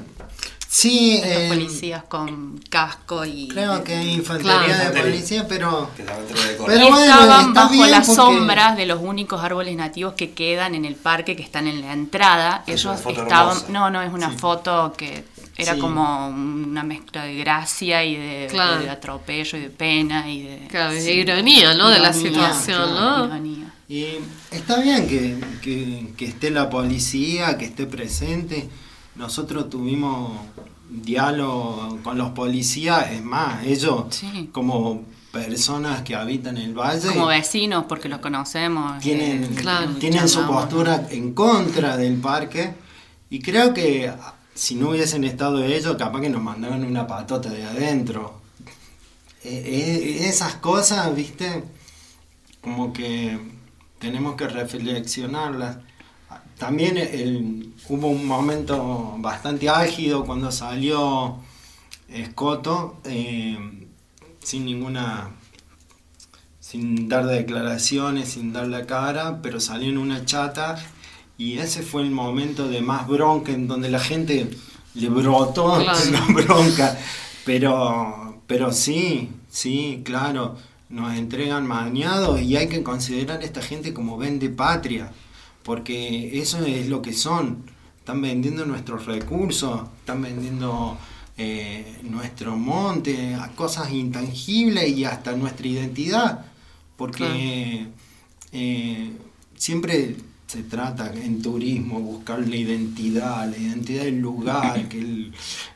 sí, eh, policías con casco y creo que hay infantería Claro. de policía, pero... Pero bueno, estaban está bajo bien las porque- sombras de los únicos árboles nativos que quedan en el parque que están en la entrada. Es una Ellos foto estaban, hermosa. no, no es una foto que era Sí. como una mezcla de gracia y de, Claro. de atropello y de pena y de, Claro, de ironía, ¿no? De la situación, ¿no? ironía. Y está bien que, que- que esté la policía, que esté presente. Nosotros tuvimos diálogo con los policías, es más, ellos Sí. como personas que habitan el valle Como vecinos, porque los conocemos. tienen, eh, tienen su charlamos. postura en contra del parque y creo que si no hubiesen estado ellos, capaz que nos mandaban una patota de adentro. Eh, eh, esas cosas, viste, como que tenemos que reflexionarlas. También hubo un momento bastante álgido cuando salió Escoto, eh, sin ninguna sin dar declaraciones, sin dar la cara, pero salió en una chata y ese fue el momento de más bronca en donde la gente le brotó Claro. la bronca. Pero, pero sí, sí, claro, nos entregan mañados y hay que considerar a esta gente como vende patria, porque eso es lo que son. Están vendiendo nuestros recursos, están vendiendo eh, nuestro monte, a cosas intangibles y hasta nuestra identidad, porque eh, siempre se trata en turismo buscar la identidad, la identidad del lugar, que el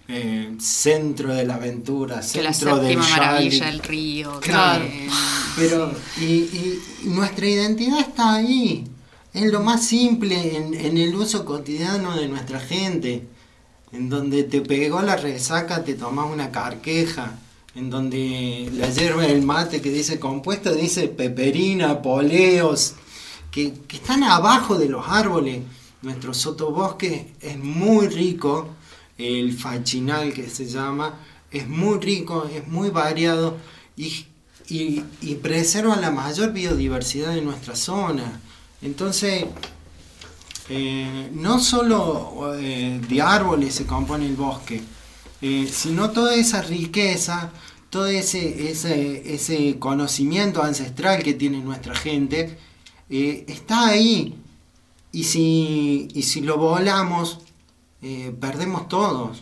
eh, centro de la aventura, Que la centro del séptima maravilla rally. del río. que- Claro, pero y, y- y nuestra identidad está ahí, en lo más simple, en, en el uso cotidiano de nuestra gente, en donde te pegó la resaca, te tomás una carqueja, en donde la hierba del mate que dice compuesto dice peperina, poleos, que, están abajo de los árboles. Nuestro sotobosque es muy rico, el fachinal que se llama, es muy rico, es muy variado y, preserva la mayor biodiversidad de nuestra zona. Entonces, eh, no solo eh, de árboles se compone el bosque, eh, sino toda esa riqueza, todo ese, ese conocimiento ancestral que tiene nuestra gente, eh, está ahí. Y si, y si lo volamos, eh, perdemos todos.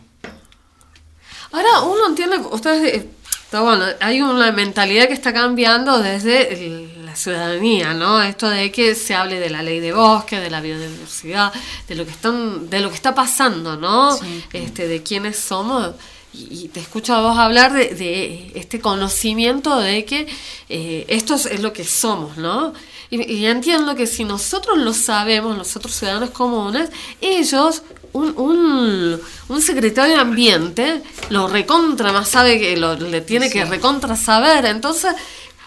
Ahora uno entiende, ustedes, eh, está bueno, hay una mentalidad que está cambiando desde el- la ciudadanía, ¿no? Esto de que se hable de la ley de bosque, de la biodiversidad, de lo que están, de lo que está pasando, ¿no? Este, de quiénes somos. Y, y te escucho a vos hablar de, de este conocimiento de que eh, esto es, es lo que somos, ¿no? Y, y entiendo que si nosotros lo sabemos, nosotros ciudadanos comunes, ellos un, un, un secretario de ambiente lo recontra más sabe que lo le tiene que recontra saber. Entonces,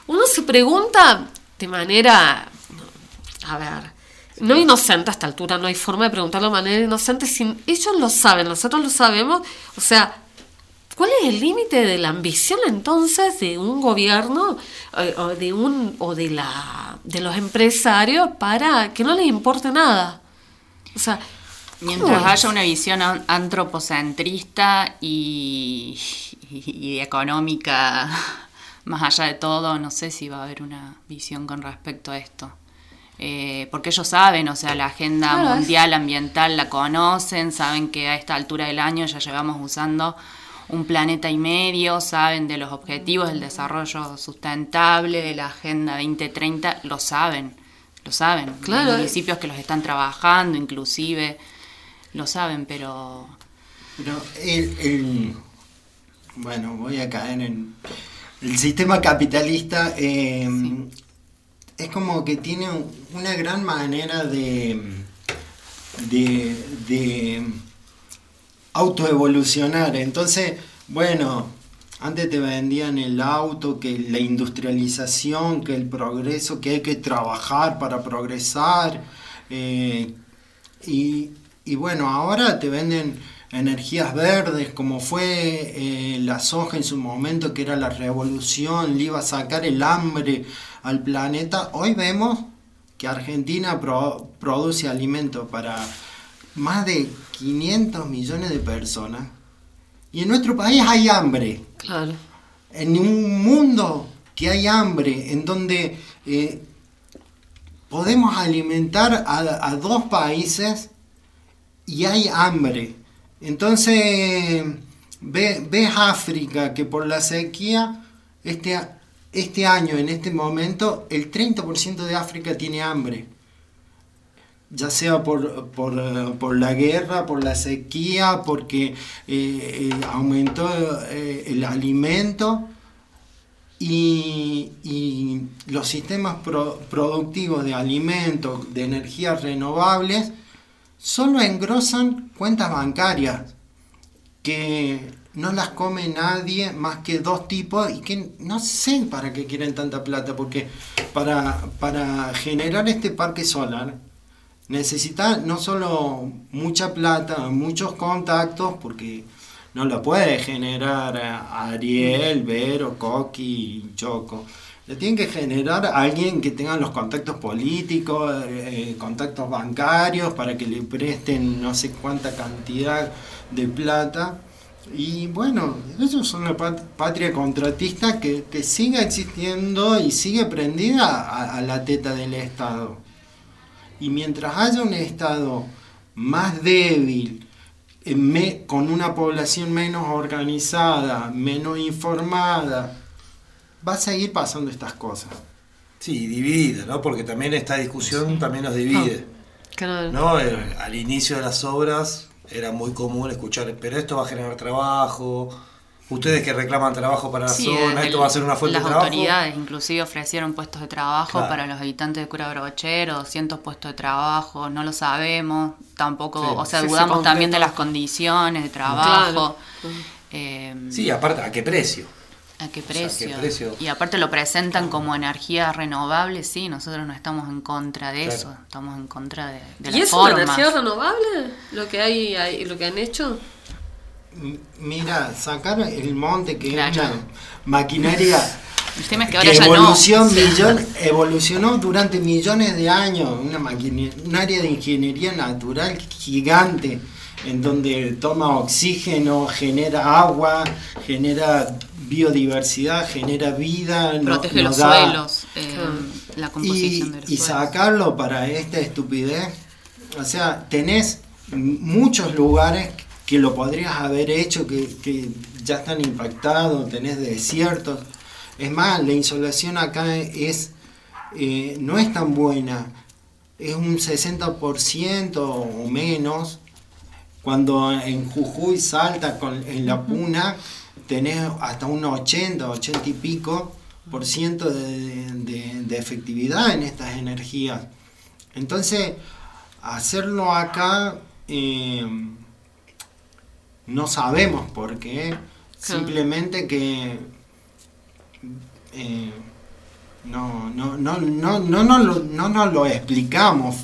uno se pregunta de manera, a ver, no inocente a esta altura, no hay forma de preguntarlo de manera inocente. Si ellos lo saben, nosotros lo sabemos, o sea, ¿Cuál es el límite de la ambición entonces de un gobierno eh, o de un o de la de los empresarios para que no les importe nada? O sea, ¿cómo Mientras es? haya una visión an- antropocentrista y, y- y económica más allá de todo, no sé si va a haber una visión con respecto a esto. Eh, porque ellos saben, o sea, la agenda Claro, es- mundial ambiental la conocen, saben que a esta altura del año ya llevamos usando un planeta y medio, saben de los objetivos del desarrollo sustentable, de la Agenda 2030, lo saben, lo saben. Claro. Hay municipios que los están trabajando, inclusive, lo saben, pero... Pero el, el- bueno, voy a caer en, el sistema capitalista eh, es como que tiene una gran manera de, de, de autoevolucionar. Entonces, bueno, antes te vendían el auto, que la industrialización, que el progreso, que hay que trabajar para progresar. eh, y, y bueno, ahora te venden energías verdes, como fue eh, la soja en su momento, que era la revolución, le iba a sacar el hambre al planeta. Hoy vemos que Argentina pro- produce alimento para más de 500 millones de personas. Y en nuestro país hay hambre. Claro. En un mundo que hay hambre, en donde eh, podemos alimentar a, a dos países y hay hambre. Entonces, ve- ves África que por la sequía, este, este año, en este momento, el 30% de África tiene hambre. Ya sea por, por, eh, por la guerra, por la sequía, porque eh, eh, aumentó el alimento y, los sistemas pro- productivos de alimentos, de energías renovables, solo engrosan cuentas bancarias que no las come nadie más que dos tipos y que no sé para qué quieren tanta plata, porque para, para generar este parque solar necesita no solo mucha plata, muchos contactos, porque no lo puede generar Ariel, Vero, Coqui, Choco. Le tienen que generar alguien que tenga los contactos políticos, eh, contactos bancarios, para que le presten no sé cuánta cantidad de plata. Y bueno, eso es una pat- patria contratista que, que sigue existiendo y sigue prendida a la teta del Estado. Y mientras haya un Estado más débil, eh, me- con una población menos organizada, menos informada, va a seguir pasando estas cosas. Sí, dividida, ¿no? Porque también esta discusión también nos divide. Claro. ¿no? Al inicio de las obras era muy común escuchar, pero esto va a generar trabajo, ustedes que reclaman trabajo para la Sí, zona, esto va a ser una fuente las de trabajo. autoridades inclusive ofrecieron puestos de trabajo Claro. para los habitantes de Cura Brochero, 200 puestos de trabajo, no lo sabemos, tampoco, Sí. o sea, Sí, se dudamos también de las condiciones de trabajo. eh, Sí, aparte, ¿a qué precio? ¿A qué O sea, precio? ¿qué precio? Y aparte lo presentan como energía renovable, sí, nosotros no estamos en contra de Claro. eso, estamos en contra de, de ¿Y las es una formas. energía renovable lo que hay, hay- lo que han hecho? Mira, sacar el monte, que Claro. es una maquinaria El tema es que que ahora ya no. evolución, millón- evolucionó durante millones de años, una maquinaria de ingeniería natural gigante, en donde toma oxígeno, genera agua, genera biodiversidad, genera vida, protege los da- suelos, eh, la y, composición de los y suelos. sacarlo para esta estupidez, o sea, tenés muchos lugares que lo podrías haber hecho, que, que ya están impactados, tenés desiertos. Es más, la insolación acá es eh, no es tan buena, es un 60% o menos. Cuando en Jujuy salta con, en la puna, tenés hasta un 80, 80 y pico por ciento de, de- de efectividad en estas energías. Entonces, hacerlo acá eh, no sabemos por qué, simplemente que eh, no, no, no, no, no, no, lo- no nos lo explicamos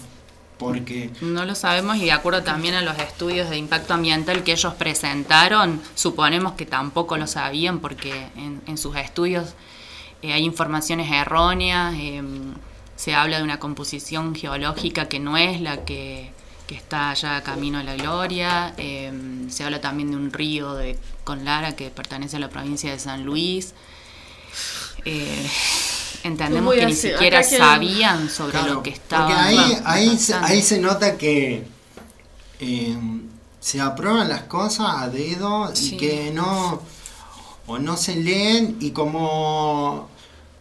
porque No lo sabemos y de acuerdo también a los estudios de impacto ambiental que ellos presentaron, suponemos que tampoco lo sabían porque en, en sus estudios eh, hay informaciones erróneas, eh, se habla de una composición geológica que no es la que, que está allá camino a la gloria, eh, se habla también de un río de Conlara que pertenece a la provincia de San Luis. Eh, entendemos que ni siquiera que- sabían sobre Claro, lo que estaba Porque ahí, ahí, se, pasando. ahí se nota que eh, se aprueban las cosas a dedo y que no o no se leen y como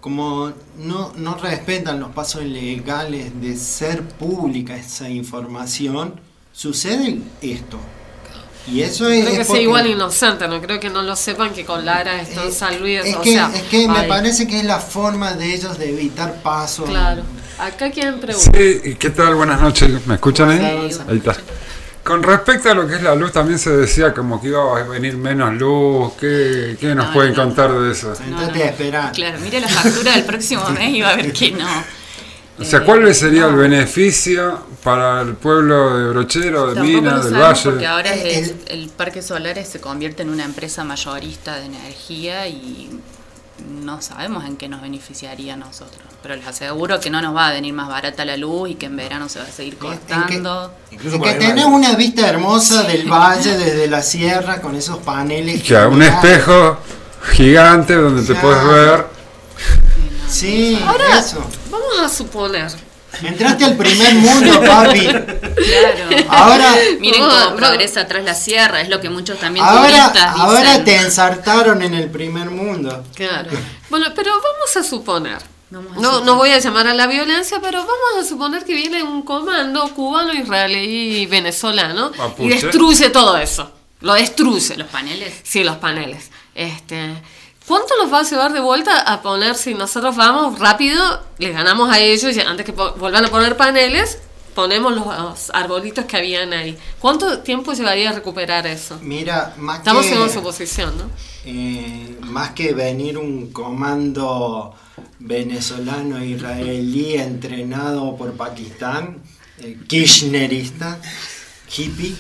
como no, no respetan los pasos legales de ser pública esa información, sucede esto. Y eso Creo es. que es sea igual inocente, no creo que no lo sepan que con Lara está en San Luis. Es o que, sea, es que me parece que es la forma de ellos de evitar pasos. Claro. Acá quieren preguntar. Sí, ¿qué tal? Buenas noches. ¿Me escuchan ahí? Sí. Ahí está. Con respecto a lo que es la luz, también se decía como que iba a venir menos luz. ¿Qué, qué nos No, pueden no. contar de eso? Entonces espera. Claro, mire la factura del próximo mes y va a ver que no. O sea, ¿cuál sería el beneficio para el pueblo de Brochero, de Tampoco Minas, lo del sabemos porque Valle? ahora el, el Parque Solares se convierte en una empresa mayorista de energía y no sabemos en qué nos beneficiaría a nosotros. Pero les aseguro que no nos va a venir más barata la luz y que en verano se va a seguir cortando. Es que tenés una vista hermosa del valle desde la sierra con esos paneles. Que un espejo gigante donde te puedes ver. Sí, Ahora, eso. vamos a suponer. Entraste al primer mundo, papi. Claro. Ahora- Miren cómo progresa atrás la sierra, es lo que muchos también Ahora, turistas ahora dicen. te ensartaron en el primer mundo. Claro. Bueno, pero vamos a suponer. Vamos a No, suponer. no voy a llamar a la violencia, pero vamos a suponer que viene un comando cubano, israelí y venezolano y Mapuche. destruye todo eso. Lo destruye. ¿Los paneles? Sí, los paneles. Este, ¿Cuánto nos va a llevar de vuelta a poner si nosotros vamos rápido, les ganamos a ellos y antes que vuelvan a poner paneles, ponemos los arbolitos que habían ahí? ¿Cuánto tiempo llevaría a recuperar eso? Mira, más Estamos que, en una suposición, ¿no? eh, más que venir un comando venezolano e israelí entrenado por Pakistán, eh, kirchnerista, hippie,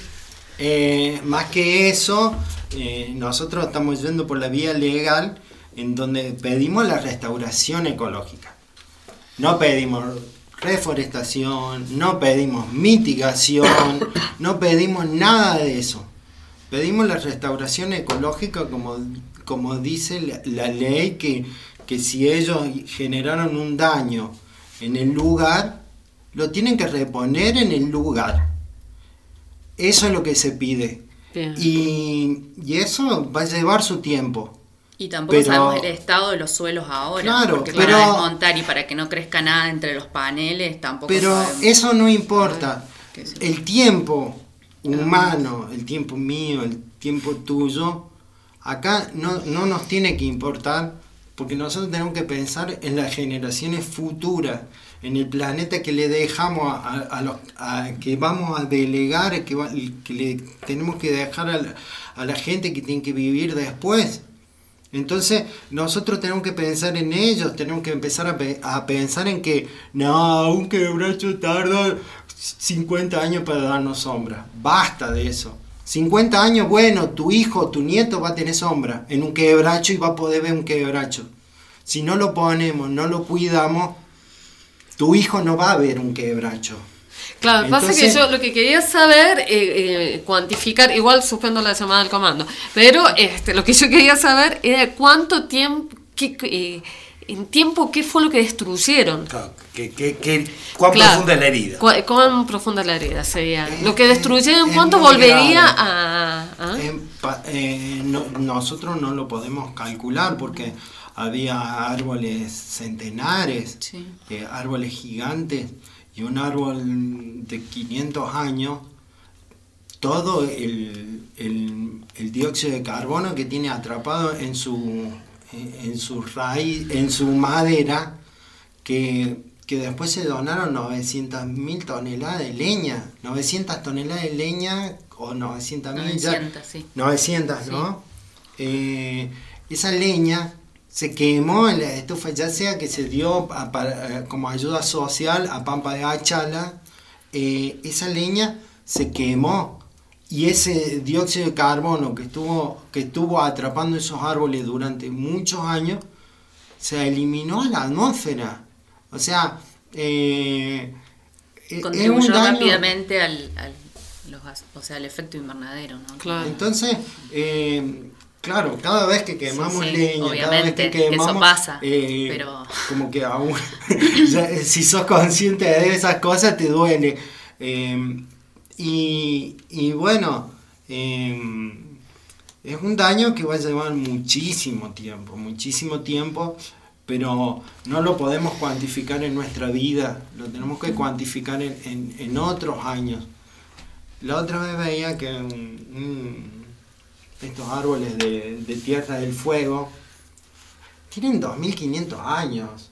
eh, más que eso, eh, nosotros estamos yendo por la vía legal en donde pedimos la restauración ecológica. No pedimos reforestación, no pedimos mitigación, no pedimos nada de eso. Pedimos la restauración ecológica como, como dice la, la ley que, que si ellos generaron un daño en el lugar, lo tienen que reponer en el lugar. Eso es lo que se pide. Y, y eso va a llevar su tiempo. Y tampoco Pero- sabemos el estado de los suelos ahora. Claro, porque pero- para desmontar y para que no crezca nada entre los paneles, tampoco Pero sabemos. eso no importa. El tiempo humano, el tiempo mío, el tiempo tuyo, acá no, no nos tiene que importar porque nosotros tenemos que pensar en las generaciones futuras, en el planeta que le dejamos a, los que vamos a delegar, que, le tenemos que dejar a la, gente que tiene que vivir después. Entonces, nosotros tenemos que pensar en ellos, tenemos que empezar a, pe- a pensar en que, no, un quebracho tarda 50 años para darnos sombra. Basta de eso. 50 años, bueno, tu hijo, tu nieto va a tener sombra en un quebracho y va a poder ver un quebracho. Si no lo ponemos, no lo cuidamos, tu hijo no va a ver un quebracho. Claro, que pasa que Entonces- yo lo que quería saber, eh, eh, cuantificar, igual suspendo la llamada del comando, pero este, lo que yo quería saber era cuánto tiempo, qué, eh, en tiempo, qué fue lo que destruyeron. Que, que, que- ¿Cuán Claro. profunda es la herida? Cu- ¿Cuán profunda es la herida sería? Lo que destruyeron, es ¿cuánto volvería a...? Eh, eh, no- nosotros no lo podemos calcular porque había árboles centenares, eh, árboles gigantes y un árbol de 500 años, todo el, el- el dióxido de carbono que tiene atrapado en su, en su raíz, en su madera, que, que después se donaron 900 mil toneladas de leña, 900 toneladas de leña o 900 mil 900, sí. 900, ¿no? Eh, esa leña se quemó en la estufa, ya sea que se dio a- para- eh, como ayuda social a Pampa de Achala, eh, esa leña se quemó y ese dióxido de carbono que estuvo, que estuvo atrapando esos árboles durante muchos años se eliminó a la atmósfera. O sea, eh, es un Contribuyó daño- rápidamente al, al- los gas- o sea, al efecto invernadero, ¿no? Entonces, eh, claro, cada vez que quemamos Sí, sí, leña, cada vez que que eso quemamos, pasa, eh, pero- como que aún, ya, eh, si sos consciente de esas cosas te duele. Eh, y, y bueno, eh, es un daño que va a llevar muchísimo tiempo, muchísimo tiempo, pero no lo podemos cuantificar en nuestra vida, lo tenemos que cuantificar en, en- en otros años. La otra vez veía que un- un- estos árboles de, de Tierra del Fuego tienen 2500 años.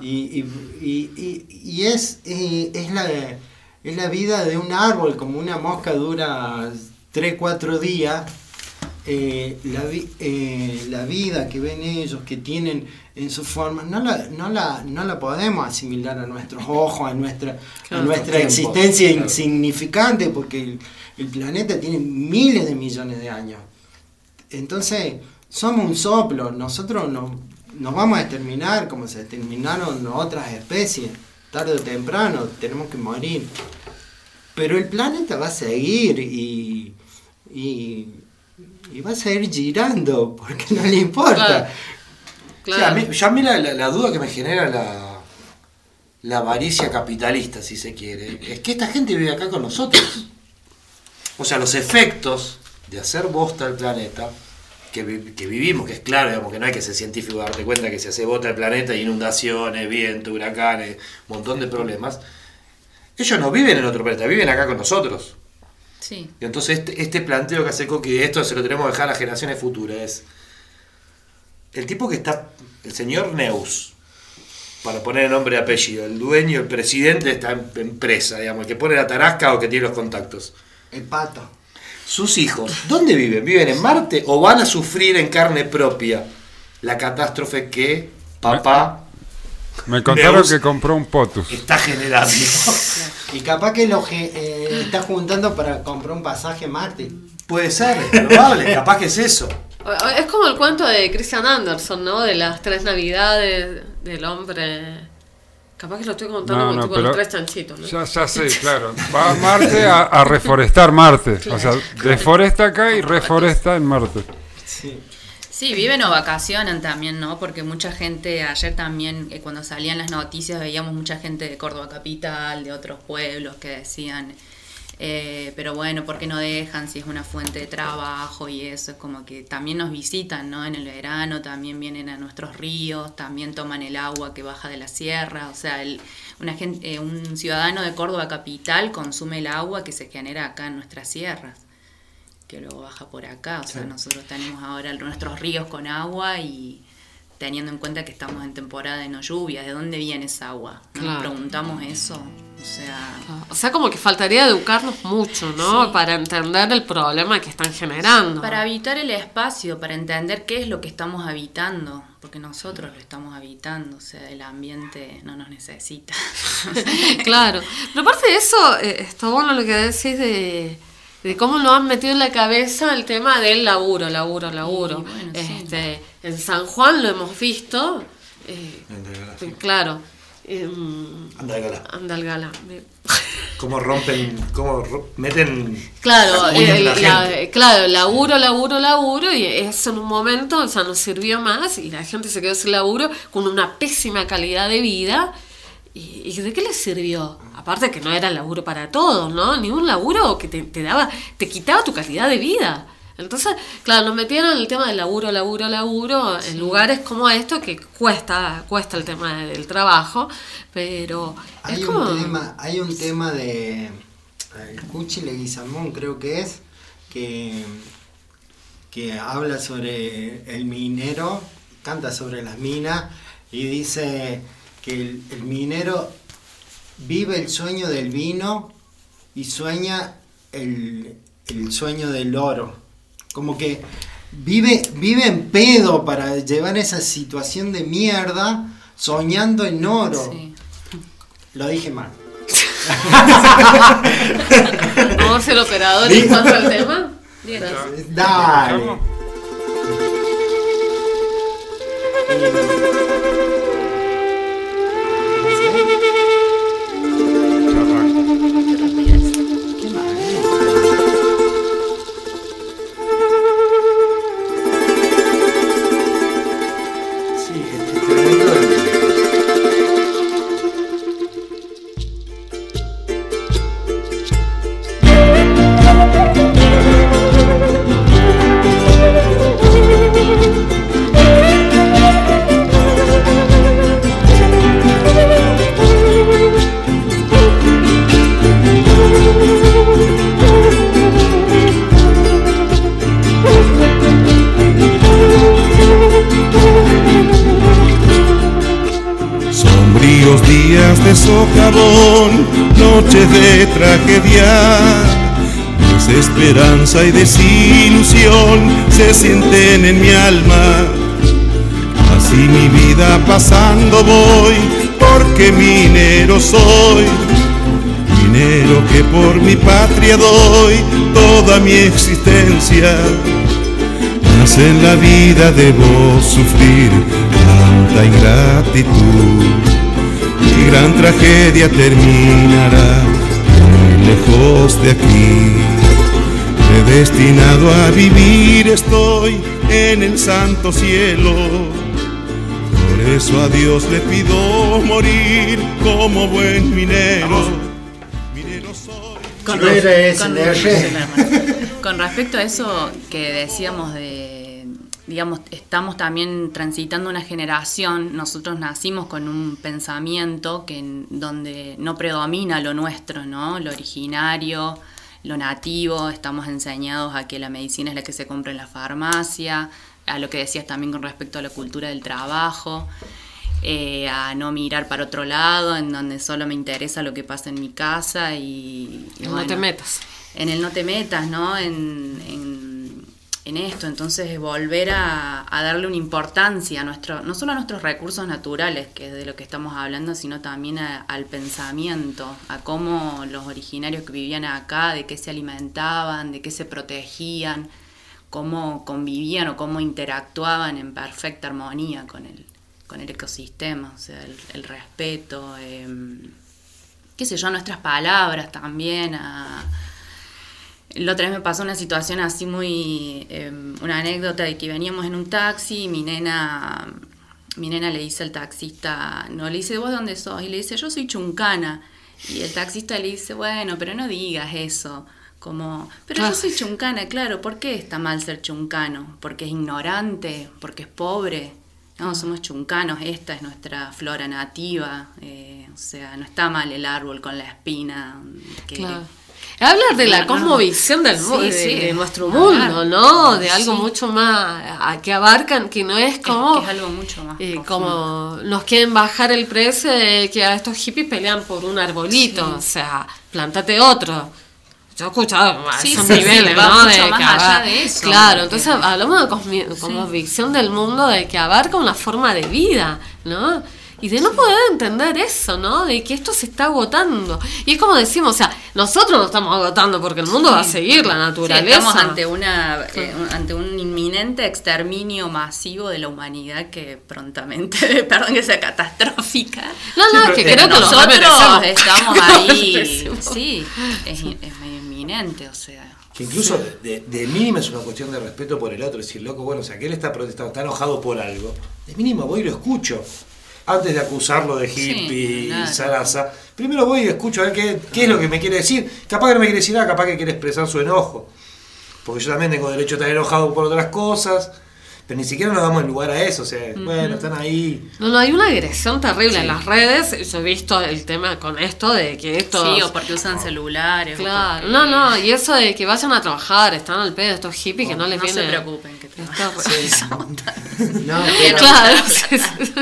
Y, y- y- y- y es, eh, es, la, es la vida de un árbol, como una mosca dura 3-4 días. eh, la, vi- eh, la vida que ven ellos, que tienen en su forma, no la, no la, no la podemos asimilar a nuestros ojos, a nuestra, a nuestra Tiempo, existencia claro. insignificante, porque el, el planeta tiene miles de millones de años. Entonces, somos un soplo, nosotros nos, nos vamos a exterminar como se exterminaron otras especies, tarde o temprano, tenemos que morir. Pero el planeta va a seguir y, y, y va a seguir girando, porque no le importa. A mí, yo a mí la, la- la duda que me genera la, la avaricia capitalista, si se quiere, es que esta gente vive acá con nosotros. O sea, los efectos de hacer bosta al planeta, que, vi- que vivimos, que es claro, digamos, que no hay que ser científico darte cuenta que se hace bosta al planeta, hay inundaciones, viento, huracanes, un montón de problemas. Ellos no viven en otro planeta, viven acá con nosotros. Sí. Y entonces este, este planteo que hace Coqui, esto se lo tenemos que dejar a las generaciones futuras, es el tipo que está, el señor Neus, para poner el nombre y apellido, el dueño, el presidente de esta em- empresa, digamos, el que pone la tarasca o que tiene los contactos. El pato. Sus hijos, ¿dónde viven? ¿Viven en Marte o van a sufrir en carne propia la catástrofe que papá Me contaron que compró un Potus. está generando? Y capaz que lo eh, está juntando para comprar un pasaje a Marte. Puede ser, es probable, capaz que es eso. Es como el cuento de Christian Anderson, ¿no? De las tres navidades del hombre. Capaz que lo estoy contando No, como no, tipo los pero tres chanchitos, ¿no? Ya, ya sé, claro. Va a Marte a, a reforestar Marte. O sea, deforesta acá y reforesta en Marte. Sí, viven o vacacionan también, ¿no? Porque mucha gente, ayer también, eh, cuando salían las noticias, veíamos mucha gente de Córdoba Capital, de otros pueblos que decían, eh, pero bueno, ¿por qué no dejan si es una fuente de trabajo y eso? Es como que también nos visitan, ¿no? En el verano también vienen a nuestros ríos, también toman el agua que baja de la sierra, o sea, el, una gente, eh, un ciudadano de Córdoba Capital consume el agua que se genera acá en nuestras sierras que luego baja por acá. O sea, Sí. nosotros tenemos ahora nuestros ríos con agua y teniendo en cuenta que estamos en temporada de no lluvias, ¿de dónde viene esa agua? ¿No Claro. Nos preguntamos eso. O sea, O sea, como que faltaría educarnos mucho, ¿no? Para entender el problema que están generando. para habitar el espacio, para entender qué es lo que estamos habitando, porque nosotros lo estamos habitando, o sea, el ambiente no nos necesita. claro. Pero aparte de eso, eh, está bueno lo que decís de, de cómo nos han metido en la cabeza el tema del laburo, laburo, laburo. este, En San Juan lo hemos visto. eh, eh, claro. em, Anda de gala. anda al gala. Cómo rompen, cómo ro- meten Claro, uñas en el- la la- gente. claro, laburo, laburo, laburo, y eso en un momento, o sea, no sirvió más, y la gente se quedó sin laburo con una pésima calidad de vida. ¿Y, y de qué le sirvió? Aparte que no era laburo para todos, ¿no? Ni un laburo que te, te daba, te quitaba tu calidad de vida. Entonces, claro, nos metieron en el tema del laburo, laburo, laburo, en lugares como esto que cuesta, cuesta el tema del trabajo, pero Hay es un tema, hay un tema de el Cuchi Leguizamón creo que es que, que habla sobre el minero, canta sobre las minas y dice que el, el minero vive el sueño del vino y sueña el, el sueño del oro. Como que vive, vive en pedo para llevar esa situación de mierda soñando en oro. Lo dije mal. Vamos a ser operador y pasa el tema. Bien. Dale. Desesperanza y desilusión se sienten en mi alma. Así mi vida pasando voy, porque minero soy. Minero que por mi patria doy toda mi existencia. Mas en la vida debo sufrir tanta ingratitud. Mi gran tragedia terminará muy lejos de aquí. Predestinado a vivir estoy en el santo cielo. Por eso a Dios le pido morir como buen minero. Ese, con- con respecto a eso que decíamos de, digamos, estamos también transitando una generación, nosotros nacimos con un pensamiento que en- donde no predomina lo nuestro, ¿no? Lo originario, lo nativo, estamos enseñados a que la medicina es la que se compra en la farmacia, a lo que decías también con respecto a la cultura del trabajo eh, a no mirar para otro lado, en donde solo me interesa lo que pasa en mi casa y... y No te metas. En el no te metas, ¿no? En, en, en esto, entonces volver a, darle una importancia a nuestro, no solo a nuestros recursos naturales, que es de lo que estamos hablando, sino también a- al pensamiento, a cómo los originarios que vivían acá, de qué se alimentaban, de qué se protegían, cómo convivían o cómo interactuaban en perfecta armonía con el, con el ecosistema, o sea, el, el respeto, em, qué sé yo, nuestras palabras también. A... La otra vez me pasó una situación así muy, em, una anécdota de que veníamos en un taxi y mi nena, mi nena le dice al taxista, no, le dice, ¿vos de dónde sos? Y le dice, yo soy chuncana. Y el taxista le dice, bueno, pero no digas eso. Como, pero yo soy chuncana, claro, ¿por qué está mal ser chuncano? ¿Porque es ignorante? ¿Porque es pobre? No, somos chuncanos, esta es nuestra flora nativa, eh, o sea, no está mal el árbol con la espina. Que, Claro. Hablar de la cosmovisión del Sí, de, nuestro mundo, ¿no? De algo Sí. mucho más a- que abarcan, que no es como, que es algo mucho más eh, como nos quieren bajar el precio de que a estos hippies pelean por un arbolito, o sea, plantate otro. Yo he escuchado esos niveles, ¿no? De más allá de eso, Claro, entonces hablamos de cosmi- como visión del mundo de que abarca una forma de vida, ¿no? Y de no poder entender eso, ¿no? De que esto se está agotando. Y es como decimos, o sea, nosotros nos estamos agotando porque el mundo va a seguir la Sí, naturaleza. estamos ante una eh, un- ante un inminente exterminio masivo de la humanidad que prontamente, perdón que sea catastrófica. No, no, que pero creo que nosotros estamos ahí. sí, es, in- es medio inminente, o sea. Que incluso de, de mínima es una cuestión de respeto por el otro. Decir, loco, bueno, o sea, que él está protestando, está enojado por algo. De mínima voy y lo escucho. Antes de acusarlo de hippie claro. y zaraza. Primero voy y escucho a ver qué, qué es lo que me quiere decir. Capaz que no me quiere decir nada, capaz que quiere expresar su enojo. Porque yo también tengo derecho a estar enojado por otras cosas. Pero ni siquiera nos damos el lugar a eso. O sea, bueno, están ahí. No, no, hay una agresión terrible Sí. en las redes. Yo he visto el tema con esto de que esto. Sí, o porque usan celulares. Claro, porque- no, no, y eso de que vayan a trabajar, están al pedo estos hippies que no les no se viene. preocupen, que Está re- No, Pero- claro, sí, sí.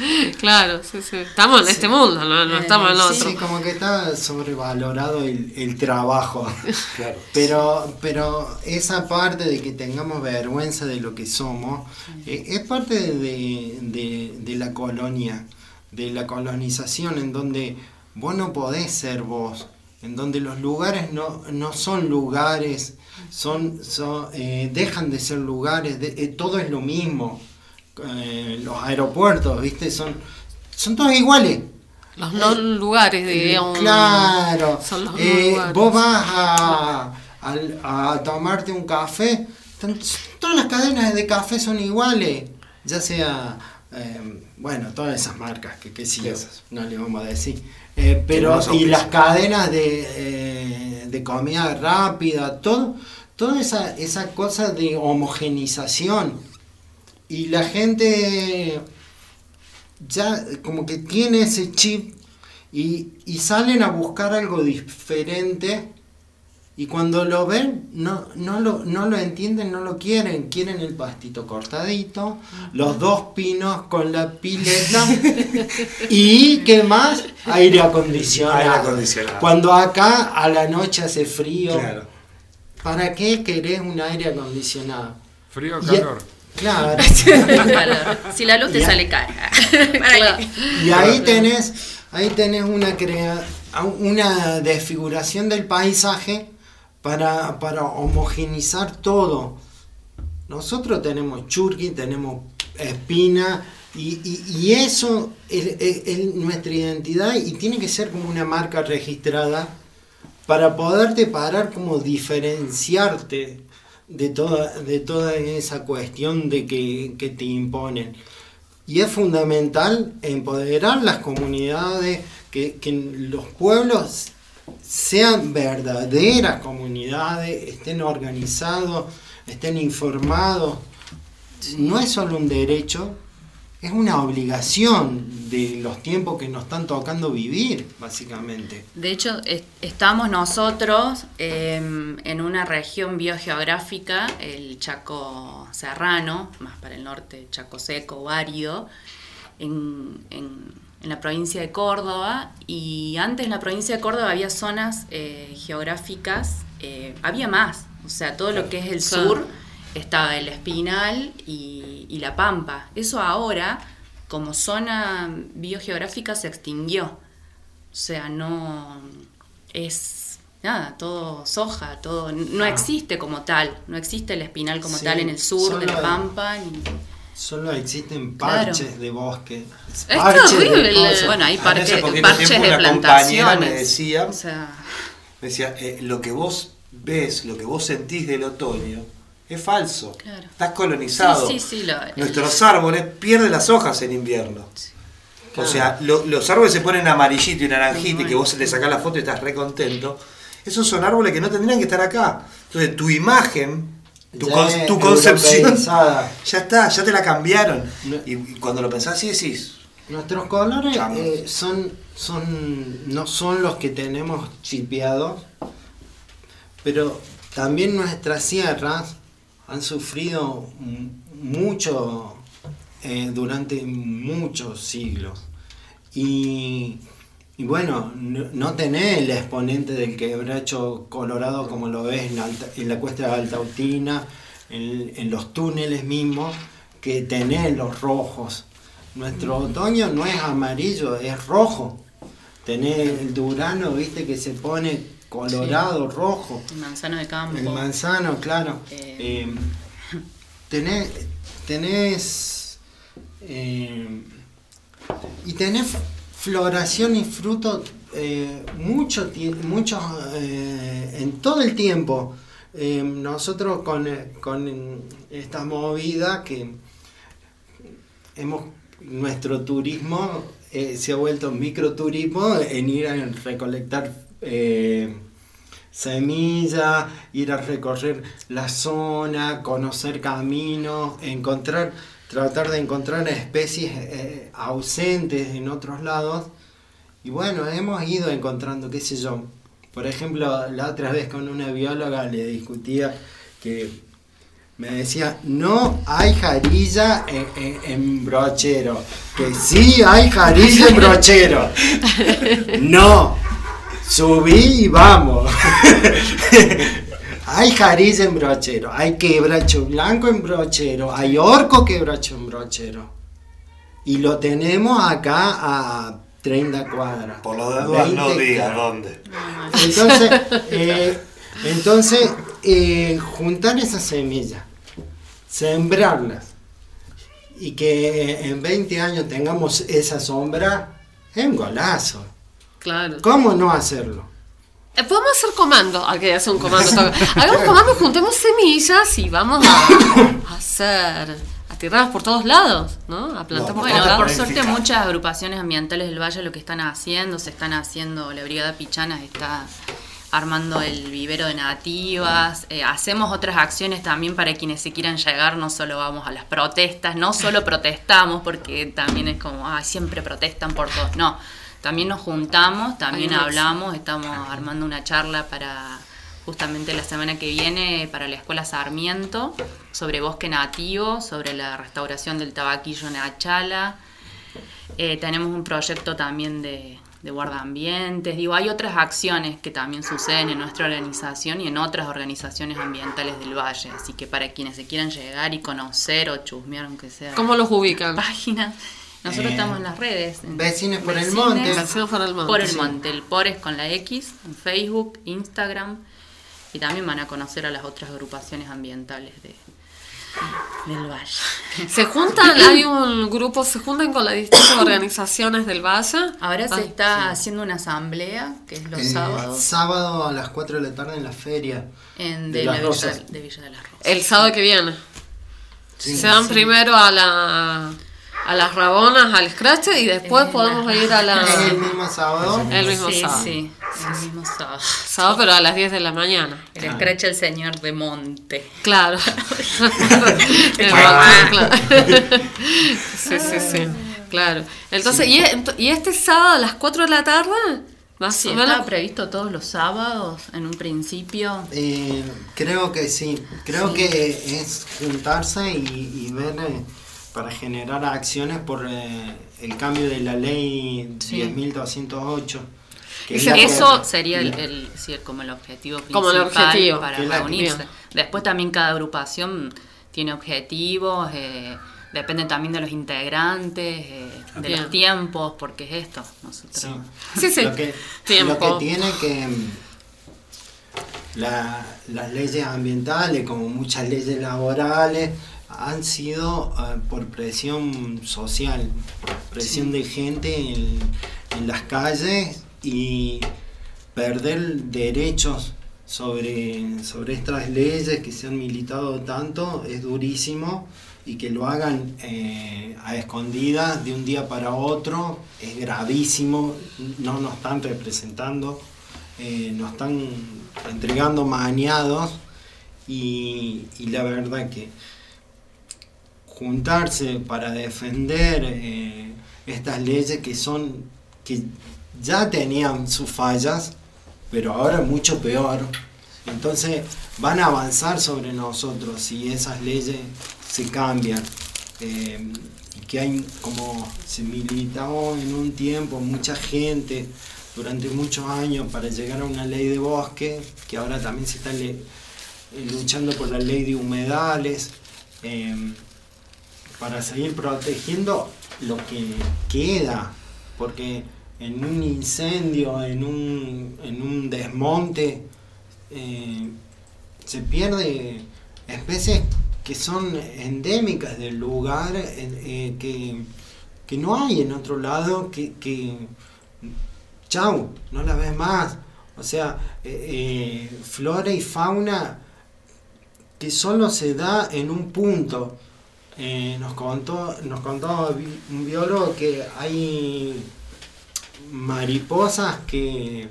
claro, sí, sí. Estamos en este mundo, no, no estamos en Sí, otro. Sí, como que está sobrevalorado el, el trabajo. Claro. Pero, pero esa parte de que tengamos vergüenza de lo que somos, eh, es parte de, de- de la colonia, de la colonización, en donde vos no podés ser vos, en donde los lugares no, no son lugares, son, son, eh, dejan de ser lugares, de- eh, todo es lo mismo. Eh, los aeropuertos, ¿viste? Son, son todos iguales. Los no lugares, Eh, digamos. Claro. Son los no Eh, lugares. vos vas a, a tomarte un café. todas las cadenas de café son iguales. Ya sea, eh, bueno, todas esas marcas que, que sí, no le vamos a decir. Eh, pero, y pisos. las cadenas de, eh, de comida rápida, todo, toda esa, esa cosa de homogenización. Y la gente ya como que tiene ese chip y, y salen a buscar algo diferente Y cuando lo ven, no, no, lo, no lo entienden, no lo quieren. Quieren el pastito cortadito, los dos pinos con la pileta y, ¿qué más? Aire acondicionado. Aire acondicionado. Cuando acá a la noche hace frío, Claro. ¿para qué querés un aire acondicionado? Frío o Y- calor. Claro. Si la luz te sale cara. Claro. Y ahí tenés, ahí tenés una crea, una desfiguración del paisaje para, para homogenizar todo. Nosotros tenemos churqui, tenemos espina, y, y- y eso es, es- es nuestra identidad y tiene que ser como una marca registrada para poderte parar como diferenciarte de toda, de toda esa cuestión de que, que te imponen. Y es fundamental empoderar las comunidades, que, que los pueblos sean verdaderas comunidades, estén organizados, estén informados. No es solo un derecho, es una obligación de los tiempos que nos están tocando vivir, básicamente. De hecho, es- estamos nosotros em, en una región biogeográfica, el Chaco Serrano, más para el norte, Chaco Seco, árido, en, en- en la provincia de Córdoba. Y antes en la provincia de Córdoba había zonas eh, geográficas, eh, había más. O sea, todo lo que es el Claro. sur estaba el Espinal y, y la Pampa. Eso ahora, como zona biogeográfica, se extinguió. O sea, no es nada, todo soja, todo no Ah. existe como tal, no existe el espinal como Sí, tal en el sur de la Pampa. ni- Solo existen Claro. parches de bosque. Es parches de cosas. Bueno, hay parches tiempo de compañera me plantaciones. decía, O sea, me decía eh, lo que vos ves, lo que vos sentís del otoño, es falso. Claro. Estás colonizado. Sí, sí, sí, lo- Nuestros árboles pierden las hojas en invierno. O Claro. sea, lo- los árboles se ponen amarillito y naranjito y que vos le sacás la foto y estás re contento. Esos son árboles que no tendrían que estar acá. Entonces, tu imagen, tu, Ya con- es tu concepción, ya está, ya te la cambiaron. Y, y cuando lo pensás así decís, Nuestros colores eh, son, son, no son los que tenemos chipeados, pero también nuestras sierras han sufrido mucho eh, durante muchos siglos. Y, bueno, no, no tenés el exponente del quebracho colorado como lo ves en la cuesta de Altautina, en, en los túneles mismos, que tenés los rojos. Nuestro otoño no es amarillo, es rojo. Tenés el durano, viste, que se pone colorado, rojo. el manzano de campo. El manzano, claro. Eh. Eh, tenés, tenés eh, y tenés floración y fruto eh, mucho, mucho eh, en todo el tiempo. Nosotros con, con esta movida que hemos nuestro turismo eh, se ha vuelto microturismo en ir a recolectar eh, semillas, ir a recorrer la zona, conocer caminos, encontrar, tratar de encontrar especies eh, ausentes en otros lados. Y bueno, hemos ido encontrando, qué sé yo. Por ejemplo, la otra vez con una bióloga le discutía que me decía, no hay jarilla en, en- en brochero. Que sí hay jarilla en brochero. No, subí y vamos. hay jarilla en brochero, hay quebracho blanco en brochero, hay orco quebracho en brochero. Y lo tenemos acá a 30 cuadras. por lo de dudas no 20 digas dónde. Entonces, eh, entonces eh, juntar esas semillas, sembrarlas y que en 20 años tengamos esa sombra, es un golazo. Claro. ¿Cómo no hacerlo? Eh, Podemos hacer comando. Hay que hacer un comando. Hagamos comando, juntemos semillas y vamos a, a hacer. a tirarlas por todos lados, ¿no? A plantar por Bueno, por suerte muchas agrupaciones ambientales del Valle lo que están haciendo, se están haciendo, la Brigada Pichanas está armando el vivero de nativas, eh, hacemos otras acciones también para quienes se quieran llegar, no solo vamos a las protestas, no solo protestamos porque también es como, ah, siempre protestan por todo, no, también nos juntamos, también hablamos, estamos armando una charla para justamente la semana que viene para la Escuela Sarmiento sobre bosque nativo, sobre la restauración del tabaquillo en Achala. Eh, tenemos un proyecto también de, de guardaambientes. Digo, hay otras acciones que también suceden en nuestra organización y en otras organizaciones ambientales del Valle. Así que para quienes se quieran llegar y conocer o chusmear, aunque sea. ¿Cómo los ubican? Páginas. Nosotros Eh, estamos en las redes. en Vecinos por el Monte. Vecinos por el Monte, Por el sí. Monte. El por es con la X, en Facebook, Instagram. Y también van a conocer a las otras agrupaciones ambientales de, del Valle. Se juntan, hay un grupo, se juntan con las distintas organizaciones del Valle. Ahora se Ah, está haciendo una asamblea, que es los El sábados, sábado a las 4 de la tarde en la feria. en, de la Villa, de Villa de las Rosas. El sábado que viene. Sí, se dan sí. primero a la a las rabonas, al scratch y después podemos ir a la... ¿Es el mismo sábado? El mismo sí, sábado. sí, el mismo sábado. Sábado, pero a las 10 de la mañana. El scratch el señor de Monte. Claro. El balcón, claro. sí, sí, sí. Claro. Entonces, ¿y, ent- y este sábado a las 4 de la tarde? Más Sí, estaba previsto todos los sábados en un principio. Eh, creo que sí, creo Sí. que es juntarse y, y ver eh, para generar acciones por eh, el cambio de la ley Sí. 10.208. que es Ese- la que- eso sería el, el- sí, como el objetivo principal Como el objetivo. para reunirse. Después también cada agrupación tiene objetivos, eh, depende también de los integrantes, eh, de Bien. los tiempos, porque es esto. Nosotros. Sí. Sí, sí. Lo que, Tiempo. lo que tiene que la- las leyes ambientales, como muchas leyes laborales, han sido eh, por presión social, presión de gente en, en las calles y perder derechos sobre, sobre estas leyes que se han militado tanto es durísimo y que lo hagan eh, a escondidas de un día para otro es gravísimo, no nos están representando, eh, nos están entregando mañados y, y la verdad que juntarse para defender eh, estas leyes que son que ya tenían sus fallas pero ahora mucho peor. Entonces van a avanzar sobre nosotros si esas leyes se cambian. Eh, que hay como se militó en un tiempo mucha gente durante muchos años para llegar a una ley de bosque que ahora también se está eh, luchando por la ley de humedales para seguir protegiendo lo que queda, porque en un incendio, en un, en un desmonte, eh, se pierde especies que son endémicas del lugar, eh, que, que no hay en otro lado, que, que chau, no la ves más. O sea, eh, flora y fauna que solo se da en un punto. Eh, nos contó, nos contó un biólogo que hay mariposas que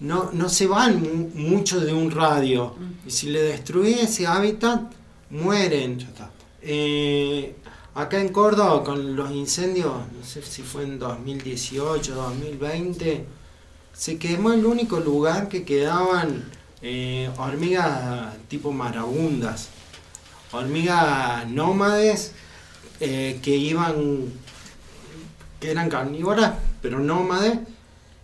no, no se van mu- mucho de un radio. Y si le destruye ese hábitat, mueren. Eh, acá en Córdoba, con los incendios, no sé si fue en 2018, 2020, se quemó el único lugar que quedaban eh, hormigas tipo marabundas, hormigas nómades eh, que iban, que eran carnívoras, pero nómades.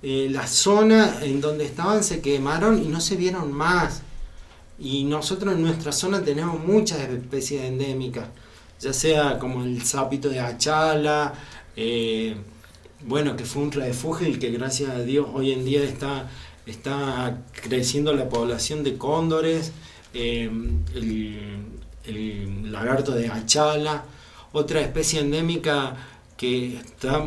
Eh, la zona en donde estaban se quemaron y no se vieron más. Y nosotros en nuestra zona tenemos muchas especies endémicas, ya sea como el sapito de Achala, eh, bueno, que fue un refugio y que gracias a Dios hoy en día está, está creciendo la población de cóndores, eh, el lagarto de Achala, otra especie endémica que está,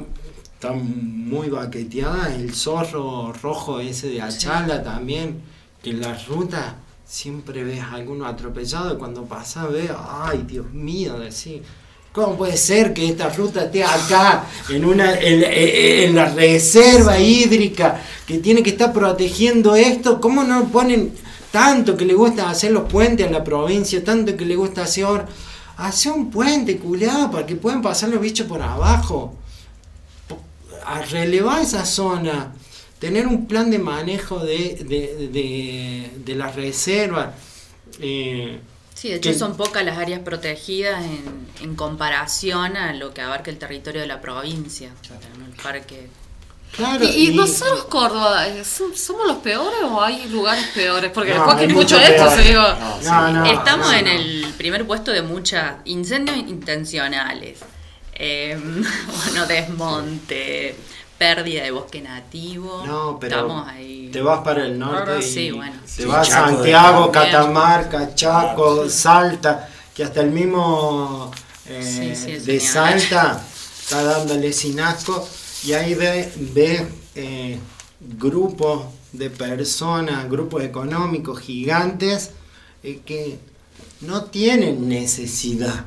está muy baqueteada, el zorro rojo ese de Achala también, que en las rutas siempre ves a alguno atropellado y cuando pasa ves, ay Dios mío, decir, ¿cómo puede ser que esta ruta esté acá, en, una, en, en la reserva hídrica, que tiene que estar protegiendo esto? ¿Cómo no ponen tanto que le gusta hacer los puentes a la provincia, tanto que le gusta hacer... Hace un puente, culiado, para que puedan pasar los bichos por abajo. A relevar esa zona. tener un plan de manejo de, de, de- de las reservas. eh, Sí, de hecho que- son pocas las áreas protegidas en, en comparación a lo que abarca el territorio de la provincia. El parque. Claro, ¿Y, nosotros, Córdoba, eh, ¿som- ¿somos los peores o hay lugares peores? Porque No, después que hay escucho muchos esto, se digo. No, no, Estamos no, en no. el primer puesto de muchas incendios intencionales. Eh, bueno, desmonte, pérdida de bosque nativo. No, pero Estamos ahí. te vas para el norte y sí, bueno. te Sí, vas a Chaco de Santiago, También. Catamarca, Chaco, Salta, que hasta el mismo eh, Sí, sí, de. Salta está dándole sin asco y ahí ve, ve eh, grupos de personas, grupos económicos gigantes eh, que no tienen necesidad.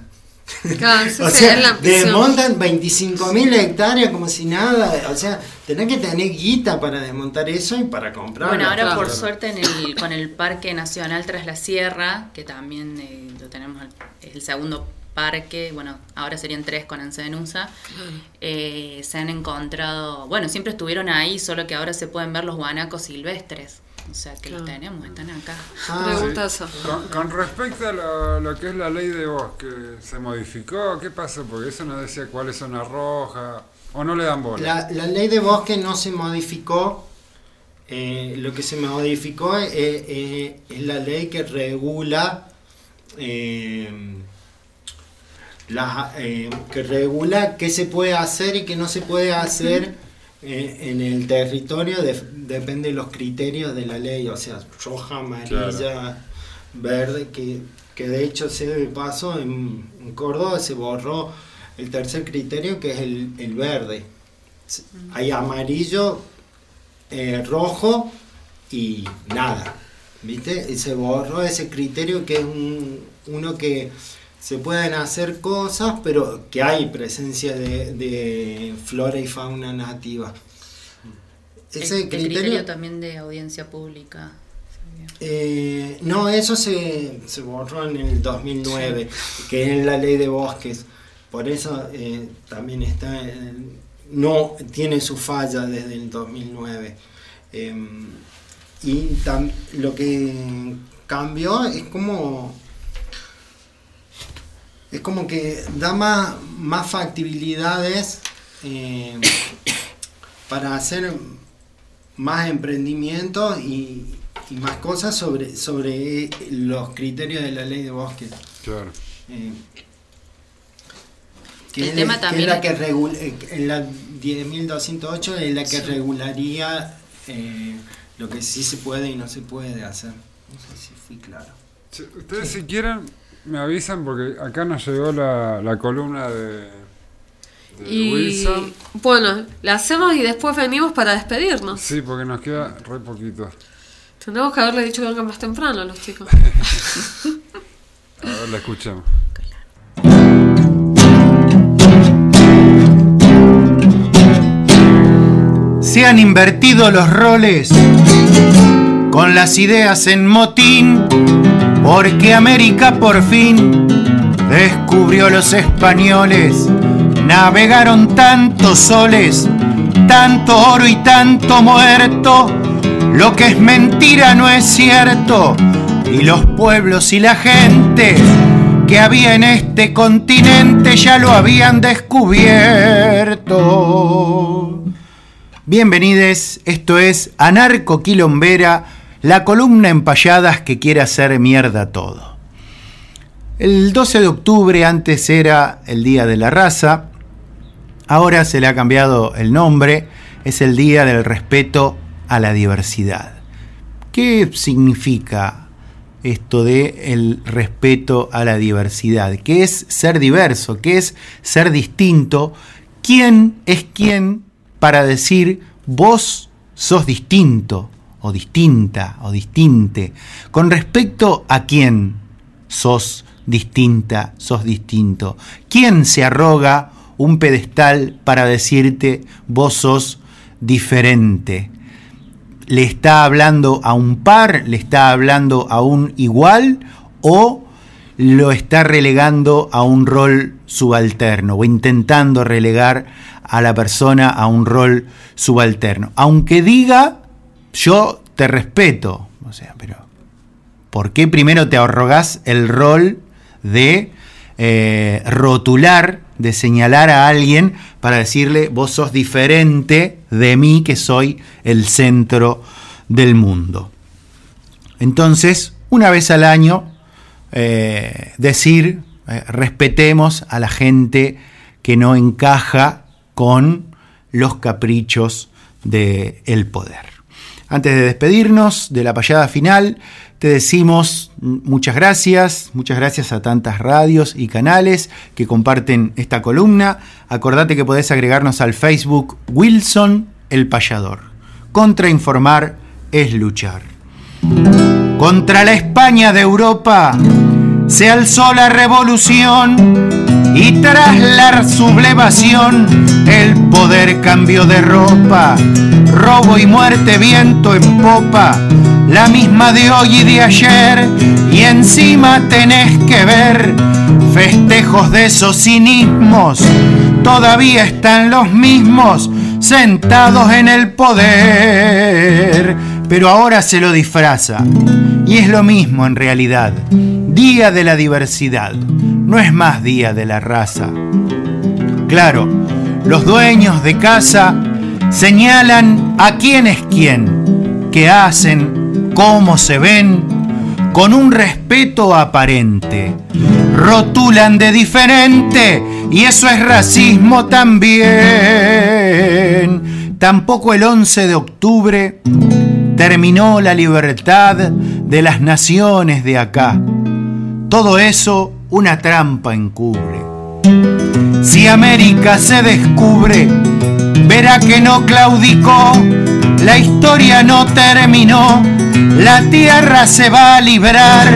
Claro, o sea, desmontan 25.000 hectáreas como si nada. O sea, tenés que tener guita para desmontar eso y para comprar. Bueno, ahora por suerte en el, con el Parque Nacional Tras la Sierra, que también eh, lo tenemos, es el segundo parque, bueno, ahora serían tres con Ansenusa, eh, se han encontrado, bueno, siempre estuvieron ahí, solo que ahora se pueden ver los guanacos silvestres. O sea que los tenemos, están acá. Preguntazo. Con, con respecto a lo, lo que es la ley de bosque, ¿se modificó? ¿Qué pasó? Porque eso no decía cuál es zona roja, o no le dan bola. La, la ley de bosque no se modificó. eh, lo que se modificó eh, eh, es la ley que regula eh, las, eh, que regula qué se puede hacer y qué no se puede hacer eh, en el territorio de- depende de los criterios de la ley, o sea, roja, amarilla, Claro. verde, que, que de hecho se de paso en, en Córdoba se borró el tercer criterio que es el, el verde. Hay amarillo, eh, rojo y nada. ¿Viste? Y se borró ese criterio que es un- uno que se pueden hacer cosas, pero que hay presencia de, de flora y fauna nativa. Ese el, el criterio, también de audiencia pública. eh, no, eso se, se borró en el 2009, que es la ley de bosques. Por eso eh, también está, no tiene su falla desde el 2009. Em, y tam- lo que cambió es como es como que da más, más factibilidades eh, para hacer más emprendimientos y, y más cosas sobre, sobre los criterios de la ley de bosque. Claro. Eh, que El es, tema que también es la es- que regula, eh, en la 10.208 es la que Sí. regularía eh, lo que sí se puede y no se puede hacer. No sé si fui claro. Si- Ustedes si quieren me avisan porque acá nos llegó la, la columna de, de Y Wilson. bueno, la hacemos y después venimos para despedirnos. Sí, porque nos queda re poquito. Tendremos que haberle dicho que vengan más temprano a los chicos. A ver, la escuchamos. Se han invertido los roles con las ideas en motín, porque América por fin descubrió los españoles. Navegaron tantos soles, tanto oro y tanto muerto. Lo que es mentira no es cierto. Y los pueblos y la gente que había en este continente ya lo habían descubierto. Bienvenides, esto es Anarco Quilombera, la columna en que quiere hacer mierda todo. El 12 de octubre antes era el Día de la Raza, ahora se le ha cambiado el nombre, es el Día del Respeto a la Diversidad. ¿Qué significa esto de el respeto a la diversidad? ¿Qué es ser diverso? ¿Qué es ser distinto? ¿Quién es quién para decir vos sos distinto o distinta o distinte? ¿Con respecto a quién sos distinta, sos distinto? ¿Quién se arroga un pedestal para decirte vos sos diferente? ¿Le está hablando a un par? ¿Le está hablando a un igual? ¿O lo está relegando a un rol subalterno o intentando relegar a la persona a un rol subalterno. Aunque diga, yo te respeto. O sea, pero ¿por qué primero te arrogás el rol de eh, rotular, de señalar a alguien para decirle, vos sos diferente de mí que soy el centro del mundo? Entonces, una vez al año, eh, decir, eh, respetemos a la gente que no encaja con los caprichos del poder. Antes de despedirnos de la payada final, te decimos muchas gracias, muchas gracias a tantas radios y canales que comparten esta columna. Acordate que podés agregarnos al Facebook Wilson el Payador. Contrainformar es luchar. Contra la España de Europa se alzó la revolución y tras la sublevación el poder cambió de ropa. Robo y muerte, viento en popa, la misma de hoy y de ayer. Y encima tenés que ver festejos de esos cinismos. Todavía están los mismos sentados en el poder. Pero ahora se lo disfraza. Y es lo mismo en realidad. Día de la diversidad. No es más día de la raza. Claro, los dueños de casa señalan a quién es quién, qué hacen, cómo se ven, con un respeto aparente. Rotulan de diferente y eso es racismo también. Tampoco el 11 de octubre terminó la libertad de las naciones de acá. Todo eso una trampa encubre. Si América se descubre, verá que no claudicó, la historia no terminó, la tierra se va a librar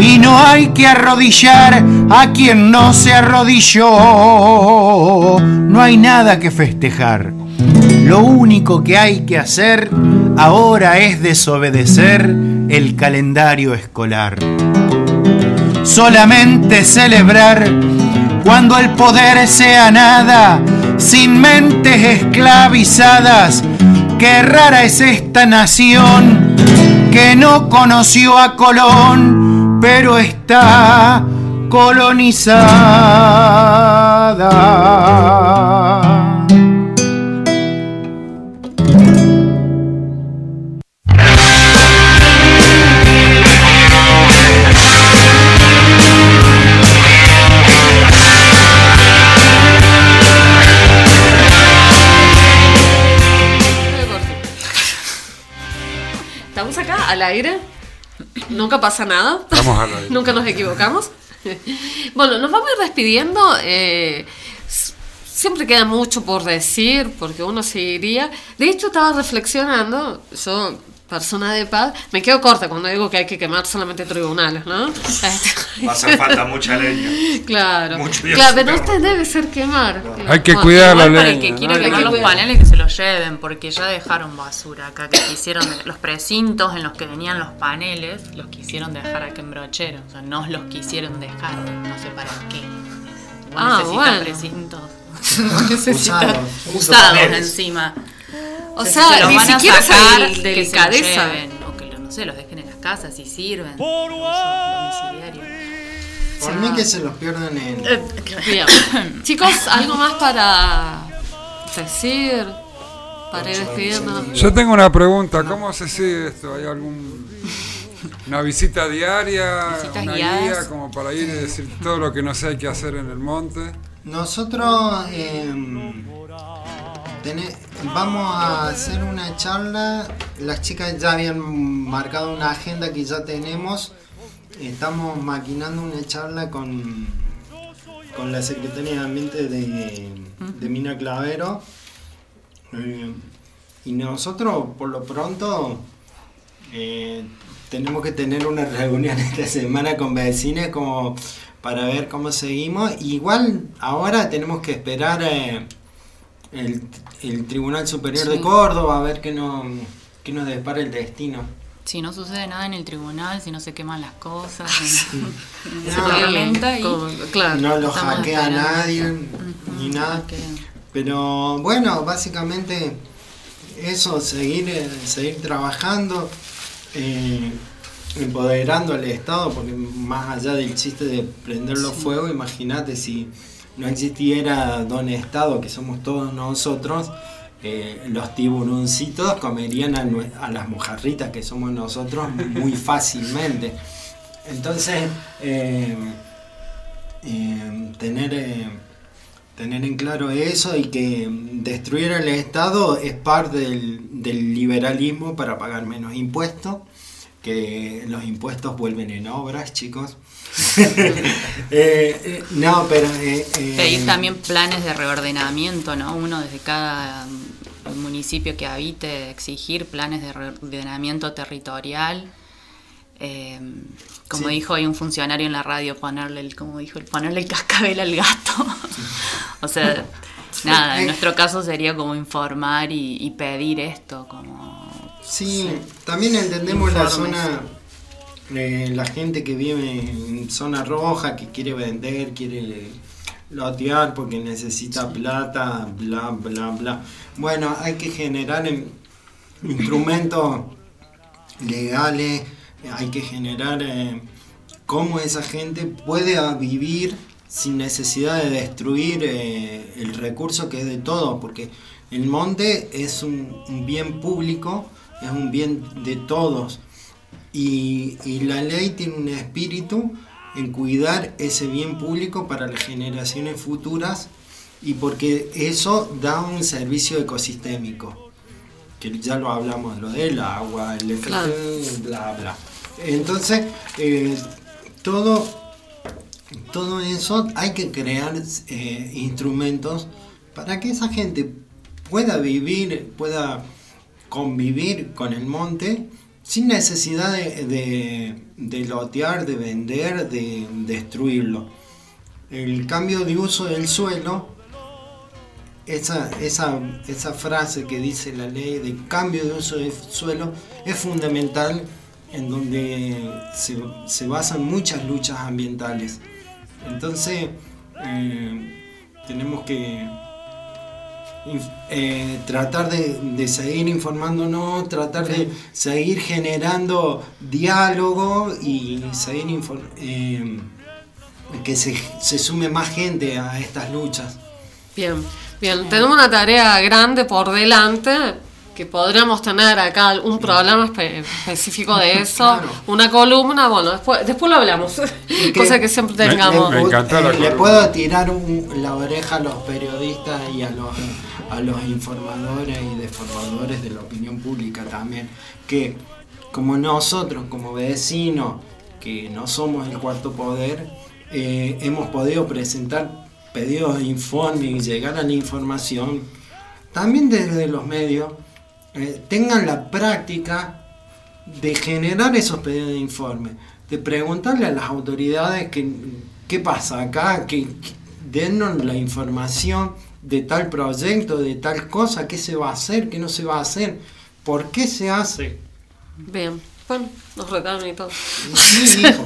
y no hay que arrodillar a quien no se arrodilló. No hay nada que festejar. Lo único que hay que hacer ahora es desobedecer el calendario escolar. Solamente celebrar cuando el poder sea nada, sin mentes esclavizadas. Qué rara es esta nación que no conoció a Colón, pero está colonizada. Nunca pasa nada. Nunca nos equivocamos. bueno, nos vamos a ir despidiendo. eh, siempre queda mucho por decir, porque uno seguiría. De hecho, estaba reflexionando, yo, persona de paz, me quedo corta cuando digo que hay que quemar solamente tribunales, ¿no? Va a hacer falta mucha leña. Claro. Mucho claro, pero este debe ser quemar. Hay que Bueno, cuidar la leña. el que quiera ¿no? quemar los paneles que se los lleven, porque ya dejaron basura acá, que quisieron los precintos en los que venían los paneles, los quisieron dejar acá en brochero, o sea, no los quisieron dejar, no sé para qué. Ah, necesitan bueno. precintos. necesitan Usados. usados Paneles. encima. O sea, ni siquiera sacar, que delicadeza. se los lleven, o que lo- no sé, los dejen en las casas y sirven. Domiciliario. Por mí que se los pierdan en... Eh. Chicos, ¿algo más para decir? Para ir despidiéndonos. Yo tengo una pregunta, ¿cómo se sigue esto? ¿Hay algún una visita diaria, Visitas una guiadas. guía como para ir y decir todo lo que no sé hay que hacer en el monte? Nosotros em, vamos a hacer una charla. Las chicas ya habían marcado una agenda que ya tenemos. Estamos maquinando una charla con, con la Secretaría de Ambiente de, de Mina Clavero. Eh, y nosotros, por lo pronto, eh, tenemos que tener una reunión esta semana con vecinos como para ver cómo seguimos. Igual ahora tenemos que esperar eh, el, el Tribunal Superior de Sí. Córdoba a ver qué, no, qué nos depara el destino. Si no sucede nada en el tribunal, si no se queman las cosas, No, se y No lo hackea esperando. nadie ni nada. Pero bueno, básicamente eso, seguir, eh, seguir trabajando, eh, empoderando al Estado, porque más allá del chiste de prenderlo Sí. fuego, imagínate si no existiera don Estado, que somos todos nosotros, eh, los tiburoncitos comerían a, a las mojarritas que somos nosotros muy fácilmente. Entonces, eh, eh, tener, tener en claro eso y que destruir el Estado es parte del, del liberalismo para pagar menos impuestos, que los impuestos vuelven en obras, chicos. Eh, eh, no, pero... eh, eh, Pedir también planes de reordenamiento, ¿no? Uno desde cada mm, municipio que habite, exigir planes de reordenamiento territorial. Eh, como Sí. dijo hoy un funcionario en la radio, ponerle el, como dijo, ponerle el cascabel al gato. o sea, nada, en Eh. nuestro caso sería como informar y, y pedir esto, como Sí, también entendemos la zona, eh, la gente que vive en zona roja, que quiere vender, quiere lotear porque necesita plata, bla, bla, bla. Bueno, hay que generar instrumentos legales, hay que generar eh, cómo esa gente puede vivir sin necesidad de destruir eh, el recurso que es de todos, porque el monte es un, un bien público, es un bien de todos. Y, y la ley tiene un espíritu en cuidar ese bien público para las generaciones futuras y porque eso da un servicio ecosistémico, que ya lo hablamos, lo del agua, el efecto, Claro. bla, bla. Entonces, eh, todo, todo eso hay que crear eh, instrumentos para que esa gente pueda vivir, pueda convivir con el monte sin necesidad de, de- lotear, de vender, de destruirlo. El cambio de uso del suelo, esa, esa, esa frase que dice la ley de cambio de uso del suelo es fundamental en donde se, se basan muchas luchas ambientales. Entonces, eh, tenemos que eh, tratar de, de seguir informándonos, tratar de seguir generando diálogo y seguir eh, que se, se sume más gente a estas luchas. Bien, bien, tenemos una tarea grande por delante que podríamos tener acá un programa espe- específico de eso, una columna, bueno, después, después lo hablamos, cosa que siempre tengamos. Le, eh, le puedo tirar un- la oreja a los periodistas y a los, a los informadores y deformadores de la opinión pública también, que como nosotros, como vecinos, que no somos el cuarto poder, eh, hemos podido presentar pedidos de informe y llegar a la información, también desde los medios, eh, tengan la práctica de generar esos pedidos de informe, de preguntarle a las autoridades que, qué pasa acá, que, que dennos la información de tal proyecto, de tal cosa, qué se va a hacer, qué no se va a hacer, por qué se hace. Bien, bueno, nos retaron y todo. Sí, hijo.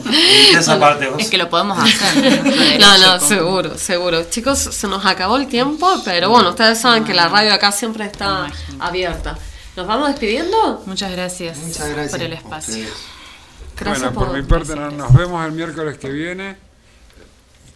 Esa parte vos. Es que lo podemos hacer. No, no, seguro, seguro. Chicos, se nos acabó el tiempo, pero bueno, ustedes saben que la radio acá siempre está abierta. ¿Nos vamos despidiendo? Muchas gracias, Muchas gracias por el espacio. Gracias bueno, por, por mi parte no- nos vemos el miércoles que viene.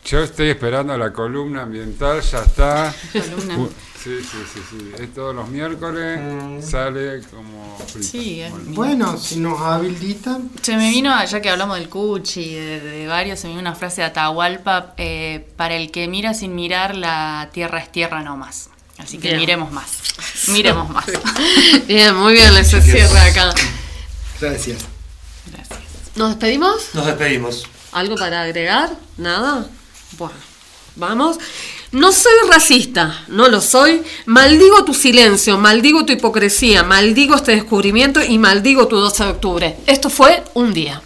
Yo estoy esperando la columna ambiental, ya está. Columna. Uh, Sí, sí, sí, sí. Es todos los miércoles, sale como frito. Sí, es mi- Bueno, si nos habilitan. Se me vino, ya que hablamos del Cuchi, de, de varios, se me vino una frase de Atahualpa, eh, para el que mira sin mirar, la tierra es tierra no más. Así que Bien. miremos más, miremos más. Bien, muy bien, ese cierre acá. Gracias. ¿Nos despedimos? Nos despedimos. ¿Algo para agregar? ¿Nada? Bueno, vamos. No soy racista, no lo soy. Maldigo tu silencio, maldigo tu hipocresía, maldigo este descubrimiento y maldigo tu 12 de octubre. Esto fue un día.